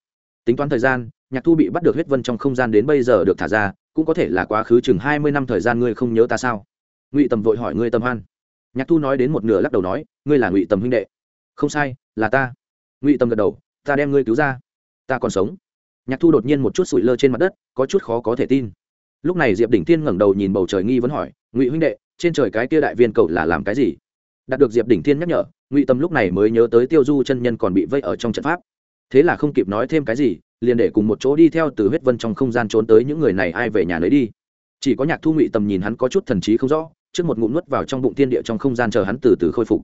Tính toán thời gian, nhạc thu bị bắt được huyết vân trong không gian đến bây giờ được thả ra, cũng có thể là quá khứ chừng hai mươi năm thời gian ngươi không nhớ ta sao? Ngụy tầm vội hỏi ngươi tâm hoan. Nhạc thu nói đến một nửa lắc đầu nói, ngươi là ngụy tầm huynh đệ. Không sai, là ta. Ngụy tầm gật đầu, ta đem ngươi cứu ra. Ta còn sống. Nhạc thu đột nhiên một chút sụi lơ trên mặt đất, có chút khó có thể tin. Lúc này diệp đỉnh tiên ngẩng đầu nhìn bầu trời nghi vấn hỏi, ngụy huynh đệ trên trời cái kia đại viên cầu là làm cái gì? Đạt được diệp đỉnh thiên nhắc nhở, ngụy tâm lúc này mới nhớ tới tiêu du chân nhân còn bị vây ở trong trận pháp. Thế là không kịp nói thêm cái gì, liền để cùng một chỗ đi theo từ huyết vân trong không gian trốn tới những người này ai về nhà lấy đi. Chỉ có nhạc thu ngụy tầm nhìn hắn có chút thần trí không rõ, trước một ngụm nuốt vào trong bụng thiên địa trong không gian chờ hắn từ từ khôi phục.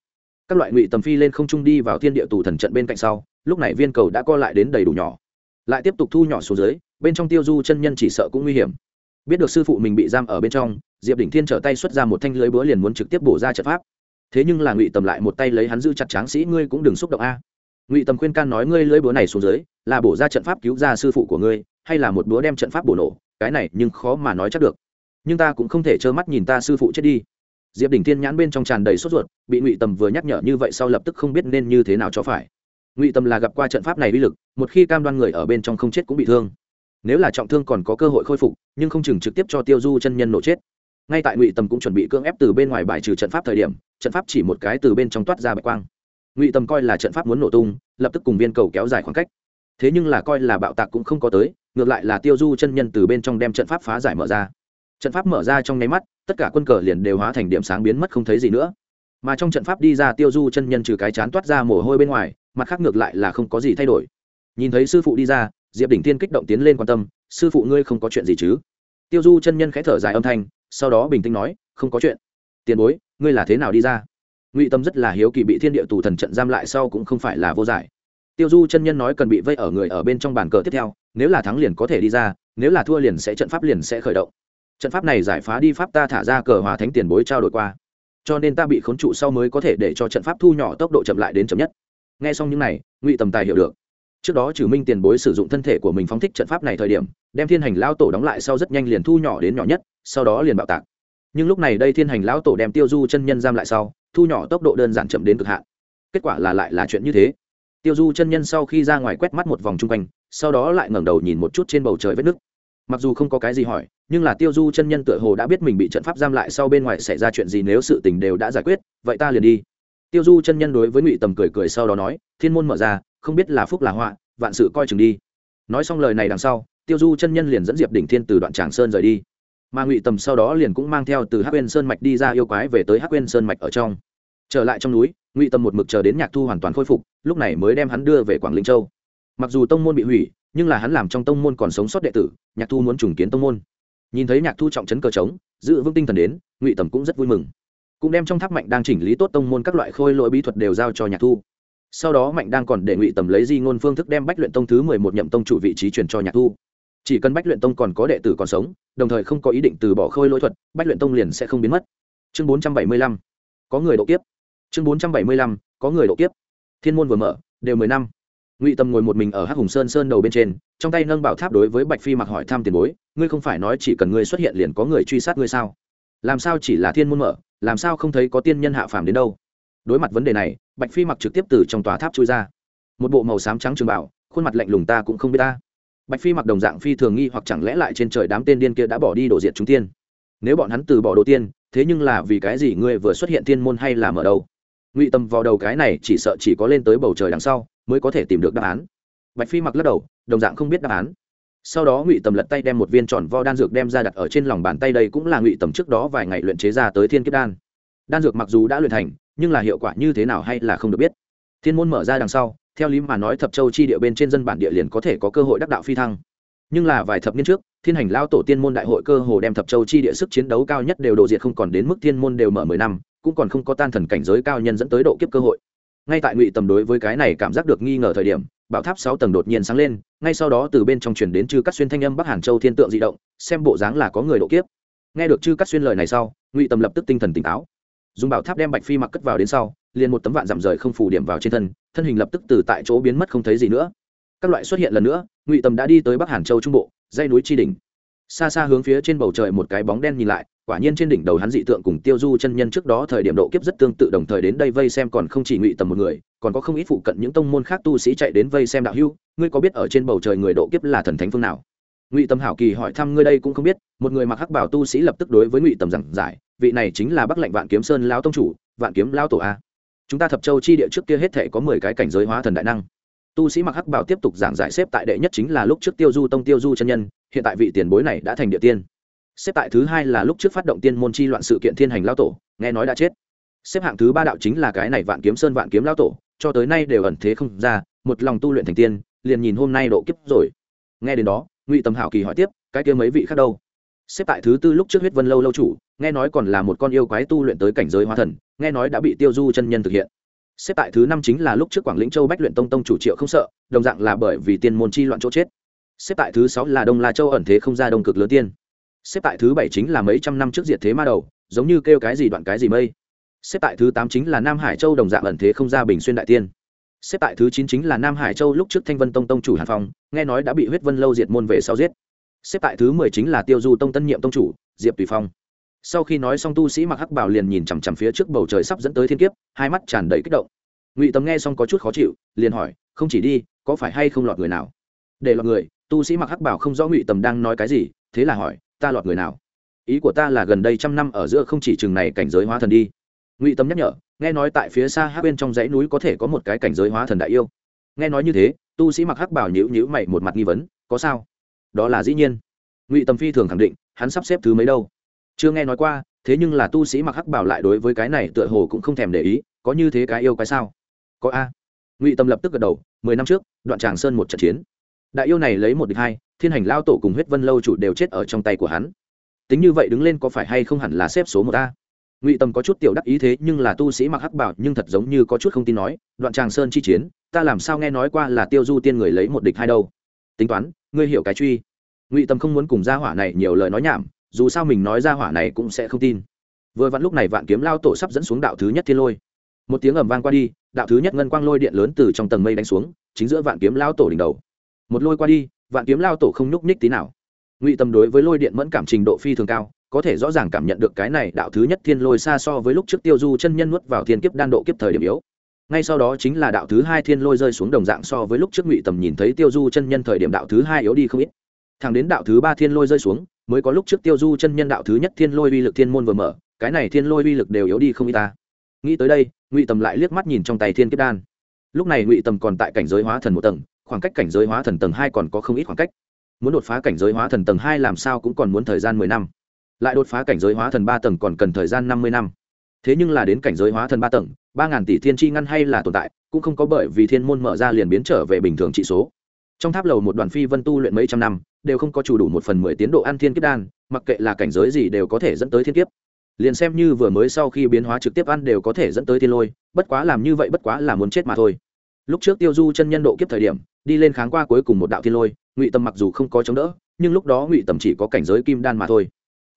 Các loại ngụy tầm phi lên không trung đi vào thiên địa tù thần trận bên cạnh sau, lúc này viên cầu đã co lại đến đầy đủ nhỏ. Lại tiếp tục thu nhỏ xuống dưới, bên trong tiêu du chân nhân chỉ sợ cũng nguy hiểm. Biết được sư phụ mình bị giam ở bên trong diệp đỉnh thiên trở tay xuất ra một thanh lưới búa liền muốn trực tiếp bổ ra trận pháp. Thế nhưng là ngụy tầm lại một tay lấy hắn giữ chặt tráng sĩ, ngươi cũng đừng xúc động a. Ngụy tầm khuyên can nói, ngươi lưới búa này xuống dưới, là bổ ra trận pháp cứu ra sư phụ của ngươi, hay là một búa đem trận pháp bổ nổ, cái này nhưng khó mà nói chắc được. Nhưng ta cũng không thể trơ mắt nhìn ta sư phụ chết đi. Diệp đỉnh thiên nhãn bên trong tràn đầy sốt ruột, bị ngụy tầm vừa nhắc nhở như vậy sau lập tức không biết nên như thế nào cho phải. Ngụy tầm là gặp qua trận pháp này uy lực, một khi cam đoan người ở bên trong không chết cũng bị thương. Nếu là trọng thương còn có cơ hội khôi phục, nhưng không chừng trực tiếp cho tiêu du chân nhân nổ chết ngay tại ngụy tầm cũng chuẩn bị cưỡng ép từ bên ngoài bài trừ trận pháp thời điểm, trận pháp chỉ một cái từ bên trong toát ra bạch quang. Ngụy tầm coi là trận pháp muốn nổ tung, lập tức cùng viên cầu kéo dài khoảng cách. Thế nhưng là coi là bạo tạc cũng không có tới, ngược lại là tiêu du chân nhân từ bên trong đem trận pháp phá giải mở ra. Trận pháp mở ra trong nháy mắt, tất cả quân cờ liền đều hóa thành điểm sáng biến mất không thấy gì nữa. Mà trong trận pháp đi ra tiêu du chân nhân trừ cái chán toát ra mồ hôi bên ngoài, mặt khác ngược lại là không có gì thay đổi. Nhìn thấy sư phụ đi ra, diệp đỉnh tiên kích động tiến lên quan tâm, sư phụ ngươi không có chuyện gì chứ? Tiêu du chân nhân khẽ thở dài âm thanh sau đó bình tĩnh nói, không có chuyện. Tiền bối, ngươi là thế nào đi ra? Ngụy tâm rất là hiếu kỳ bị thiên địa tù thần trận giam lại sau cũng không phải là vô giải. Tiêu du chân nhân nói cần bị vây ở người ở bên trong bàn cờ tiếp theo, nếu là thắng liền có thể đi ra, nếu là thua liền sẽ, trận pháp liền sẽ khởi động. Trận pháp này giải phá đi pháp ta thả ra cờ hòa thánh tiền bối trao đổi qua. Cho nên ta bị khốn trụ sau mới có thể để cho trận pháp thu nhỏ tốc độ chậm lại đến chậm nhất. Nghe xong những này, ngụy tầm tài hiểu được. Trước đó trừ minh tiền bối sử dụng thân thể của mình phóng thích trận pháp này thời điểm, đem thiên hành lao tổ đóng lại sau rất nhanh liền thu nhỏ đến nhỏ nhất sau đó liền bạo tạc. Nhưng lúc này đây thiên hành lão tổ đem tiêu du chân nhân giam lại sau, thu nhỏ tốc độ đơn giản chậm đến cực hạn. Kết quả là lại là chuyện như thế. Tiêu du chân nhân sau khi ra ngoài quét mắt một vòng chung quanh, sau đó lại ngẩng đầu nhìn một chút trên bầu trời vết nứt. Mặc dù không có cái gì hỏi, nhưng là tiêu du chân nhân tựa hồ đã biết mình bị trận pháp giam lại sau bên ngoài xảy ra chuyện gì nếu sự tình đều đã giải quyết, vậy ta liền đi. Tiêu du chân nhân đối với ngụy tầm cười cười sau đó nói, thiên môn mở ra, không biết là phúc là họa, vạn sự coi chừng đi. Nói xong lời này đằng sau, tiêu du chân nhân liền dẫn diệp đỉnh thiên từ đoạn tràng sơn rời đi mà ngụy tầm sau đó liền cũng mang theo từ hắc quên sơn mạch đi ra yêu quái về tới hắc quên sơn mạch ở trong trở lại trong núi ngụy tầm một mực chờ đến nhạc thu hoàn toàn khôi phục lúc này mới đem hắn đưa về quảng linh châu mặc dù tông môn bị hủy nhưng là hắn làm trong tông môn còn sống sót đệ tử nhạc thu muốn trùng kiến tông môn nhìn thấy nhạc thu trọng trấn cờ trống giữ vững tinh thần đến ngụy tầm cũng rất vui mừng cũng đem trong tháp mạnh đang chỉnh lý tốt tông môn các loại khôi lỗi bí thuật đều giao cho nhạc thu sau đó mạnh đang còn để ngụy tầm lấy di ngôn phương thức đem bách luyện tông thứ mười một nhậm tông chủ vị trí truyền cho nhạc thu chỉ cần bách luyện tông còn có đệ tử còn sống, đồng thời không có ý định từ bỏ khôi lỗi thuật, bách luyện tông liền sẽ không biến mất. Chương bốn trăm bảy mươi lăm. Có người độ kiếp. Chương bốn trăm bảy mươi lăm. Có người độ kiếp. Thiên môn vừa mở, đều mười năm. Ngụy tâm ngồi một mình ở hắc hùng sơn sơn đầu bên trên, trong tay nâng bảo tháp đối với bạch phi mặc hỏi thăm tiền bối, ngươi không phải nói chỉ cần ngươi xuất hiện liền có người truy sát ngươi sao? Làm sao chỉ là thiên môn mở, làm sao không thấy có tiên nhân hạ phàm đến đâu? Đối mặt vấn đề này, bạch phi mặc trực tiếp từ trong tòa tháp chui ra. Một bộ màu xám trắng trường bảo, khuôn mặt lạnh lùng ta cũng không biết ta bạch phi mặc đồng dạng phi thường nghi hoặc chẳng lẽ lại trên trời đám tên điên kia đã bỏ đi đổ diệt chúng tiên? Nếu bọn hắn từ bỏ đồ tiên, thế nhưng là vì cái gì ngươi vừa xuất hiện tiên môn hay là mở đâu ngụy tâm vào đầu cái này chỉ sợ chỉ có lên tới bầu trời đằng sau mới có thể tìm được đáp án. Bạch phi mặc lắc đầu, đồng dạng không biết đáp án. Sau đó ngụy tầm lật tay đem một viên tròn vo đan dược đem ra đặt ở trên lòng bàn tay đây cũng là ngụy tầm trước đó vài ngày luyện chế ra tới thiên kiếp đan. Đan dược mặc dù đã luyện thành, nhưng là hiệu quả như thế nào hay là không được biết. Thiên môn mở ra đằng sau theo lý mà nói thập châu chi địa bên trên dân bản địa liền có thể có cơ hội đắc đạo phi thăng. Nhưng là vài thập niên trước, thiên hành lao tổ tiên môn đại hội cơ hồ đem thập châu chi địa sức chiến đấu cao nhất đều đổ diệt không còn đến mức thiên môn đều mở mười năm, cũng còn không có tan thần cảnh giới cao nhân dẫn tới độ kiếp cơ hội. Ngay tại ngụy tầm đối với cái này cảm giác được nghi ngờ thời điểm, bảo tháp sáu tầng đột nhiên sáng lên, ngay sau đó từ bên trong chuyển đến chư cắt xuyên thanh âm bắc hàn châu thiên tượng di động, xem bộ dáng là có người độ kiếp. Nghe được chư cắt xuyên lời này sau, ngụy tầm lập tức tinh thần tỉnh táo. Dùng bảo tháp đem bạch phi mặc cất vào đến sau liền một tấm vạn giảm rời không phủ điểm vào trên thân thân hình lập tức từ tại chỗ biến mất không thấy gì nữa. Các loại xuất hiện lần nữa, ngụy tầm đã đi tới bắc hàn châu trung bộ dây núi tri đỉnh. Xa xa hướng phía trên bầu trời một cái bóng đen nhìn lại, quả nhiên trên đỉnh đầu hắn dị tượng cùng tiêu du chân nhân trước đó thời điểm độ kiếp rất tương tự đồng thời đến đây vây xem còn không chỉ ngụy tầm một người, còn có không ít phụ cận những tông môn khác tu sĩ chạy đến vây xem đạo hưu ngươi có biết ở trên bầu trời người độ kiếp là thần thánh phương nào? Ngụy tầm hảo kỳ hỏi thăm ngươi đây cũng không biết, một người mặc hắc bảo tu sĩ lập tức đối với ngụy tầm giảng giải, vị này chính là bắc lệnh vạn kiếm sơn lao tông chủ, vạn kiếm lao tổ a chúng ta thập châu chi địa trước kia hết thể có mười cái cảnh giới hóa thần đại năng. Tu sĩ mặc hắc bảo tiếp tục giảng giải xếp tại đệ nhất chính là lúc trước tiêu du tông tiêu du chân nhân, hiện tại vị tiền bối này đã thành địa tiên. Xếp tại thứ hai là lúc trước phát động tiên môn chi loạn sự kiện thiên hành lao tổ, nghe nói đã chết. Xếp hạng thứ ba đạo chính là cái này vạn kiếm sơn vạn kiếm lao tổ, cho tới nay đều ẩn thế không ra, một lòng tu luyện thành tiên, liền nhìn hôm nay độ kiếp rồi. Nghe đến đó, ngụy tầm hảo kỳ hỏi tiếp, cái kia mấy vị khác đâu? Xếp tại thứ tư lúc trước huyết vân lâu lâu chủ, nghe nói còn là một con yêu quái tu luyện tới cảnh giới hóa thần, nghe nói đã bị tiêu du chân nhân thực hiện. Xếp tại thứ năm chính là lúc trước quảng lĩnh châu bách luyện tông tông chủ triệu không sợ, đồng dạng là bởi vì tiên môn chi loạn chỗ chết. Xếp tại thứ sáu là đông la châu ẩn thế không ra đông cực lớn tiên. Xếp tại thứ bảy chính là mấy trăm năm trước diệt thế ma đầu, giống như kêu cái gì đoạn cái gì mây. Xếp tại thứ tám chính là nam hải châu đồng dạng ẩn thế không ra bình xuyên đại tiên. Xếp tại thứ chín chính là nam hải châu lúc trước thanh vân tông tông chủ hàn phong, nghe nói đã bị huyết vân lâu diệt môn về sau giết xếp tại thứ mười chính là tiêu du tông tân nhiệm tông chủ, diệp tùy phong. Sau khi nói xong tu sĩ mặc hắc bảo liền nhìn chằm chằm phía trước bầu trời sắp dẫn tới thiên kiếp, hai mắt tràn đầy kích động. Ngụy tầm nghe xong có chút khó chịu, liền hỏi, không chỉ đi, có phải hay không lọt người nào? Để lọt người, tu sĩ mặc hắc bảo không rõ ngụy tầm đang nói cái gì, thế là hỏi, ta lọt người nào? Ý của ta là gần đây trăm năm ở giữa không chỉ chừng này cảnh giới hóa thần đi. Ngụy tầm nhắc nhở, nghe nói tại phía xa hắc bên trong dãy núi có thể có một cái cảnh giới hóa thần đại yêu. Nghe nói như thế, tu sĩ mặc hắc bảo nhữ nhữ mày một mặt nghi vấn, có sao? Đó là dĩ nhiên. Ngụy tầm phi thường khẳng định, hắn sắp xếp thứ mấy đâu? Chưa nghe nói qua, thế nhưng là tu sĩ mặc hắc bảo lại đối với cái này tựa hồ cũng không thèm để ý, có như thế cái yêu cái sao? Có a. Ngụy tâm lập tức gật đầu, mười năm trước, đoạn tràng sơn một trận chiến. Đại yêu này lấy một địch hai, thiên hành lao tổ cùng huyết vân lâu chủ đều chết ở trong tay của hắn. Tính như vậy đứng lên có phải hay không hẳn là xếp số một a? Ngụy tâm có chút tiểu đắc ý thế, nhưng là tu sĩ mặc hắc bảo nhưng thật giống như có chút không tin nói, đoạn tràng sơn chi chiến, ta làm sao nghe nói qua là tiêu du tiên người lấy một địch hai đâu? Tính toán, ngươi hiểu cái truy. Ngụy tâm không muốn cùng gia hỏa này nhiều lời nói nhảm, dù sao mình nói gia hỏa này cũng sẽ không tin. Vừa vặn lúc này vạn kiếm lao tổ sắp dẫn xuống đạo thứ nhất thiên lôi. Một tiếng ầm vang qua đi, đạo thứ nhất ngân quang lôi điện lớn từ trong tầng mây đánh xuống, chính giữa vạn kiếm lao tổ đỉnh đầu. Một lôi qua đi, vạn kiếm lao tổ không nhúc nhích tí nào. Ngụy tâm đối với lôi điện mẫn cảm trình độ phi thường cao, có thể rõ ràng cảm nhận được cái này đạo thứ nhất thiên lôi xa so với lúc trước tiêu du chân nhân nuốt vào thiên kiếp đan độ kiếp thời điểm yếu ngay sau đó chính là đạo thứ hai thiên lôi rơi xuống đồng dạng so với lúc trước ngụy tầm nhìn thấy tiêu du chân nhân thời điểm đạo thứ hai yếu đi không ít. Thẳng đến đạo thứ ba thiên lôi rơi xuống, mới có lúc trước tiêu du chân nhân đạo thứ nhất thiên lôi uy lực thiên môn vừa mở, cái này thiên lôi uy lực đều yếu đi không ít ta. Nghĩ tới đây, ngụy tầm lại liếc mắt nhìn trong tay thiên kiếp đan. Lúc này ngụy tầm còn tại cảnh giới hóa thần một tầng, khoảng cách cảnh giới hóa thần tầng hai còn có không ít khoảng cách. Muốn đột phá cảnh giới hóa thần tầng hai làm sao cũng còn muốn thời gian mười năm. Lại đột phá cảnh giới hóa thần ba tầng còn cần thời gian năm mươi năm. Thế nhưng là đến cảnh giới hóa thần ba tầng ba ngàn tỷ thiên chi ngăn hay là tồn tại, cũng không có bởi vì thiên môn mở ra liền biến trở về bình thường trị số. Trong tháp lầu một đoàn phi vân tu luyện mấy trăm năm, đều không có chủ đủ một phần mười tiến độ ăn thiên kiếp đan, mặc kệ là cảnh giới gì đều có thể dẫn tới thiên kiếp. Liền xem như vừa mới sau khi biến hóa trực tiếp ăn đều có thể dẫn tới thiên lôi, bất quá làm như vậy bất quá là muốn chết mà thôi. Lúc trước tiêu du chân nhân độ kiếp thời điểm, đi lên kháng qua cuối cùng một đạo thiên lôi, ngụy tầm mặc dù không có chống đỡ, nhưng lúc đó ngụy tầm chỉ có cảnh giới kim đan mà thôi.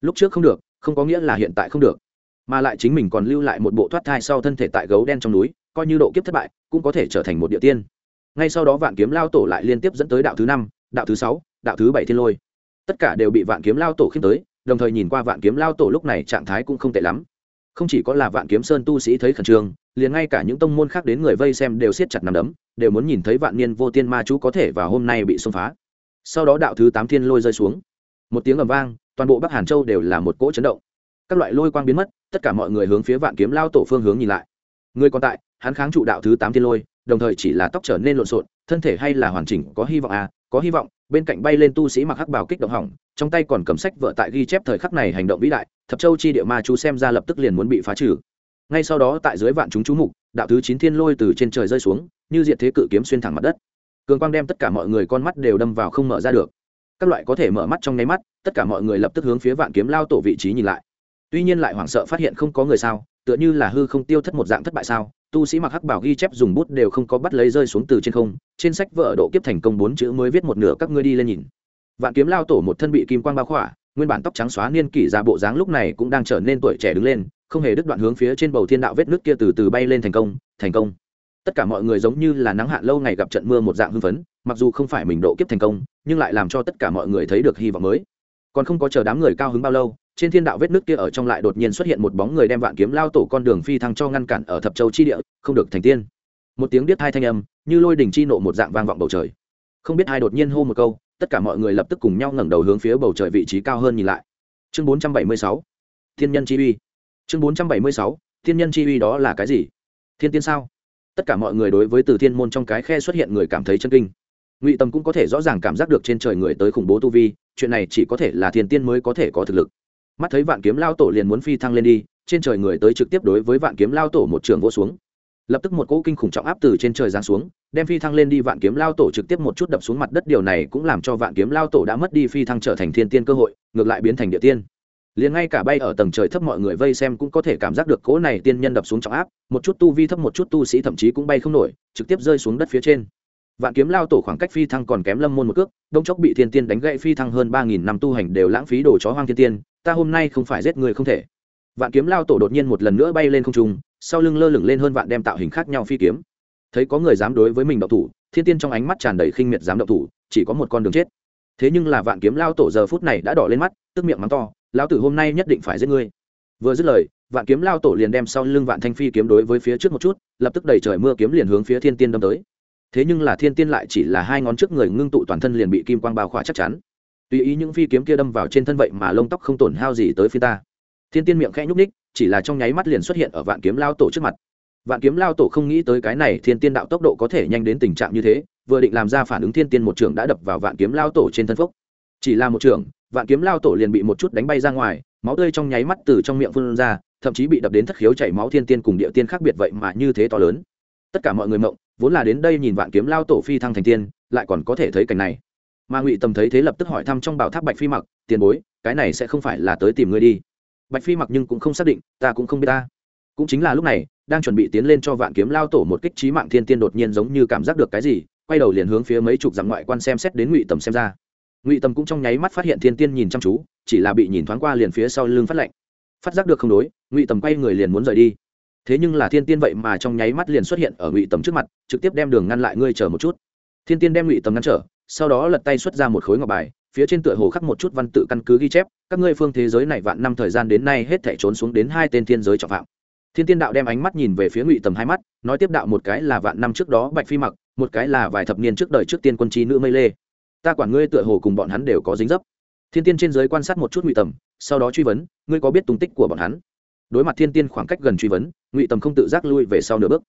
Lúc trước không được, không có nghĩa là hiện tại không được mà lại chính mình còn lưu lại một bộ thoát thai sau thân thể tại gấu đen trong núi, coi như độ kiếp thất bại, cũng có thể trở thành một địa tiên. Ngay sau đó vạn kiếm lao tổ lại liên tiếp dẫn tới đạo thứ năm, đạo thứ sáu, đạo thứ bảy thiên lôi. Tất cả đều bị vạn kiếm lao tổ khiêm tới, đồng thời nhìn qua vạn kiếm lao tổ lúc này trạng thái cũng không tệ lắm. Không chỉ có là vạn kiếm sơn tu sĩ thấy khẩn trương, liền ngay cả những tông môn khác đến người vây xem đều siết chặt nằm đấm, đều muốn nhìn thấy vạn niên vô tiên ma chú có thể và hôm nay bị xông phá. Sau đó đạo thứ tám thiên lôi rơi xuống. Một tiếng ầm vang, toàn bộ bắc hàn châu đều là một cỗ chấn động. Các loại lôi quang biến mất tất cả mọi người hướng phía vạn kiếm lao tổ phương hướng nhìn lại. Người còn tại, hắn kháng trụ đạo thứ tám thiên lôi, đồng thời chỉ là tóc trở nên lộn xộn, thân thể hay là hoàn chỉnh, có hy vọng à có hy vọng, bên cạnh bay lên tu sĩ mặc hắc bào kích động hỏng, trong tay còn cầm sách vợ tại ghi chép thời khắc này hành động vĩ đại, thập châu chi địa ma chú xem ra lập tức liền muốn bị phá trừ. Ngay sau đó tại dưới vạn chúng chú mục, đạo thứ chín thiên lôi từ trên trời rơi xuống, như diệt thế cự kiếm xuyên thẳng mặt đất. Cường quang đem tất cả mọi người con mắt đều đâm vào không mở ra được. Các loại có thể mở mắt trong nháy mắt, tất cả mọi người lập tức hướng phía vạn kiếm lao tổ vị trí nhìn lại tuy nhiên lại hoảng sợ phát hiện không có người sao, tựa như là hư không tiêu thất một dạng thất bại sao, tu sĩ mặc hắc bảo ghi chép dùng bút đều không có bắt lấy rơi xuống từ trên không, trên sách vợ độ kiếp thành công bốn chữ mới viết một nửa các ngươi đi lên nhìn. Vạn kiếm lao tổ một thân bị kim quang bao khỏa, nguyên bản tóc trắng xóa niên kỷ ra bộ dáng lúc này cũng đang trở nên tuổi trẻ đứng lên, không hề đứt đoạn hướng phía trên bầu thiên đạo vết nước kia từ từ bay lên thành công thành công. Tất cả mọi người giống như là nắng hạn lâu ngày gặp trận mưa một dạng hưng phấn, mặc dù không phải mình độ kiếp thành công, nhưng lại làm cho tất cả mọi người thấy được hy vọng mới. Còn không có chờ đám người cao hứng bao lâu trên thiên đạo vết nước kia ở trong lại đột nhiên xuất hiện một bóng người đem vạn kiếm lao tổ con đường phi thăng cho ngăn cản ở thập châu chi địa, không được thành tiên. Một tiếng biết hai thanh âm, như lôi đỉnh chi nộ một dạng vang vọng bầu trời. Không biết ai đột nhiên hô một câu, tất cả mọi người lập tức cùng nhau ngẩng đầu hướng phía bầu trời vị trí cao hơn nhìn lại. Chương 476 thiên nhân chi uy. Chương 476 thiên nhân chi uy đó là cái gì? Thiên tiên sao? Tất cả mọi người đối với từ thiên môn trong cái khe xuất hiện người cảm thấy chân kinh. Ngụy tâm cũng có thể rõ ràng cảm giác được trên trời người tới khủng bố tu vi, chuyện này chỉ có thể là thiên tiên mới có thể có thực lực mắt thấy vạn kiếm lao tổ liền muốn phi thăng lên đi, trên trời người tới trực tiếp đối với vạn kiếm lao tổ một trường vô xuống. Lập tức một cỗ kinh khủng trọng áp từ trên trời giáng xuống, đem phi thăng lên đi vạn kiếm lao tổ trực tiếp một chút đập xuống mặt đất. Điều này cũng làm cho vạn kiếm lao tổ đã mất đi phi thăng trở thành thiên tiên cơ hội, ngược lại biến thành địa tiên. Liền ngay cả bay ở tầng trời thấp mọi người vây xem cũng có thể cảm giác được cỗ này tiên nhân đập xuống trọng áp, một chút tu vi thấp một chút tu sĩ thậm chí cũng bay không nổi, trực tiếp rơi xuống đất phía trên. Vạn kiếm lao tổ khoảng cách phi thăng còn kém lâm môn một cước, đông chốc bị thiên tiên đánh gậy phi thăng hơn ba nghìn năm tu hành đều lãng phí đồ chó hoang thiên tiên ta hôm nay không phải giết người không thể. Vạn kiếm lao tổ đột nhiên một lần nữa bay lên không trung, sau lưng lơ lửng lên hơn vạn đem tạo hình khác nhau phi kiếm. Thấy có người dám đối với mình động thủ, thiên tiên trong ánh mắt tràn đầy khinh miệt dám động thủ, chỉ có một con đường chết. Thế nhưng là vạn kiếm lao tổ giờ phút này đã đỏ lên mắt, tức miệng mắng to, lão tử hôm nay nhất định phải giết ngươi. Vừa dứt lời, vạn kiếm lao tổ liền đem sau lưng vạn thanh phi kiếm đối với phía trước một chút, lập tức đẩy trời mưa kiếm liền hướng phía thiên tiên đâm tới. Thế nhưng là thiên tiên lại chỉ là hai ngón trước người ngưng tụ toàn thân liền bị kim quang bao khỏa chắc chắn tùy ý những phi kiếm kia đâm vào trên thân vậy mà lông tóc không tổn hao gì tới phi ta. Thiên tiên miệng khẽ nhúc ních chỉ là trong nháy mắt liền xuất hiện ở vạn kiếm lao tổ trước mặt. Vạn kiếm lao tổ không nghĩ tới cái này thiên tiên đạo tốc độ có thể nhanh đến tình trạng như thế, vừa định làm ra phản ứng thiên tiên một trường đã đập vào vạn kiếm lao tổ trên thân phúc. chỉ là một trường vạn kiếm lao tổ liền bị một chút đánh bay ra ngoài, máu tươi trong nháy mắt từ trong miệng phun ra, thậm chí bị đập đến thất khiếu chảy máu thiên tiên cùng địa tiên khác biệt vậy mà như thế to lớn. Tất cả mọi người mộng, vốn là đến đây nhìn vạn kiếm lao tổ phi thăng thành tiên, lại còn có thể thấy cảnh này mà ngụy tầm thấy thế lập tức hỏi thăm trong bảo tháp bạch phi mặc, tiền bối, cái này sẽ không phải là tới tìm ngươi đi. Bạch phi mặc nhưng cũng không xác định, ta cũng không biết ta. Cũng chính là lúc này, đang chuẩn bị tiến lên cho vạn kiếm lao tổ một kích trí mạng thiên tiên đột nhiên giống như cảm giác được cái gì, quay đầu liền hướng phía mấy chục dặm ngoại quan xem xét đến ngụy tầm xem ra. Ngụy tầm cũng trong nháy mắt phát hiện thiên tiên nhìn chăm chú, chỉ là bị nhìn thoáng qua liền phía sau lưng phát lạnh. Phát giác được không đối, ngụy tầm quay người liền muốn rời đi. Thế nhưng là thiên tiên vậy mà trong nháy mắt liền xuất hiện ở ngụy tầm trước mặt, trực tiếp đem đường ngăn lại ngươi chờ một chút. Thiên tiên đem ngụy tầm ngăn trở sau đó lật tay xuất ra một khối ngọc bài, phía trên tựa hồ khắc một chút văn tự căn cứ ghi chép, các ngươi phương thế giới này vạn năm thời gian đến nay hết thể trốn xuống đến hai tên thiên giới trọng phạm. Thiên tiên đạo đem ánh mắt nhìn về phía ngụy tầm hai mắt, nói tiếp đạo một cái là vạn năm trước đó bạch phi mặc, một cái là vài thập niên trước đời trước tiên quân trí nữ mây lê. Ta quản ngươi tựa hồ cùng bọn hắn đều có dính dấp. Thiên tiên trên giới quan sát một chút ngụy tầm, sau đó truy vấn, ngươi có biết tung tích của bọn hắn? Đối mặt thiên tiên khoảng cách gần truy vấn, ngụy tầm không tự giác lui về sau nửa bước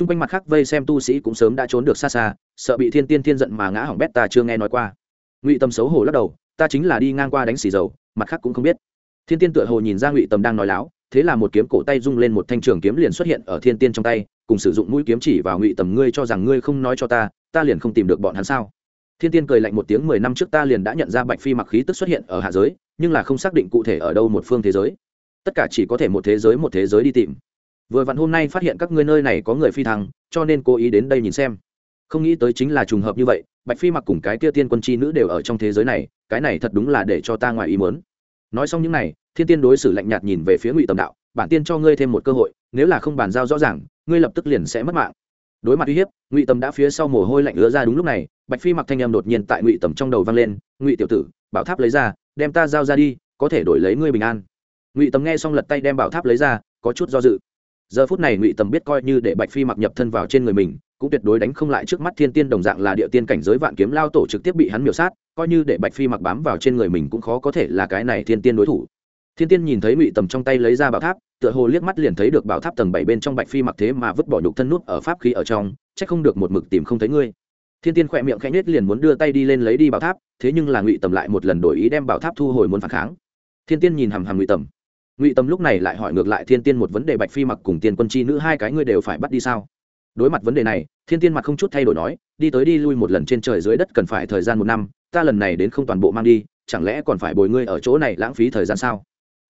chung quanh mặt khác vây xem tu sĩ cũng sớm đã trốn được xa xa, sợ bị thiên tiên thiên giận mà ngã hỏng bét ta chưa nghe nói qua. Ngụy tâm xấu hổ lắc đầu, ta chính là đi ngang qua đánh xì dầu, mặt khác cũng không biết. Thiên tiên tựa hồ nhìn ra ngụy tâm đang nói láo, thế là một kiếm cổ tay rung lên một thanh trường kiếm liền xuất hiện ở thiên tiên trong tay, cùng sử dụng mũi kiếm chỉ vào ngụy tầm, ngươi cho rằng ngươi không nói cho ta ta liền không tìm được bọn hắn sao? Thiên tiên cười lạnh một tiếng, mười năm trước ta liền đã nhận ra bạch phi mặc khí tức xuất hiện ở hạ giới, nhưng là không xác định cụ thể ở đâu một phương thế giới. Tất cả chỉ có thể một thế giới một thế giới đi tìm vừa vặn hôm nay phát hiện các ngươi nơi này có người phi thăng, cho nên cố ý đến đây nhìn xem. Không nghĩ tới chính là trùng hợp như vậy, bạch phi mặc cùng cái kia tiên quân chi nữ đều ở trong thế giới này, cái này thật đúng là để cho ta ngoài ý mớn nói xong những này, thiên tiên đối xử lạnh nhạt nhìn về phía ngụy tầm đạo, bản tiên cho ngươi thêm một cơ hội, nếu là không bàn giao rõ ràng, ngươi lập tức liền sẽ mất mạng. Đối mặt uy hiếp, ngụy tầm đã phía sau mồ hôi lạnh ứa ra đúng lúc này, bạch phi mặc thanh em đột nhiên tại ngụy tầm trong đầu vang lên, ngụy tiểu tử, bảo tháp lấy ra, đem ta giao ra đi, có thể đổi lấy ngươi bình an. Ngụy tầm nghe xong lật tay đem bảo tháp lấy ra, có chút do dự giờ phút này ngụy tầm biết coi như để bạch phi mặc nhập thân vào trên người mình, cũng tuyệt đối đánh không lại trước mắt thiên tiên đồng dạng là địa tiên cảnh giới vạn kiếm lao tổ trực tiếp bị hắn miểu sát, coi như để bạch phi mặc bám vào trên người mình cũng khó có thể là cái này thiên tiên đối thủ. Thiên tiên nhìn thấy ngụy tầm trong tay lấy ra bảo tháp, tựa hồ liếc mắt liền thấy được bảo tháp tầng bảy bên trong bạch phi mặc thế mà vứt bỏ nhục thân nút ở pháp khí ở trong c h ắ c không được một mực tìm không thấy ngươi. Thiên tiên khỏe miệng khẽ nhết liền muốn đưa tay đi lên lấy đi bảo tháp, thế nhưng là ngụy tầm lại một lần đổi ý đem bảo tháp thu hồi muốn phản kháng. Thiên tiên nhìn hằm hằm ngụy tầm ngụy tầm lúc này lại hỏi ngược lại thiên tiên một vấn đề bạch phi mặc cùng tiên quân chi nữ hai cái ngươi đều phải bắt đi sao? Đối mặt vấn đề này, thiên tiên mặt không chút thay đổi nói, đi tới đi lui một lần trên trời dưới đất cần phải thời gian một năm, ta lần này đến không toàn bộ mang đi, chẳng lẽ còn phải bồi ngươi ở chỗ này lãng phí thời gian sao?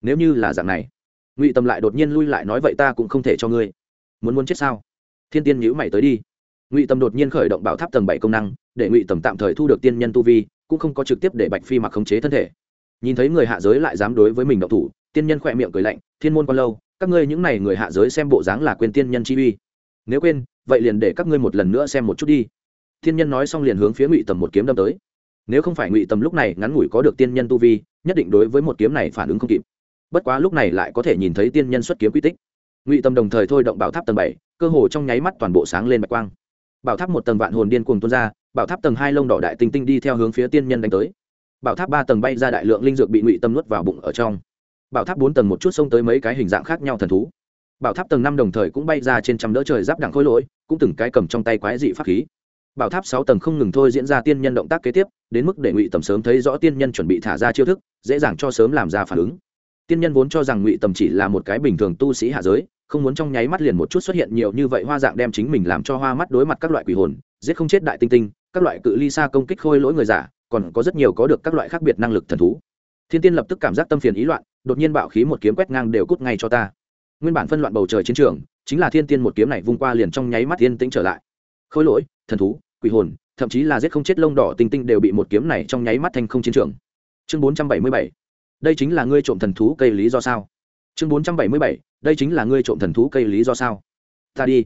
Nếu như là dạng này, ngụy tầm lại đột nhiên lui lại nói, vậy ta cũng không thể cho ngươi. Muốn muốn chết sao? Thiên tiên nhữ mày tới đi. Ngụy tầm đột nhiên khởi động bảo tháp tầng bảy công năng, để ngụy tầm tạm thời thu được tiên nhân tu vi, cũng không có trực tiếp để bạch phi mặc khống chế thân thể. Nhìn thấy người hạ giới lại dám đối với mình động thủ tiên nhân khỏe miệng cười lạnh, thiên môn quan lâu, các ngươi những n à y người hạ giới xem bộ dáng là quên tiên nhân chi uy. Nếu quên, vậy liền để các ngươi một lần nữa xem một chút đi. Thiên nhân nói xong liền hướng phía ngụy tầm một kiếm đâm tới. Nếu không phải ngụy tầm lúc này ngắn ngủi có được tiên nhân tu vi, nhất định đối với một kiếm này phản ứng không kịp. Bất quá lúc này lại có thể nhìn thấy tiên nhân xuất kiếm quy tích. Ngụy tầm đồng thời thôi động bảo tháp tầng bảy, cơ hồ trong nháy mắt toàn bộ sáng lên bạch quang. Bảo tháp một tầng vạn hồn điên cuồng tuôn ra, bảo tháp tầng hai lông đỏ đại tinh tinh đi theo hướng phía tiên nhân đánh tới. Bảo tháp ba tầng bay ra đại lượng linh dược bị ngụy tâm nuốt vào bụng ở trong bảo tháp bốn tầng một chút xông tới mấy cái hình dạng khác nhau thần thú. Bảo tháp tầng năm đồng thời cũng bay ra trên trăm đỡ trời giáp đẳng khối lỗi, cũng từng cái cầm trong tay quái dị pháp khí. Bảo tháp sáu tầng không ngừng thôi diễn ra tiên nhân động tác kế tiếp, đến mức để ngụy tầm sớm thấy rõ tiên nhân chuẩn bị thả ra chiêu thức, dễ dàng cho sớm làm ra phản ứng. Tiên nhân vốn cho rằng ngụy tầm chỉ là một cái bình thường tu sĩ hạ giới, không muốn trong nháy mắt liền một chút xuất hiện nhiều như vậy hoa dạng đem chính mình làm cho hoa mắt đối mặt các loại quỷ hồn, giết không chết đại tinh tinh, các loại cự ly xa công kích khôi lỗi người giả, còn có rất nhiều có được các loại khác biệt năng lực thần thú. Thiên tiên lập tức cảm giác tâm phiền ý loạn đột nhiên bạo khí một kiếm quét ngang đều cút ngay cho ta. Nguyên bản phân loạn bầu trời chiến trường, chính là thiên tiên một kiếm này vung qua liền trong nháy mắt Thiên tĩnh trở lại. Khôi lỗi, thần thú, quỷ hồn, thậm chí là giết không chết lông đỏ tinh tinh đều bị một kiếm này trong nháy mắt thành không chiến trường. Chương bốn trăm bảy mươi bảy, đây chính là ngươi trộm thần thú cây lý do sao? Chương bốn trăm bảy mươi bảy, đây chính là ngươi trộm thần thú cây lý do sao? Ta đi.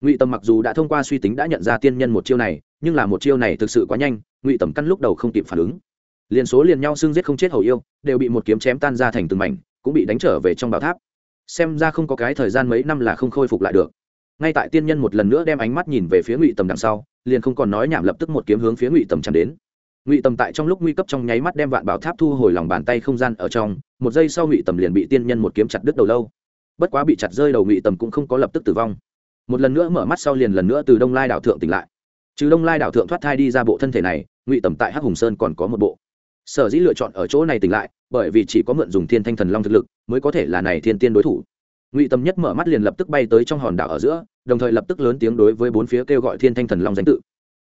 Ngụy tầm mặc dù đã thông qua suy tính đã nhận ra tiên nhân một chiêu này, nhưng là một chiêu này thực sự quá nhanh, ngụy tầm căn lúc đầu không kịp phản ứng liền số liền nhau xưng giết không chết hầu yêu, đều bị một kiếm chém tan ra thành từng mảnh, cũng bị đánh trở về trong bảo tháp. Xem ra không có cái thời gian mấy năm là không khôi phục lại được. Ngay tại tiên nhân một lần nữa đem ánh mắt nhìn về phía ngụy tầm đằng sau, liền không còn nói nhảm lập tức một kiếm hướng phía ngụy tầm chạm đến. Ngụy tầm tại trong lúc nguy cấp trong nháy mắt đem vạn bảo tháp thu hồi lòng bàn tay không gian ở trong, một giây sau ngụy tầm liền bị tiên nhân một kiếm chặt đứt đầu lâu. Bất quá bị chặt rơi đầu ngụy tầm cũng không có lập tức tử vong. Một lần nữa mở mắt sau liền lần nữa từ đông lai đảo thượng tỉnh lại. Trừ đông lai đảo thượng thoát thai đi ra bộ thân thể này, ngụy tầm tại hắc hùng sơn còn có một bộ sở dĩ lựa chọn ở chỗ này tỉnh lại, bởi vì chỉ có mượn dùng thiên thanh thần long thực lực mới có thể là này thiên tiên đối thủ. Ngụy tầm nhất mở mắt liền lập tức bay tới trong hòn đảo ở giữa, đồng thời lập tức lớn tiếng đối với bốn phía kêu gọi thiên thanh thần long danh tự.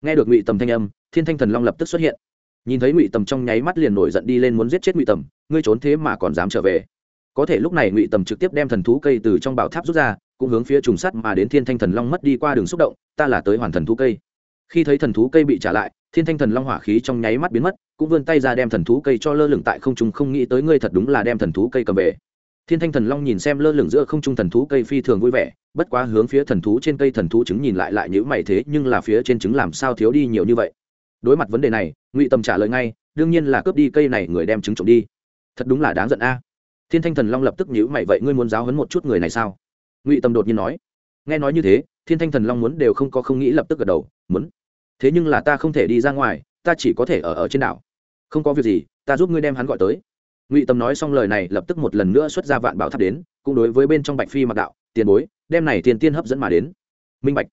Nghe được ngụy tầm thanh âm, thiên thanh thần long lập tức xuất hiện. Nhìn thấy ngụy tầm trong nháy mắt liền nổi giận đi lên muốn giết chết ngụy tầm ngươi trốn thế mà còn dám trở về. Có thể lúc này ngụy tầm trực tiếp đem thần thú cây từ trong bảo tháp rút ra, cũng hướng phía trùng sắt mà đến thiên thanh thần long mất đi qua đường xúc động, ta là tới hoàn thần thú cây khi thấy thần thú cây bị trả lại, thiên thanh thần long hỏa khí trong nháy mắt biến mất, cũng vươn tay ra đem thần thú cây cho lơ lửng tại không trung, không nghĩ tới ngươi thật đúng là đem thần thú cây cầm về. Thiên thanh thần long nhìn xem lơ lửng giữa không trung thần thú cây phi thường vui vẻ, bất quá hướng phía thần thú trên cây thần thú trứng nhìn lại lại nhữ mày thế, nhưng là phía trên trứng làm sao thiếu đi nhiều như vậy? Đối mặt vấn đề này, ngụy tầm trả lời ngay, đương nhiên là cướp đi cây này, người đem trứng trộm đi. Thật đúng là đáng giận a. Thiên thanh thần long lập tức nhữ mày, vậy ngươi muốn giáo hấn một chút người này sao? Ngụy tầm đột nhiên nói. Nghe nói như thế thiên thanh thần long muốn đều không có không nghĩ lập tức gật đầu, muốn. Thế nhưng là ta không thể đi ra ngoài, ta chỉ có thể ở ở trên đảo. Không có việc gì, ta giúp ngươi đem hắn gọi tới. Ngụy tâm nói xong lời này, lập tức một lần nữa xuất ra vạn bảo tháp đến, cũng đối với bên trong bạch phi mặc đạo, tiền bối, đem này tiền tiên hấp dẫn mà đến. Minh bạch.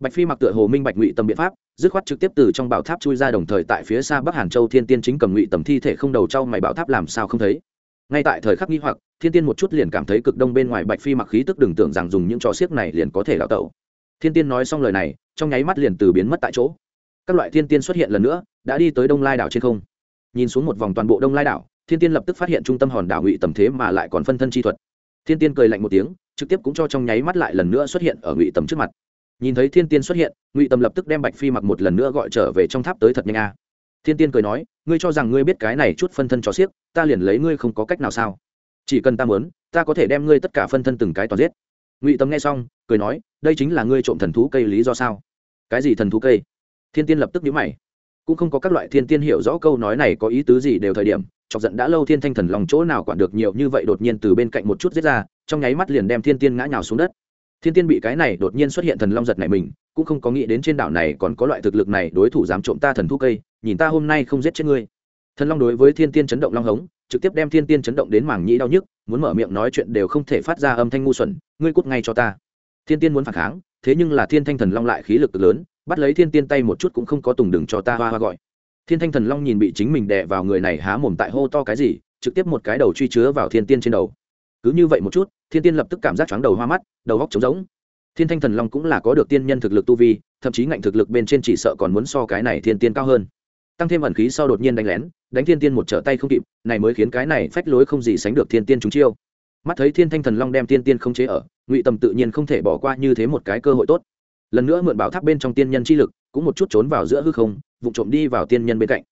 Bạch phi mặc tựa hồ minh bạch ngụy tâm biện pháp, dứt khoát trực tiếp từ trong bảo tháp chui ra đồng thời tại phía xa bắc hàn châu thiên tiên chính cầm ngụy tầm thi thể không đầu trau mày bảo tháp làm sao không thấy. Ngay tại thời khắc nghi hoặc, thiên tiên một chút liền cảm thấy cực đông bên ngoài bạch phi mặc khí tức đừng tưởng rằng dùng những trò xiếc này liền có thể đào tẩu thiên tiên nói xong lời này, trong nháy mắt liền từ biến mất tại chỗ. Các loại thiên tiên xuất hiện lần nữa, đã đi tới đông lai đảo trên không. Nhìn xuống một vòng toàn bộ đông lai đảo, thiên tiên lập tức phát hiện trung tâm hòn đảo ngụy tầm thế mà lại còn phân thân chi thuật. Thiên tiên cười lạnh một tiếng, trực tiếp cũng cho trong nháy mắt lại lần nữa xuất hiện ở ngụy tầm trước mặt. Nhìn thấy thiên tiên xuất hiện, ngụy tầm lập tức đem bạch phi mặc một lần nữa gọi trở về trong tháp tới thật nhanh a. Thiên tiên cười nói, ngươi cho rằng ngươi biết cái này chút phân thân cho xiếc, ta liền lấy ngươi không có cách nào sao? Chỉ cần ta muốn, ta có thể đem ngươi tất cả phân thân từng cái toàn giết ngụy Tâm nghe xong cười nói đây chính là ngươi trộm thần thú cây lý do sao cái gì thần thú cây thiên tiên lập tức nhíu mày cũng không có các loại thiên tiên hiểu rõ câu nói này có ý tứ gì đều thời điểm chọc giận đã lâu thiên thanh thần lòng chỗ nào quản được nhiều như vậy đột nhiên từ bên cạnh một chút giết ra trong nháy mắt liền đem thiên tiên ngã nhào xuống đất thiên tiên bị cái này đột nhiên xuất hiện thần long giật này mình cũng không có nghĩ đến trên đảo này còn có loại thực lực này đối thủ dám trộm ta thần thú cây nhìn ta hôm nay không giết chết ngươi thần long đối với thiên tiên chấn động long hống trực tiếp đem thiên tiên chấn động đến mảng nhĩ đau nhức, muốn mở miệng nói chuyện đều không thể phát ra âm thanh ngu xuẩn, ngươi cút ngay cho ta. Thiên tiên muốn phản kháng, thế nhưng là thiên thanh thần long lại khí lực lớn, bắt lấy thiên tiên tay một chút cũng không có tùng đừng cho ta hoa hoa gọi. Thiên thanh thần long nhìn bị chính mình đè vào người này há mồm tại hô to cái gì, trực tiếp một cái đầu truy chứa vào thiên tiên trên đầu. Cứ như vậy một chút, thiên tiên lập tức cảm giác chóng đầu hoa mắt, đầu góc trống rỗng. Thiên thanh thần long cũng là có được tiên nhân thực lực tu vi, thậm chí ngạnh thực lực bên trên chỉ sợ còn muốn so cái này thiên tiên cao hơn. Tăng thêm ẩn khí sau đột nhiên đánh lén đánh thiên tiên một trở tay không kịp, này mới khiến cái này phách lối không gì sánh được thiên tiên chúng chiêu. Mắt thấy thiên thanh thần long đem Thiên tiên không chế ở, ngụy tầm tự nhiên không thể bỏ qua như thế một cái cơ hội tốt. Lần nữa mượn bảo tháp bên trong tiên nhân chi lực, cũng một chút trốn vào giữa hư không vụ trộm đi vào tiên nhân bên cạnh.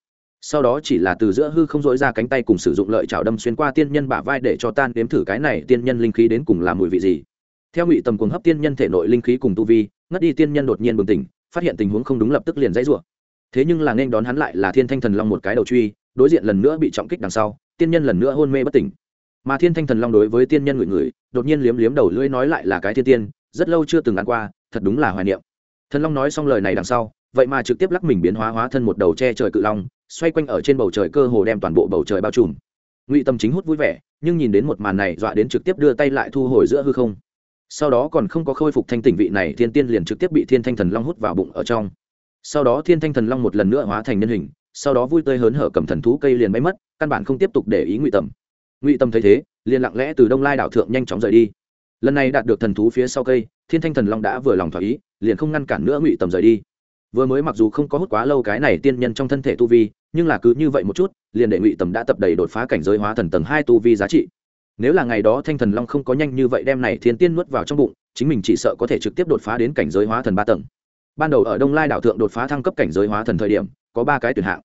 Sau đó chỉ là từ giữa hư không dỗi ra cánh tay cùng sử dụng lợi chảo đâm xuyên qua tiên nhân bả vai để cho tan đếm thử cái này tiên nhân linh khí đến cùng làm mùi vị gì. Theo ngụy tầm cuồng hấp tiên nhân thể nội linh khí cùng tu vi, ngất đi tiên nhân đột nhiên bừng tỉnh, phát hiện tình huống không đúng lập tức liền dãy rủa. Thế nhưng là nên đón hắn lại là thiên thanh thần long một cái đầu truy đối diện lần nữa bị trọng kích đằng sau, tiên nhân lần nữa hôn mê bất tỉnh. Mà thiên thanh thần long đối với tiên nhân ngửi ngửi, đột nhiên liếm liếm đầu lưỡi nói lại là cái thiên tiên, rất lâu chưa từng ăn qua, thật đúng là hoài niệm. Thần long nói xong lời này đằng sau, vậy mà trực tiếp lắc mình biến hóa hóa thân một đầu che trời cự long, xoay quanh ở trên bầu trời cơ hồ đem toàn bộ bầu trời bao trùm. Ngụy tâm chính hút vui vẻ, nhưng nhìn đến một màn này, dọa đến trực tiếp đưa tay lại thu hồi giữa hư không. Sau đó còn không có khôi phục thanh tỉnh vị này, thiên tiên liền trực tiếp bị thiên thanh thần long hút vào bụng ở trong. Sau đó thiên thanh thần long một lần nữa hóa thành nhân hình sau đó vui tươi hớn hở cầm thần thú cây liền bay mất, căn bản không tiếp tục để ý ngụy tầm. Ngụy tầm thấy thế, liền lặng lẽ từ đông lai đảo thượng nhanh chóng rời đi. Lần này đạt được thần thú phía sau cây, thiên thanh thần long đã vừa lòng thỏa ý, liền không ngăn cản nữa ngụy tầm rời đi. Vừa mới mặc dù không có hút quá lâu cái này tiên nhân trong thân thể tu vi, nhưng là cứ như vậy một chút, liền để ngụy tầm đã tập đầy đột phá cảnh giới hóa thần tầng hai tu vi giá trị. Nếu là ngày đó thanh thần long không có nhanh như vậy đem này thiên tiên nuốt vào trong bụng, chính mình chỉ sợ có thể trực tiếp đột phá đến cảnh giới hóa thần ba tầng. Ban đầu ở đông lai đảo thượng đột phá thăng cấp cảnh giới hóa thần thời điểm, có ba cái tuyển hạng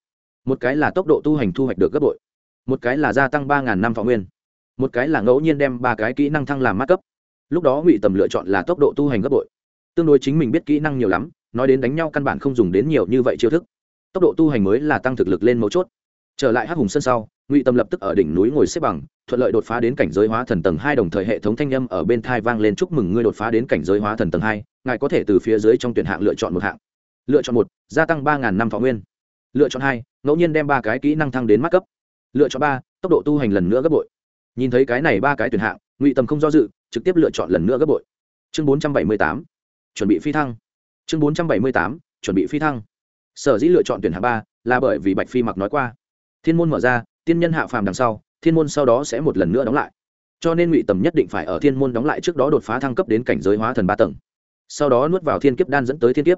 một cái là tốc độ tu hành thu hoạch được gấp bội, một cái là gia tăng ba ngàn năm thọ nguyên, một cái là ngẫu nhiên đem ba cái kỹ năng thăng làm mát cấp. Lúc đó ngụy tầm lựa chọn là tốc độ tu hành gấp bội. Tương đối chính mình biết kỹ năng nhiều lắm, nói đến đánh nhau căn bản không dùng đến nhiều như vậy chiêu thức. Tốc độ tu hành mới là tăng thực lực lên mấu chốt. Trở lại hắc hùng sân sau, ngụy tâm lập tức ở đỉnh núi ngồi xếp bằng, thuận lợi đột phá đến cảnh giới hóa thần tầng hai đồng thời hệ thống thanh â m ở bên thai vang lên chúc mừng ngươi đột phá đến cảnh giới hóa thần tầng hai, ngài có thể từ phía dưới trong tuyển hạng lựa chọn một hạng. Lựa chọn một, gia tăng ba năm thọ nguyên. Lựa chọn hai ngẫu nhiên đem ba cái kỹ năng thăng đến mắt cấp. Lựa chọn ba, tốc độ tu hành lần nữa gấp bội. Nhìn thấy cái này ba cái tuyển hạng, ngụy Tầm không do dự, trực tiếp lựa chọn lần nữa gấp bội. Chương bốn trăm bảy mươi tám, chuẩn bị phi thăng. Chương bốn trăm bảy mươi tám, chuẩn bị phi thăng. Sở dĩ lựa chọn tuyển hạng ba là bởi vì bạch phi mặc nói qua. Thiên môn mở ra, tiên nhân hạ phàm đằng sau, thiên môn sau đó sẽ một lần nữa đóng lại. Cho nên ngụy tầm nhất định phải ở thiên môn đóng lại trước đó đột phá thăng cấp đến cảnh giới hóa thần ba tầng. Sau đó nuốt vào thiên kiếp đan dẫn tới thiên kiếp.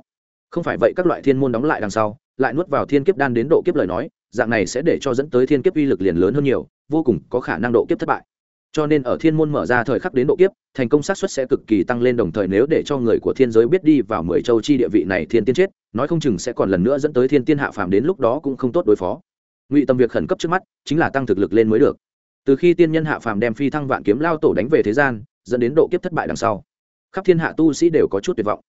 Không phải vậy các loại thiên môn đóng lại đằng sau lại nuốt vào thiên kiếp đan đến độ kiếp lời nói, dạng này sẽ để cho dẫn tới thiên kiếp uy lực liền lớn hơn nhiều, vô cùng có khả năng độ kiếp thất bại. Cho nên ở thiên môn mở ra thời khắc đến độ kiếp, thành công xác suất sẽ cực kỳ tăng lên đồng thời nếu để cho người của thiên giới biết đi vào mười châu chi địa vị này thiên tiên chết, nói không chừng sẽ còn lần nữa dẫn tới thiên tiên hạ phàm đến lúc đó cũng không tốt đối phó. Ngụy tâm việc khẩn cấp trước mắt, chính là tăng thực lực lên mới được. Từ khi tiên nhân hạ phàm đem phi thăng vạn kiếm lao tổ đánh về thế gian, dẫn đến độ kiếp thất bại đằng sau, khắp thiên hạ tu sĩ đều có chút tuyệt vọng.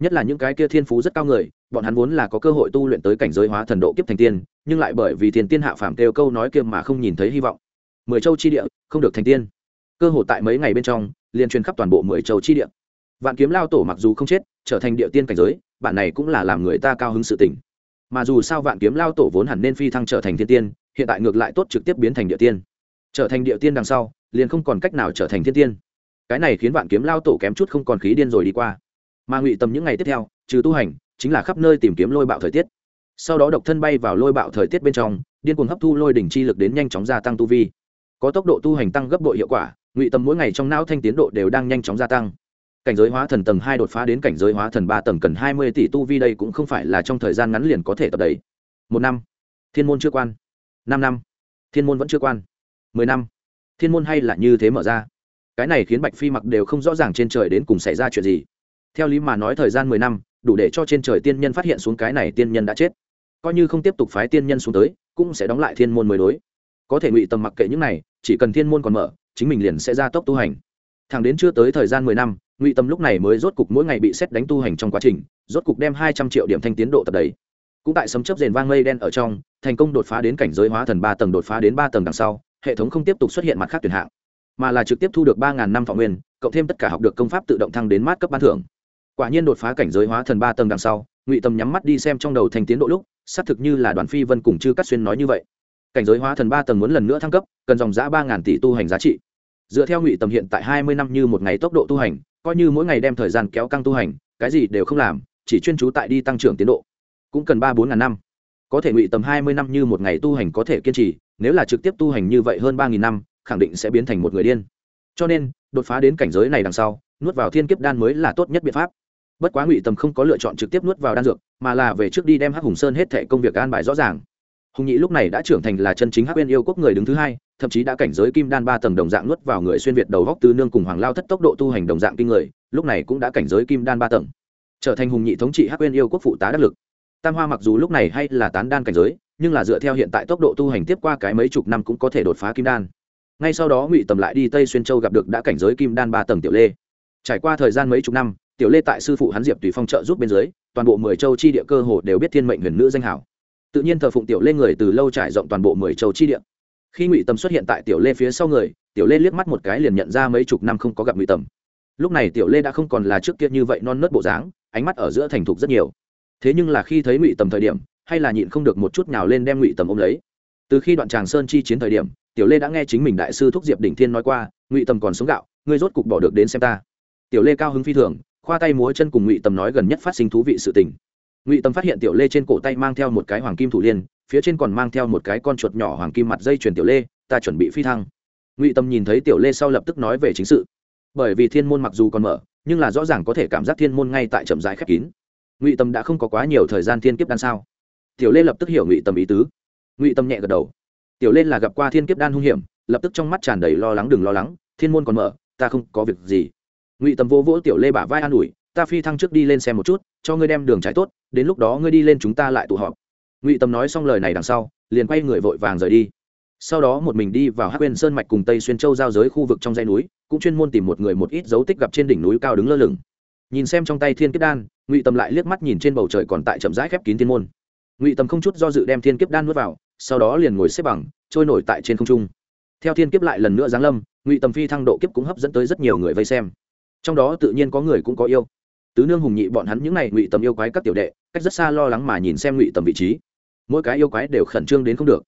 Nhất là những cái kia thiên phú rất cao người bọn hắn vốn là có cơ hội tu luyện tới cảnh giới hóa thần độ kiếp thành tiên, nhưng lại bởi vì thiên tiên hạ phàm kêu câu nói kia mà không nhìn thấy hy vọng. Mười châu chi địa, không được thành tiên. Cơ hội tại mấy ngày bên trong, liền truyền khắp toàn bộ mười châu chi địa. Vạn kiếm lao tổ mặc dù không chết, trở thành địa tiên cảnh giới, bản này cũng là làm người ta cao hứng sự tỉnh mà dù sao vạn kiếm lao tổ vốn hẳn nên phi thăng trở thành thiên tiên, hiện tại ngược lại tốt trực tiếp biến thành địa tiên. Trở thành địa tiên đằng sau, liền không còn cách nào trở thành thiên tiên. Cái này khiến vạn kiếm lao tổ kém chút không còn khí điên rồi đi qua. Mà ngụy tầm những ngày tiếp theo, trừ tu hành chính là khắp nơi tìm kiếm lôi bạo thời tiết. Sau đó độc thân bay vào lôi bạo thời tiết bên trong, điên cuồng hấp thu lôi đỉnh chi lực đến nhanh chóng gia tăng tu vi. Có tốc độ tu hành tăng gấp bội hiệu quả, ngụy tâm mỗi ngày trong não thanh tiến độ đều đang nhanh chóng gia tăng. Cảnh giới hóa thần tầng hai đột phá đến cảnh giới hóa thần ba tầng cần hai mươi tỷ tu vi đây cũng không phải là trong thời gian ngắn liền có thể tập đầy. Một năm. Thiên môn chưa quan. Năm năm. Thiên môn vẫn chưa quan. Mười năm. Thiên môn hay là như thế mở ra? Cái này khiến bạch phi mặc đều không rõ ràng trên trời đến cùng xảy ra chuyện gì. Theo lý mà nói thời gian mười năm đủ để cho trên trời tiên nhân phát hiện xuống cái này tiên nhân đã chết. Coi như không tiếp tục phái tiên nhân xuống tới, cũng sẽ đóng lại thiên môn mới đối. Có thể ngụy tầm mặc kệ những này, chỉ cần thiên môn còn mở, chính mình liền sẽ ra tốc tu hành. Thẳng đến chưa tới thời gian mười năm, ngụy tâm lúc này mới rốt cục mỗi ngày bị xét đánh tu hành trong quá trình, rốt cục đem hai trăm triệu điểm thanh tiến độ tập đấy cũng tại sấm chấp rền vang mây đen ở trong, thành công đột phá đến cảnh giới hóa thần ba tầng đột phá đến ba tầng đằng sau, hệ thống không tiếp tục xuất hiện mặt khác tuyển hạng, mà là trực tiếp thu được ba ngàn năm phạm nguyên, cộng thêm tất cả học được công pháp tự động thăng đến mát cấp ban thưởng quả nhiên đột phá cảnh giới hóa thần ba tầng đằng sau, ngụy tâm nhắm mắt đi xem trong đầu thành tiến độ lúc, xác thực như là đoàn phi vân cùng chư cắt xuyên nói như vậy. Cảnh giới hóa thần ba tầng muốn lần nữa thăng cấp, cần dòng giã ba ngàn tỷ tu hành giá trị. Dựa theo ngụy tầm hiện tại hai mươi năm như một ngày tốc độ tu hành, coi như mỗi ngày đem thời gian kéo căng tu hành, cái gì đều không làm, chỉ chuyên trú tại đi tăng trưởng tiến độ. Cũng cần ba bốn ngàn năm. Có thể ngụy tầm hai mươi năm như một ngày tu hành có thể kiên trì, nếu là trực tiếp tu hành như vậy hơn ba nghìn năm, khẳng định sẽ biến thành một người điên. Cho nên, đột phá đến cảnh giới này đằng sau, nuốt vào thiên kiếp đan mới là tốt nhất biện pháp bất quá ngụy tầm không có lựa chọn trực tiếp nuốt vào đan dược, mà là về trước đi đem hắc hùng sơn hết thệ công việc an bài rõ ràng. Hùng nhị lúc này đã trưởng thành là chân chính hắc uyên yêu quốc người đứng thứ hai, thậm chí đã cảnh giới kim đan ba tầng đồng dạng nuốt vào người xuyên việt đầu góc tứ nương cùng hoàng lao thất tốc độ tu hành đồng dạng kinh người, lúc này cũng đã cảnh giới kim đan ba tầng. Trở thành hùng nhị thống trị hắc uyên yêu quốc phụ tá đắc lực. Tam hoa mặc dù lúc này hay là tán đan cảnh giới, nhưng là dựa theo hiện tại tốc độ tu hành tiếp qua cái mấy chục năm cũng có thể đột phá kim đan. Ngay sau đó ngụy tầm lại đi tây xuyên châu gặp được đã cảnh giới kim đan ba tầng tiểu lê. Trải qua thời gian mấy chục năm tiểu lê tại sư phụ hắn diệp tùy phong trợ giúp bên dưới, toàn bộ mười châu chi địa cơ hồ đều biết thiên mệnh huyền nữ danh hảo. Tự nhiên thờ phụng tiểu lê người từ lâu trải rộng toàn bộ mười châu chi địa. Khi ngụy tầm xuất hiện tại tiểu lê phía sau người, tiểu lê liếc mắt một cái liền nhận ra mấy chục năm không có gặp ngụy tầm. Lúc này tiểu lê đã không còn là trước kia như vậy non nớt bộ dáng, ánh mắt ở giữa thành thục rất nhiều. Thế nhưng là khi thấy ngụy tầm thời điểm, hay là nhịn không được một chút nào lên đem ngụy tầm ôm lấy. Từ khi đoạn tràng sơn chi chiến thời điểm, tiểu lê đã nghe chính mình đại sư thúc diệp đỉnh thiên nói qua, ngụy tầm còn sống gạo, ngươi rốt cục bỏ được đến xem ta. Tiểu lê cao hứng phi thường khoa tay múa chân cùng ngụy tầm nói gần nhất phát sinh thú vị sự tình. Ngụy tầm phát hiện tiểu lê trên cổ tay mang theo một cái hoàng kim thủ liên, phía trên còn mang theo một cái con chuột nhỏ hoàng kim mặt dây chuyền tiểu lê, ta chuẩn bị phi thăng. Ngụy tầm nhìn thấy tiểu lê sau lập tức nói về chính sự. Bởi vì thiên môn mặc dù còn mở, nhưng là rõ ràng có thể cảm giác thiên môn ngay tại chậm rãi khép kín. Ngụy tâm đã không có quá nhiều thời gian thiên kiếp đan sao? Tiểu lê lập tức hiểu ngụy tâm ý tứ. Ngụy tâm nhẹ gật đầu. Tiểu lê là gặp qua thiên kiếp đan hung hiểm, lập tức trong mắt tràn đầy lo lắng đừng lo lắng, thiên môn còn mở, ta không có việc gì ngụy tâm vô vỗ tiểu lê bả vai an ủi, ta phi thăng trước đi lên xem một chút, cho ngươi đem đường trái tốt, đến lúc đó ngươi đi lên chúng ta lại tụ họp. Ngụy tâm nói xong lời này đằng sau, liền quay người vội vàng rời đi. Sau đó một mình đi vào hắc quên sơn mạch cùng tây xuyên châu giao giới khu vực trong dãy núi, cũng chuyên môn tìm một người một ít dấu tích gặp trên đỉnh núi cao đứng lơ lửng. Nhìn xem trong tay thiên kiếp đan, ngụy tâm lại liếc mắt nhìn trên bầu trời còn tại chậm rãi khép kín thiên môn. Ngụy tâm không chút do dự đem thiên kiếp đan nuốt vào, sau đó liền ngồi xếp bằng, trôi nổi tại trên không trung. Theo thiên kiếp lại lần nữa giáng lâm, ngụy tâm phi thăng độ kiếp cũng hấp dẫn tới rất nhiều người vây xem trong đó tự nhiên có người cũng có yêu. Tứ nương hùng nhị bọn hắn những n à y ngụy tâm yêu quái các tiểu đệ, cách rất xa lo lắng mà nhìn xem ngụy tâm vị trí. Mỗi cái yêu quái đều khẩn trương đến không được.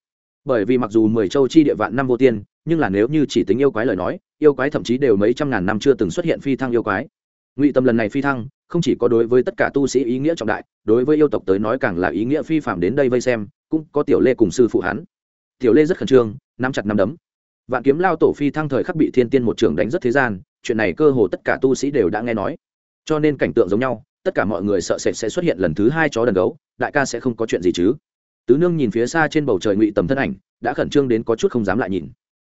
Bởi vì mặc dù mười châu chi địa vạn năm vô tiên, nhưng là nếu như chỉ tính yêu quái lời nói, yêu quái thậm chí đều mấy trăm ngàn năm chưa từng xuất hiện phi thăng yêu quái. Ngụy tâm lần này phi thăng, không chỉ có đối với tất cả tu sĩ ý nghĩa trọng đại, đối với yêu tộc tới nói càng là ý nghĩa phi phạm đến đây vây xem, cũng có tiểu lê cùng sư phụ hắn. Tiểu lê rất khẩn trương, nắm chặt nắm đấm. Vạn kiếm lao tổ phi thăng thời khắc bị thiên tiên một trường đánh rất thế gian chuyện này cơ hồ tất cả tu sĩ đều đã nghe nói. Cho nên cảnh tượng giống nhau, tất cả mọi người sợ sệt sẽ xuất hiện lần thứ hai chó đần gấu, đại ca sẽ không có chuyện gì chứ? Tứ nương nhìn phía xa trên bầu trời ngụy tầm thân ảnh, đã khẩn trương đến có chút không dám lại nhìn.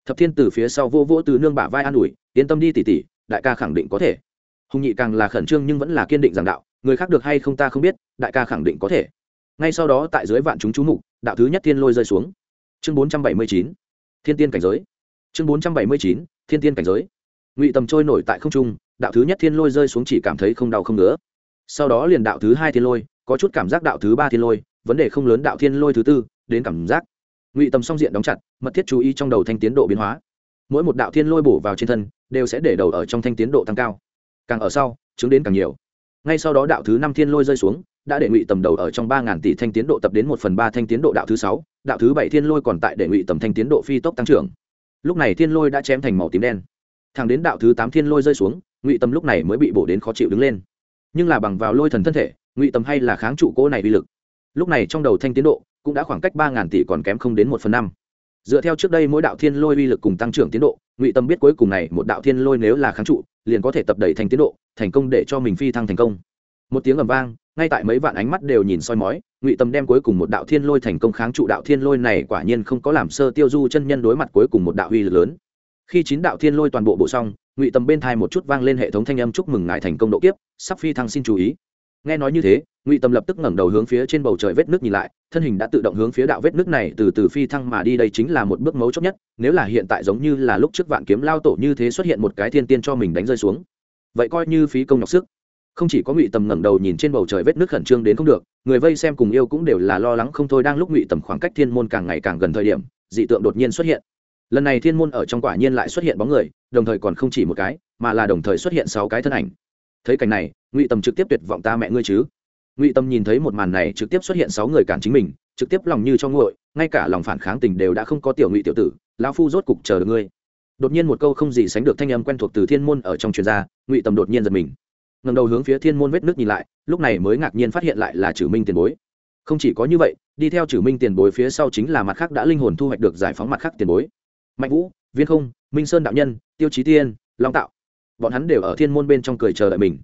Thập thiên từ phía sau vô vô tứ nương bả vai an ủi, yên tâm đi tỉ tỉ đại ca khẳng định có thể. Hùng nhị càng là khẩn trương nhưng vẫn là kiên định giảng đạo, người khác được hay không ta không biết, đại ca khẳng định có thể. Ngay sau đó tại dưới vạn chúng chú mục, đạo thứ nhất thiên lôi rơi xuống. Chương bốn trăm bảy mươi chín, thiên tiên cảnh giới. Chương bốn trăm bảy mươi chín, thiên tiên cảnh giới ngụy tầm trôi nổi tại không trung, đạo thứ nhất thiên lôi rơi xuống chỉ cảm thấy không đau không nữa sau đó liền đạo thứ hai thiên lôi, có chút cảm giác đạo thứ ba thiên lôi, vấn đề không lớn đạo thiên lôi thứ tư, đến cảm giác. Ngụy tầm song diện đóng chặt, mật thiết chú ý trong đầu thanh tiến độ biến hóa. Mỗi một đạo thiên lôi bổ vào trên thân, đều sẽ để đầu ở trong thanh tiến độ tăng cao. Càng ở sau, chứng đến càng nhiều. Ngay sau đó đạo thứ năm thiên lôi rơi xuống, đã để ngụy tầm đầu ở trong ba ngàn tỷ thanh tiến độ tập đến một phần ba thanh tiến độ đạo thứ sáu, đạo thứ bảy thiên lôi còn tại để ngụy tầm thanh tiến độ phi tốc tăng trưởng. Lúc này thiên lôi đã chém thành màu tím đen thẳng đến đạo thứ tám thiên lôi rơi xuống, ngụy tâm lúc này mới bị bổ đến khó chịu đứng lên. Nhưng là bằng vào lôi thần thân thể, ngụy tâm hay là kháng trụ cỗ này uy lực. Lúc này trong đầu thanh tiến độ cũng đã khoảng cách ba ngàn tỷ còn kém không đến một phần năm. Dựa theo trước đây mỗi đạo thiên lôi uy lực cùng tăng trưởng tiến độ, ngụy tâm biết cuối cùng này một đạo thiên lôi nếu là kháng trụ, liền có thể tập đẩy thành tiến độ, thành công để cho mình phi thăng thành công. Một tiếng ầm vang, ngay tại mấy vạn ánh mắt đều nhìn soi mói, ngụy tâm đem cuối cùng một đạo thiên lôi thành công kháng trụ đạo thiên lôi này quả nhiên không có làm sơ tiêu du chân nhân đối mặt cuối cùng một đạo uy lực lớn khi chín đạo thiên lôi toàn bộ bộ xong, ngụy Tầm bên thai một chút vang lên hệ thống thanh âm chúc mừng ngài thành công độ kiếp, sắp phi thăng xin chú ý. Nghe nói như thế, ngụy Tầm lập tức ngẩng đầu hướng phía trên bầu trời vết nước nhìn lại, thân hình đã tự động hướng phía đạo vết nước này từ từ phi thăng mà đi, đây chính là một bước mấu chốt nhất, nếu là hiện tại giống như là lúc trước vạn kiếm lao tổ như thế xuất hiện một cái thiên tiên cho mình đánh rơi xuống. Vậy coi như phí công nhọc sức. Không chỉ có ngụy tầm ngẩng đầu nhìn trên bầu trời vết nước khẩn trương đến không được, người vây xem cùng yêu cũng đều là lo lắng không thôi, đang lúc ngụy tầm khoảng cách thiên môn càng ngày càng gần thời điểm, dị tượng đột nhiên xuất hiện lần này thiên môn ở trong quả nhiên lại xuất hiện bóng người, đồng thời còn không chỉ một cái, mà là đồng thời xuất hiện sáu cái thân ảnh. Thấy cảnh này, ngụy tầm trực tiếp tuyệt vọng ta mẹ ngươi chứ. Ngụy tâm nhìn thấy một màn này trực tiếp xuất hiện sáu người cản chính mình, trực tiếp lòng như cho nguội, ngay cả lòng phản kháng tình đều đã không có tiểu ngụy tiểu tử, lão phu rốt cục chờ được ngươi. Đột nhiên một câu không gì sánh được thanh âm quen thuộc từ thiên môn ở trong truyền gia ngụy tâm đột nhiên giật mình. Ngầm đầu hướng phía thiên môn vết nước nhìn lại, lúc này mới ngạc nhiên phát hiện lại là chử minh tiền bối. Không chỉ có như vậy, đi theo chử minh tiền bối phía sau chính là mặt khác đã linh hồn thu hoạch được giải phóng mặt khác tiền bối mạnh vũ, viên không, minh sơn đạo nhân, tiêu chí tiên, long tạo. Bọn hắn đều ở thiên môn bên trong cười chờ đợi mình.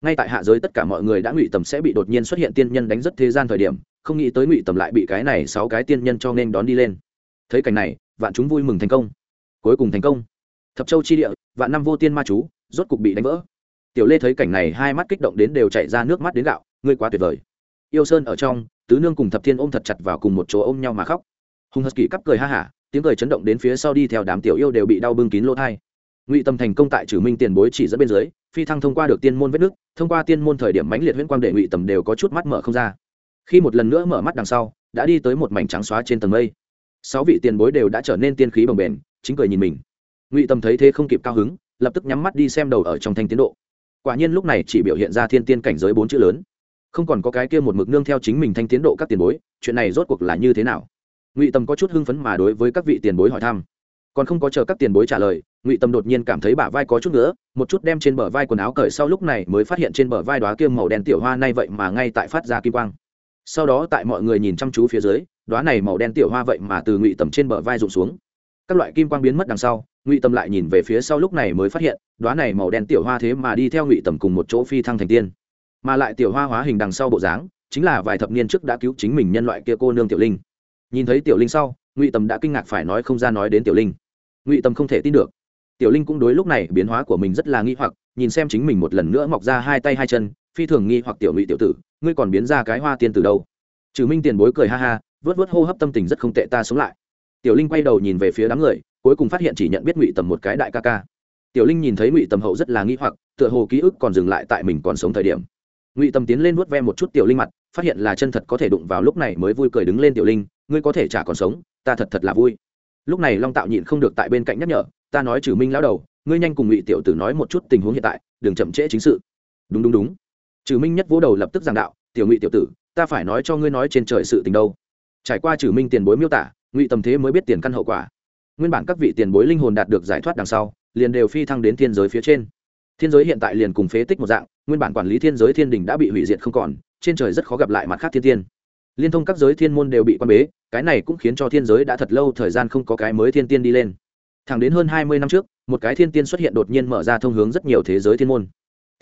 Ngay tại hạ giới tất cả mọi người đã ngụy tầm sẽ bị đột nhiên xuất hiện tiên nhân đánh rất thế gian thời điểm, không nghĩ tới ngụy tầm lại bị cái này sáu cái tiên nhân cho nên đón đi lên. Thấy cảnh này, vạn chúng vui mừng thành công. Cuối cùng thành công. Thập châu chi địa, vạn năm vô tiên ma chú, rốt cục bị đánh vỡ. Tiểu lê thấy cảnh này, hai mắt kích động đến đều chạy ra nước mắt đến gạo, ngươi quá tuyệt vời. Yêu sơn ở trong, tứ nương cùng thập thiên ôm thật chặt vào cùng một chỗ ôm nhau mà khóc. Hùng hất kỳ cắp cười ha hả tiếng cười chấn động đến phía sau đi theo đám tiểu yêu đều bị đau bưng kín lỗ thai. Ngụy tâm thành công tại trừ minh tiền bối chỉ dẫn bên dưới, phi thăng thông qua được tiên môn vết nước, thông qua tiên môn thời điểm mãnh liệt huyễn quang đệ ngụy tầm đều có chút mắt mở không ra. Khi một lần nữa mở mắt đằng sau, đã đi tới một mảnh trắng xóa trên tầng mây. Sáu vị tiền bối đều đã trở nên tiên khí bồng bềnh, chính cười nhìn mình. Ngụy tâm thấy thế không kịp cao hứng, lập tức nhắm mắt đi xem đầu ở trong thanh tiến độ. Quả nhiên lúc này chỉ biểu hiện ra thiên tiên cảnh giới bốn chữ lớn. Không còn có cái kia một mực nương theo chính mình thanh tiến độ các tiền bối, chuyện này rốt cuộc là như thế nào? Ngụy tâm có chút hưng phấn mà đối với các vị tiền bối hỏi thăm còn không có chờ các tiền bối trả lời ngụy tâm đột nhiên cảm thấy bả vai có chút nữa một chút đem trên bờ vai quần áo cởi sau lúc này mới phát hiện trên bờ vai đoá kia màu đen tiểu hoa nay vậy mà ngay tại phát ra kim quang sau đó tại mọi người nhìn chăm chú phía dưới đoá này màu đen tiểu hoa vậy mà từ ngụy tầm trên bờ vai rụng xuống các loại kim quang biến mất đằng sau ngụy tầm lại nhìn về phía sau lúc này mới phát hiện đoá này màu đen tiểu hoa thế mà đi theo ngụy tầm cùng một chỗ phi thăng thành tiên mà lại tiểu hoa hóa hình đằng sau bộ dáng chính là vài thập niên trước đã cứu chính mình nhân loại kia cô nương tiểu linh nhìn thấy tiểu linh sau, ngụy tầm đã kinh ngạc phải nói không ra nói đến tiểu linh. Ngụy tầm không thể tin được. Tiểu linh cũng đối lúc này biến hóa của mình rất là nghi hoặc, nhìn xem chính mình một lần nữa mọc ra hai tay hai chân, phi thường nghi hoặc tiểu ngụy tiểu tử, ngươi còn biến ra cái hoa tiên từ đâu? Trừ minh tiền bối cười ha ha, vớt vớt hô hấp tâm tình rất không tệ ta sống lại. Tiểu linh quay đầu nhìn về phía đám người, cuối cùng phát hiện chỉ nhận biết ngụy tầm một cái đại ca ca. Tiểu linh nhìn thấy ngụy tầm hậu rất là nghi hoặc, tựa hồ ký ức còn dừng lại tại mình còn sống thời điểm. Ngụy tầm tiến lên vuốt ve một chút tiểu linh mặt, phát hiện là chân thật có thể đụng vào lúc này mới vui cười đứng lên tiểu linh ngươi có thể chả còn sống, ta thật thật là vui. Lúc này long tạo nhịn không được tại bên cạnh nhắc nhở, ta nói trừ minh lão đầu, ngươi nhanh cùng ngụy tiểu tử nói một chút tình huống hiện tại, đừng chậm trễ chính sự. Đúng đúng đúng. Trừ minh nhất vỗ đầu lập tức giảng đạo, tiểu ngụy tiểu tử, ta phải nói cho ngươi nói trên trời sự tình đâu. Trải qua trừ minh tiền bối miêu tả, ngụy tầm thế mới biết tiền căn hậu quả. Nguyên bản các vị tiền bối linh hồn đạt được giải thoát đằng sau, liền đều phi thăng đến thiên giới phía trên. Thiên giới hiện tại liền cùng phế tích một dạng, nguyên bản quản lý thiên giới thiên đình đã bị hủy diệt không còn, trên trời rất khó gặp lại mặt khác thiên tiên liên thông các giới thiên môn đều bị quan bế, cái này cũng khiến cho thiên giới đã thật lâu thời gian không có cái mới thiên tiên đi lên. Thẳng đến hơn hai mươi năm trước, một cái thiên tiên xuất hiện đột nhiên mở ra thông hướng rất nhiều thế giới thiên môn.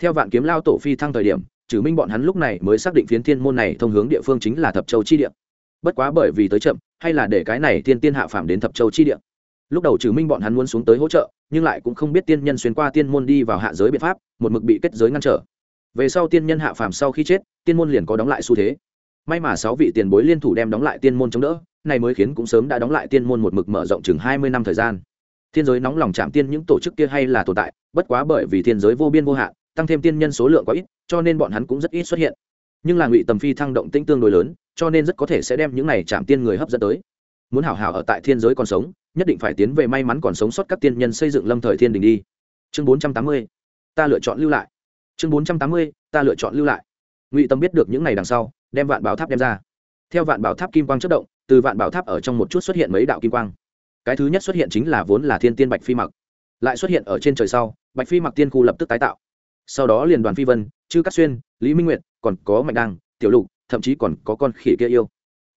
Theo vạn kiếm lao tổ phi thăng thời điểm, trừ minh bọn hắn lúc này mới xác định phiến thiên môn này thông hướng địa phương chính là thập châu chi địa. Bất quá bởi vì tới chậm, hay là để cái này thiên tiên hạ phàm đến thập châu chi địa. Lúc đầu trừ minh bọn hắn muốn xuống tới hỗ trợ, nhưng lại cũng không biết tiên nhân xuyên qua tiên môn đi vào hạ giới biện pháp, một mực bị kết giới ngăn trở. Về sau tiên nhân hạ phàm sau khi chết, tiên môn liền có đóng lại xu thế may mà sáu vị tiền bối liên thủ đem đóng lại tiên môn chống đỡ, này mới khiến cũng sớm đã đóng lại tiên môn một mực mở rộng chừng hai mươi năm thời gian. Thiên giới nóng lòng chạm tiên những tổ chức kia hay là tồn tại, bất quá bởi vì thiên giới vô biên vô hạn, tăng thêm tiên nhân số lượng quá ít, cho nên bọn hắn cũng rất ít xuất hiện. Nhưng là ngụy tầm phi thăng động tĩnh tương đối lớn, cho nên rất có thể sẽ đem những này chạm tiên người hấp dẫn tới. Muốn hảo hảo ở tại thiên giới còn sống, nhất định phải tiến về may mắn còn sống sót các tiên nhân xây dựng lâm thời thiên đình đi. Chương bốn trăm tám mươi, ta lựa chọn lưu lại. Chương bốn trăm tám mươi, ta lựa chọn lưu lại. Ngụy tâm biết được những ngày đằng sau đem vạn bảo tháp đem ra. Theo vạn bảo tháp kim quang chất động, từ vạn bảo tháp ở trong một chút xuất hiện mấy đạo kim quang. Cái thứ nhất xuất hiện chính là vốn là thiên tiên bạch phi mặc. Lại xuất hiện ở trên trời sau, bạch phi mặc tiên khu lập tức tái tạo. Sau đó liền đoàn phi vân, chư cát xuyên, lý minh nguyệt, còn có mạnh đăng, tiểu lục, thậm chí còn có con khỉ kia yêu.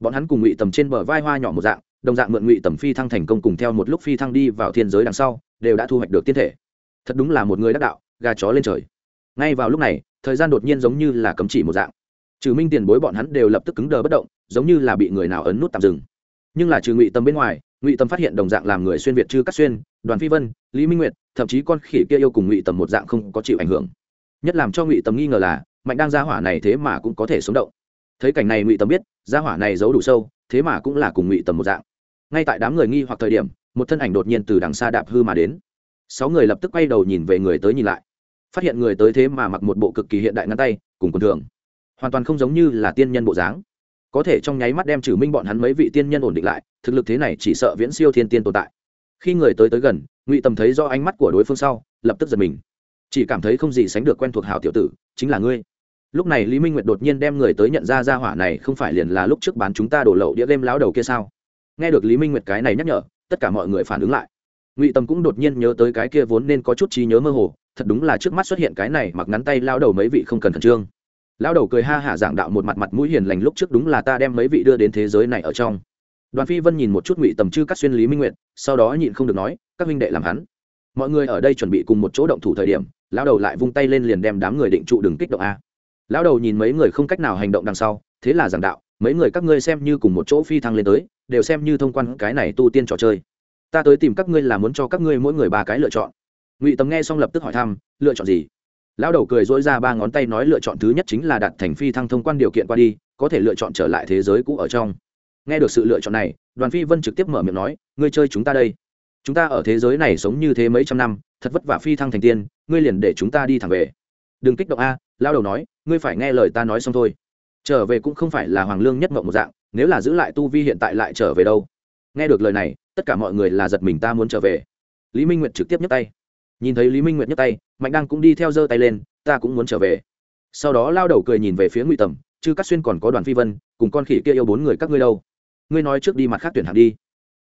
Bọn hắn cùng ngụy tầm trên bờ vai hoa nhỏ một dạng, đồng dạng mượn ngụy tầm phi thăng thành công cùng theo một lúc phi thăng đi vào thiên giới đằng sau, đều đã thu hoạch được tiên thể. Thật đúng là một người đắc đạo, gà chó lên trời. Ngay vào lúc này, thời gian đột nhiên giống như là cấm chỉ một dạng trừ minh tiền bối bọn hắn đều lập tức cứng đờ bất động, giống như là bị người nào ấn nút tạm dừng. Nhưng là trừ ngụy tâm bên ngoài, ngụy tâm phát hiện đồng dạng làm người xuyên việt chư cắt xuyên, đoàn phi vân, lý minh nguyệt, thậm chí con khỉ kia yêu cùng ngụy tầm một dạng không có chịu ảnh hưởng. Nhất làm cho ngụy tầm nghi ngờ là, mạnh đang gia hỏa này thế mà cũng có thể sống động. Thấy cảnh này ngụy tầm biết, gia hỏa này giấu đủ sâu, thế mà cũng là cùng ngụy tầm một dạng. Ngay tại đám người nghi hoặc thời điểm, một thân ảnh đột nhiên từ đằng xa đạp hư mà đến. Sáu người lập tức quay đầu nhìn về người tới nhìn lại. Phát hiện người tới thế mà mặc một bộ cực kỳ hiện đại ngăn tay, cùng quần thường hoàn toàn không giống như là tiên nhân bộ dáng. Có thể trong nháy mắt đem trừ minh bọn hắn mấy vị tiên nhân ổn định lại, thực lực thế này chỉ sợ viễn siêu thiên tiên tồn tại. Khi người tới tới gần, ngụy tầm thấy do ánh mắt của đối phương sau, lập tức giật mình. Chỉ cảm thấy không gì sánh được quen thuộc hào tiểu tử, chính là ngươi. Lúc này lý minh nguyệt đột nhiên đem người tới nhận ra ra hỏa này không phải liền là lúc trước bán chúng ta đổ lậu đĩa game láo đầu kia sao? Nghe được lý minh nguyệt cái này nhắc nhở, tất cả mọi người phản ứng lại. Ngụy tâm cũng đột nhiên nhớ tới cái kia vốn nên có chút trí nhớ mơ hồ, thật đúng là trước mắt xuất hiện cái này mặc ngắn tay lao đầu mấy vị không cần khẩn trương lao đầu cười ha hả giảng đạo một mặt mặt mũi hiền lành lúc trước đúng là ta đem mấy vị đưa đến thế giới này ở trong. Đoàn phi vân nhìn một chút ngụy tầm chư các xuyên lý minh nguyệt, sau đó nhịn không được nói, các huynh đệ làm hắn. Mọi người ở đây chuẩn bị cùng một chỗ động thủ thời điểm lao đầu lại vung tay lên liền đem đám người định trụ đừng kích động a. Lao đầu nhìn mấy người không cách nào hành động đằng sau, thế là giảng đạo, mấy người các ngươi xem như cùng một chỗ phi thăng lên tới, đều xem như thông quan cái này tu tiên trò chơi. Ta tới tìm các ngươi là muốn cho các ngươi mỗi người ba cái lựa chọn. Ngụy tầm nghe xong lập tức hỏi thăm, lựa chọn gì? Lão đầu cười dỗi ra ba ngón tay nói lựa chọn thứ nhất chính là đặt thành phi thăng thông quan điều kiện qua đi, có thể lựa chọn trở lại thế giới cũ ở trong. Nghe được sự lựa chọn này, đoàn phi vân trực tiếp mở miệng nói, ngươi chơi chúng ta đây. Chúng ta ở thế giới này sống như thế mấy trăm năm, thật vất vả phi thăng thành tiên, ngươi liền để chúng ta đi thẳng về. Đừng kích động a lao đầu nói, ngươi phải nghe lời ta nói xong thôi. Trở về cũng không phải là hoàng lương nhất mộng một dạng, nếu là giữ lại tu vi hiện tại lại trở về đâu? Nghe được lời này, tất cả mọi người là giật mình ta muốn trở về. Lý minh nguyệt trực tiếp nhấc tay nhìn thấy lý minh nguyệt nhấc tay, mạnh đăng cũng đi theo giơ tay lên, ta cũng muốn trở về. Sau đó lao đầu cười nhìn về phía ngụy tầm, chứ các xuyên còn có đoàn phi vân, cùng con khỉ kia yêu bốn người các ngươi đâu? Ngươi nói trước đi mặt khác tuyển hạng đi.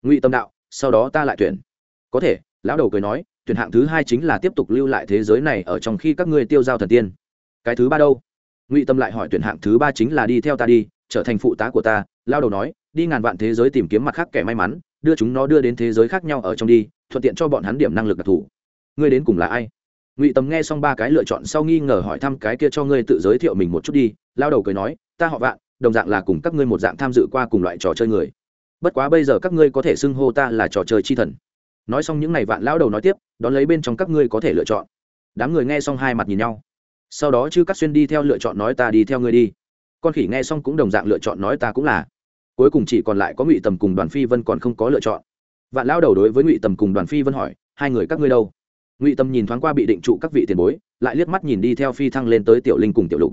Ngụy tâm đạo, sau đó ta lại tuyển. Có thể, lão đầu cười nói, tuyển hạng thứ hai chính là tiếp tục lưu lại thế giới này ở trong khi các ngươi tiêu giao thần tiên. Cái thứ ba đâu? Ngụy tâm lại hỏi tuyển hạng thứ ba chính là đi theo ta đi, trở thành phụ tá của ta. Lao đầu nói, đi ngàn vạn thế giới tìm kiếm mặt khác kẻ may mắn, đưa chúng nó đưa đến thế giới khác nhau ở trong đi, thuận tiện cho bọn hắn điểm năng lực đặc thù ngươi đến cùng là ai? Ngụy Tầm nghe xong ba cái lựa chọn sau nghi ngờ hỏi thăm cái kia cho ngươi tự giới thiệu mình một chút đi, lao đầu cười nói, ta họ vạn, đồng dạng là cùng các ngươi một dạng tham dự qua cùng loại trò chơi người. Bất quá bây giờ các ngươi có thể xưng hô ta là trò chơi chi thần. Nói xong những n à y vạn lão đầu nói tiếp, đón lấy bên trong các ngươi có thể lựa chọn. Đám người nghe xong hai mặt nhìn nhau. Sau đó chư cắt xuyên đi theo lựa chọn nói ta đi theo ngươi đi. Con khỉ nghe xong cũng đồng dạng lựa chọn nói ta cũng là. Cuối cùng chỉ còn lại có ngụy tầm cùng đoàn phi vân còn không có lựa chọn. Vạn lão đầu đối với ngụy tầm cùng đoàn phi vân hỏi, hai người các ngươi đâu? Ngụy Tâm nhìn thoáng qua bị định trụ các vị tiền bối lại liếc mắt nhìn đi theo phi thăng lên tới tiểu linh cùng tiểu lục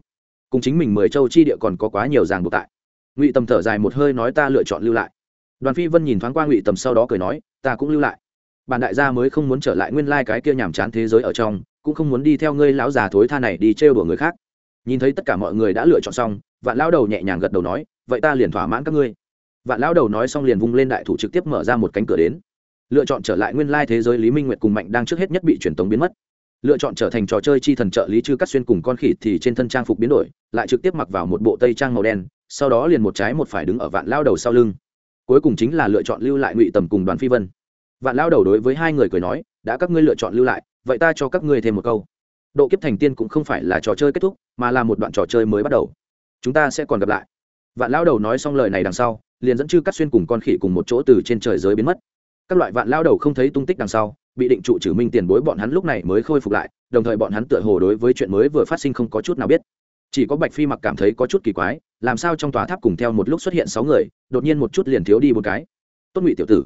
cùng chính mình mười châu chi địa còn có quá nhiều ràng buộc tại ngụy Tâm thở dài một hơi nói ta lựa chọn lưu lại đoàn phi vân nhìn thoáng qua ngụy Tâm sau đó cười nói ta cũng lưu lại bản đại gia mới không muốn trở lại nguyên lai cái kia nhàm chán thế giới ở trong cũng không muốn đi theo ngươi lão già thối tha này đi trêu đùa người khác nhìn thấy tất cả mọi người đã lựa chọn xong vạn lão đầu nhẹ nhàng gật đầu nói vậy ta liền thỏa mãn các ngươi vạn lão đầu nói xong liền vung lên đại thủ trực tiếp mở ra một cánh cửa đến lựa chọn trở lại nguyên lai thế giới lý minh nguyệt cùng mạnh đang trước hết nhất bị truyền tống biến mất. Lựa chọn trở thành trò chơi chi thần trợ lý chư cắt xuyên cùng con khỉ thì trên thân trang phục biến đổi, lại trực tiếp mặc vào một bộ tây trang màu đen, sau đó liền một trái một phải đứng ở vạn lao đầu sau lưng. Cuối cùng chính là lựa chọn lưu lại ngụy tầm cùng đoàn phi vân. Vạn lao đầu đối với hai người cười nói, đã các ngươi lựa chọn lưu lại, vậy ta cho các ngươi thêm một câu. Độ kiếp thành tiên cũng không phải là trò chơi kết thúc, mà là một đoạn trò chơi mới bắt đầu. Chúng ta sẽ còn gặp lại. Vạn lao đầu nói xong lời này đằng sau, liền dẫn chư cắt xuyên cùng con khỉ cùng một chỗ từ trên trời giới biến mất các loại vạn lao đầu không thấy tung tích đằng sau, bị định trụ trừ minh tiền bối bọn hắn lúc này mới khôi phục lại, đồng thời bọn hắn tựa hồ đối với chuyện mới vừa phát sinh không có chút nào biết. Chỉ có bạch phi mặc cảm thấy có chút kỳ quái, làm sao trong tòa tháp cùng theo một lúc xuất hiện sáu người, đột nhiên một chút liền thiếu đi một cái. Tốt ngụy tiểu tử.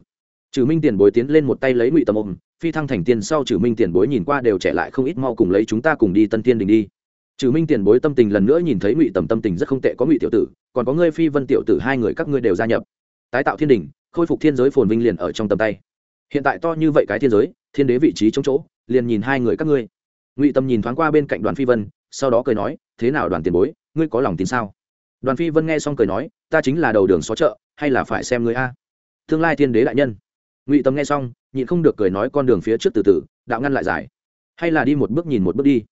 Trừ minh tiền bối tiến lên một tay lấy ngụy tầm ôm, phi thăng thành tiên sau trừ minh tiền bối nhìn qua đều trẻ lại không ít mau cùng lấy chúng ta cùng đi tân tiên đình đi. Trừ minh tiền bối tâm tình lần nữa nhìn thấy ngụy tầm tâm tình rất không tệ có ngụy tiểu tử, còn có ngươi phi vân tiểu tử hai người các ngươi đều gia nhập. Tái tạo thiên đình khôi phục thiên giới phồn vinh liền ở trong tầm tay. Hiện tại to như vậy cái thiên giới, thiên đế vị trí chống chỗ, liền nhìn hai người các ngươi. Ngụy tâm nhìn thoáng qua bên cạnh đoàn phi vân, sau đó cười nói, thế nào đoàn tiền bối, ngươi có lòng tin sao? Đoàn phi vân nghe xong cười nói, ta chính là đầu đường xó chợ, hay là phải xem ngươi a? Tương lai thiên đế đại nhân. Ngụy tâm nghe xong, nhịn không được cười nói, con đường phía trước từ từ, đạo ngăn lại dài. Hay là đi một bước nhìn một bước đi.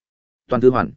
Toàn thư hoàn.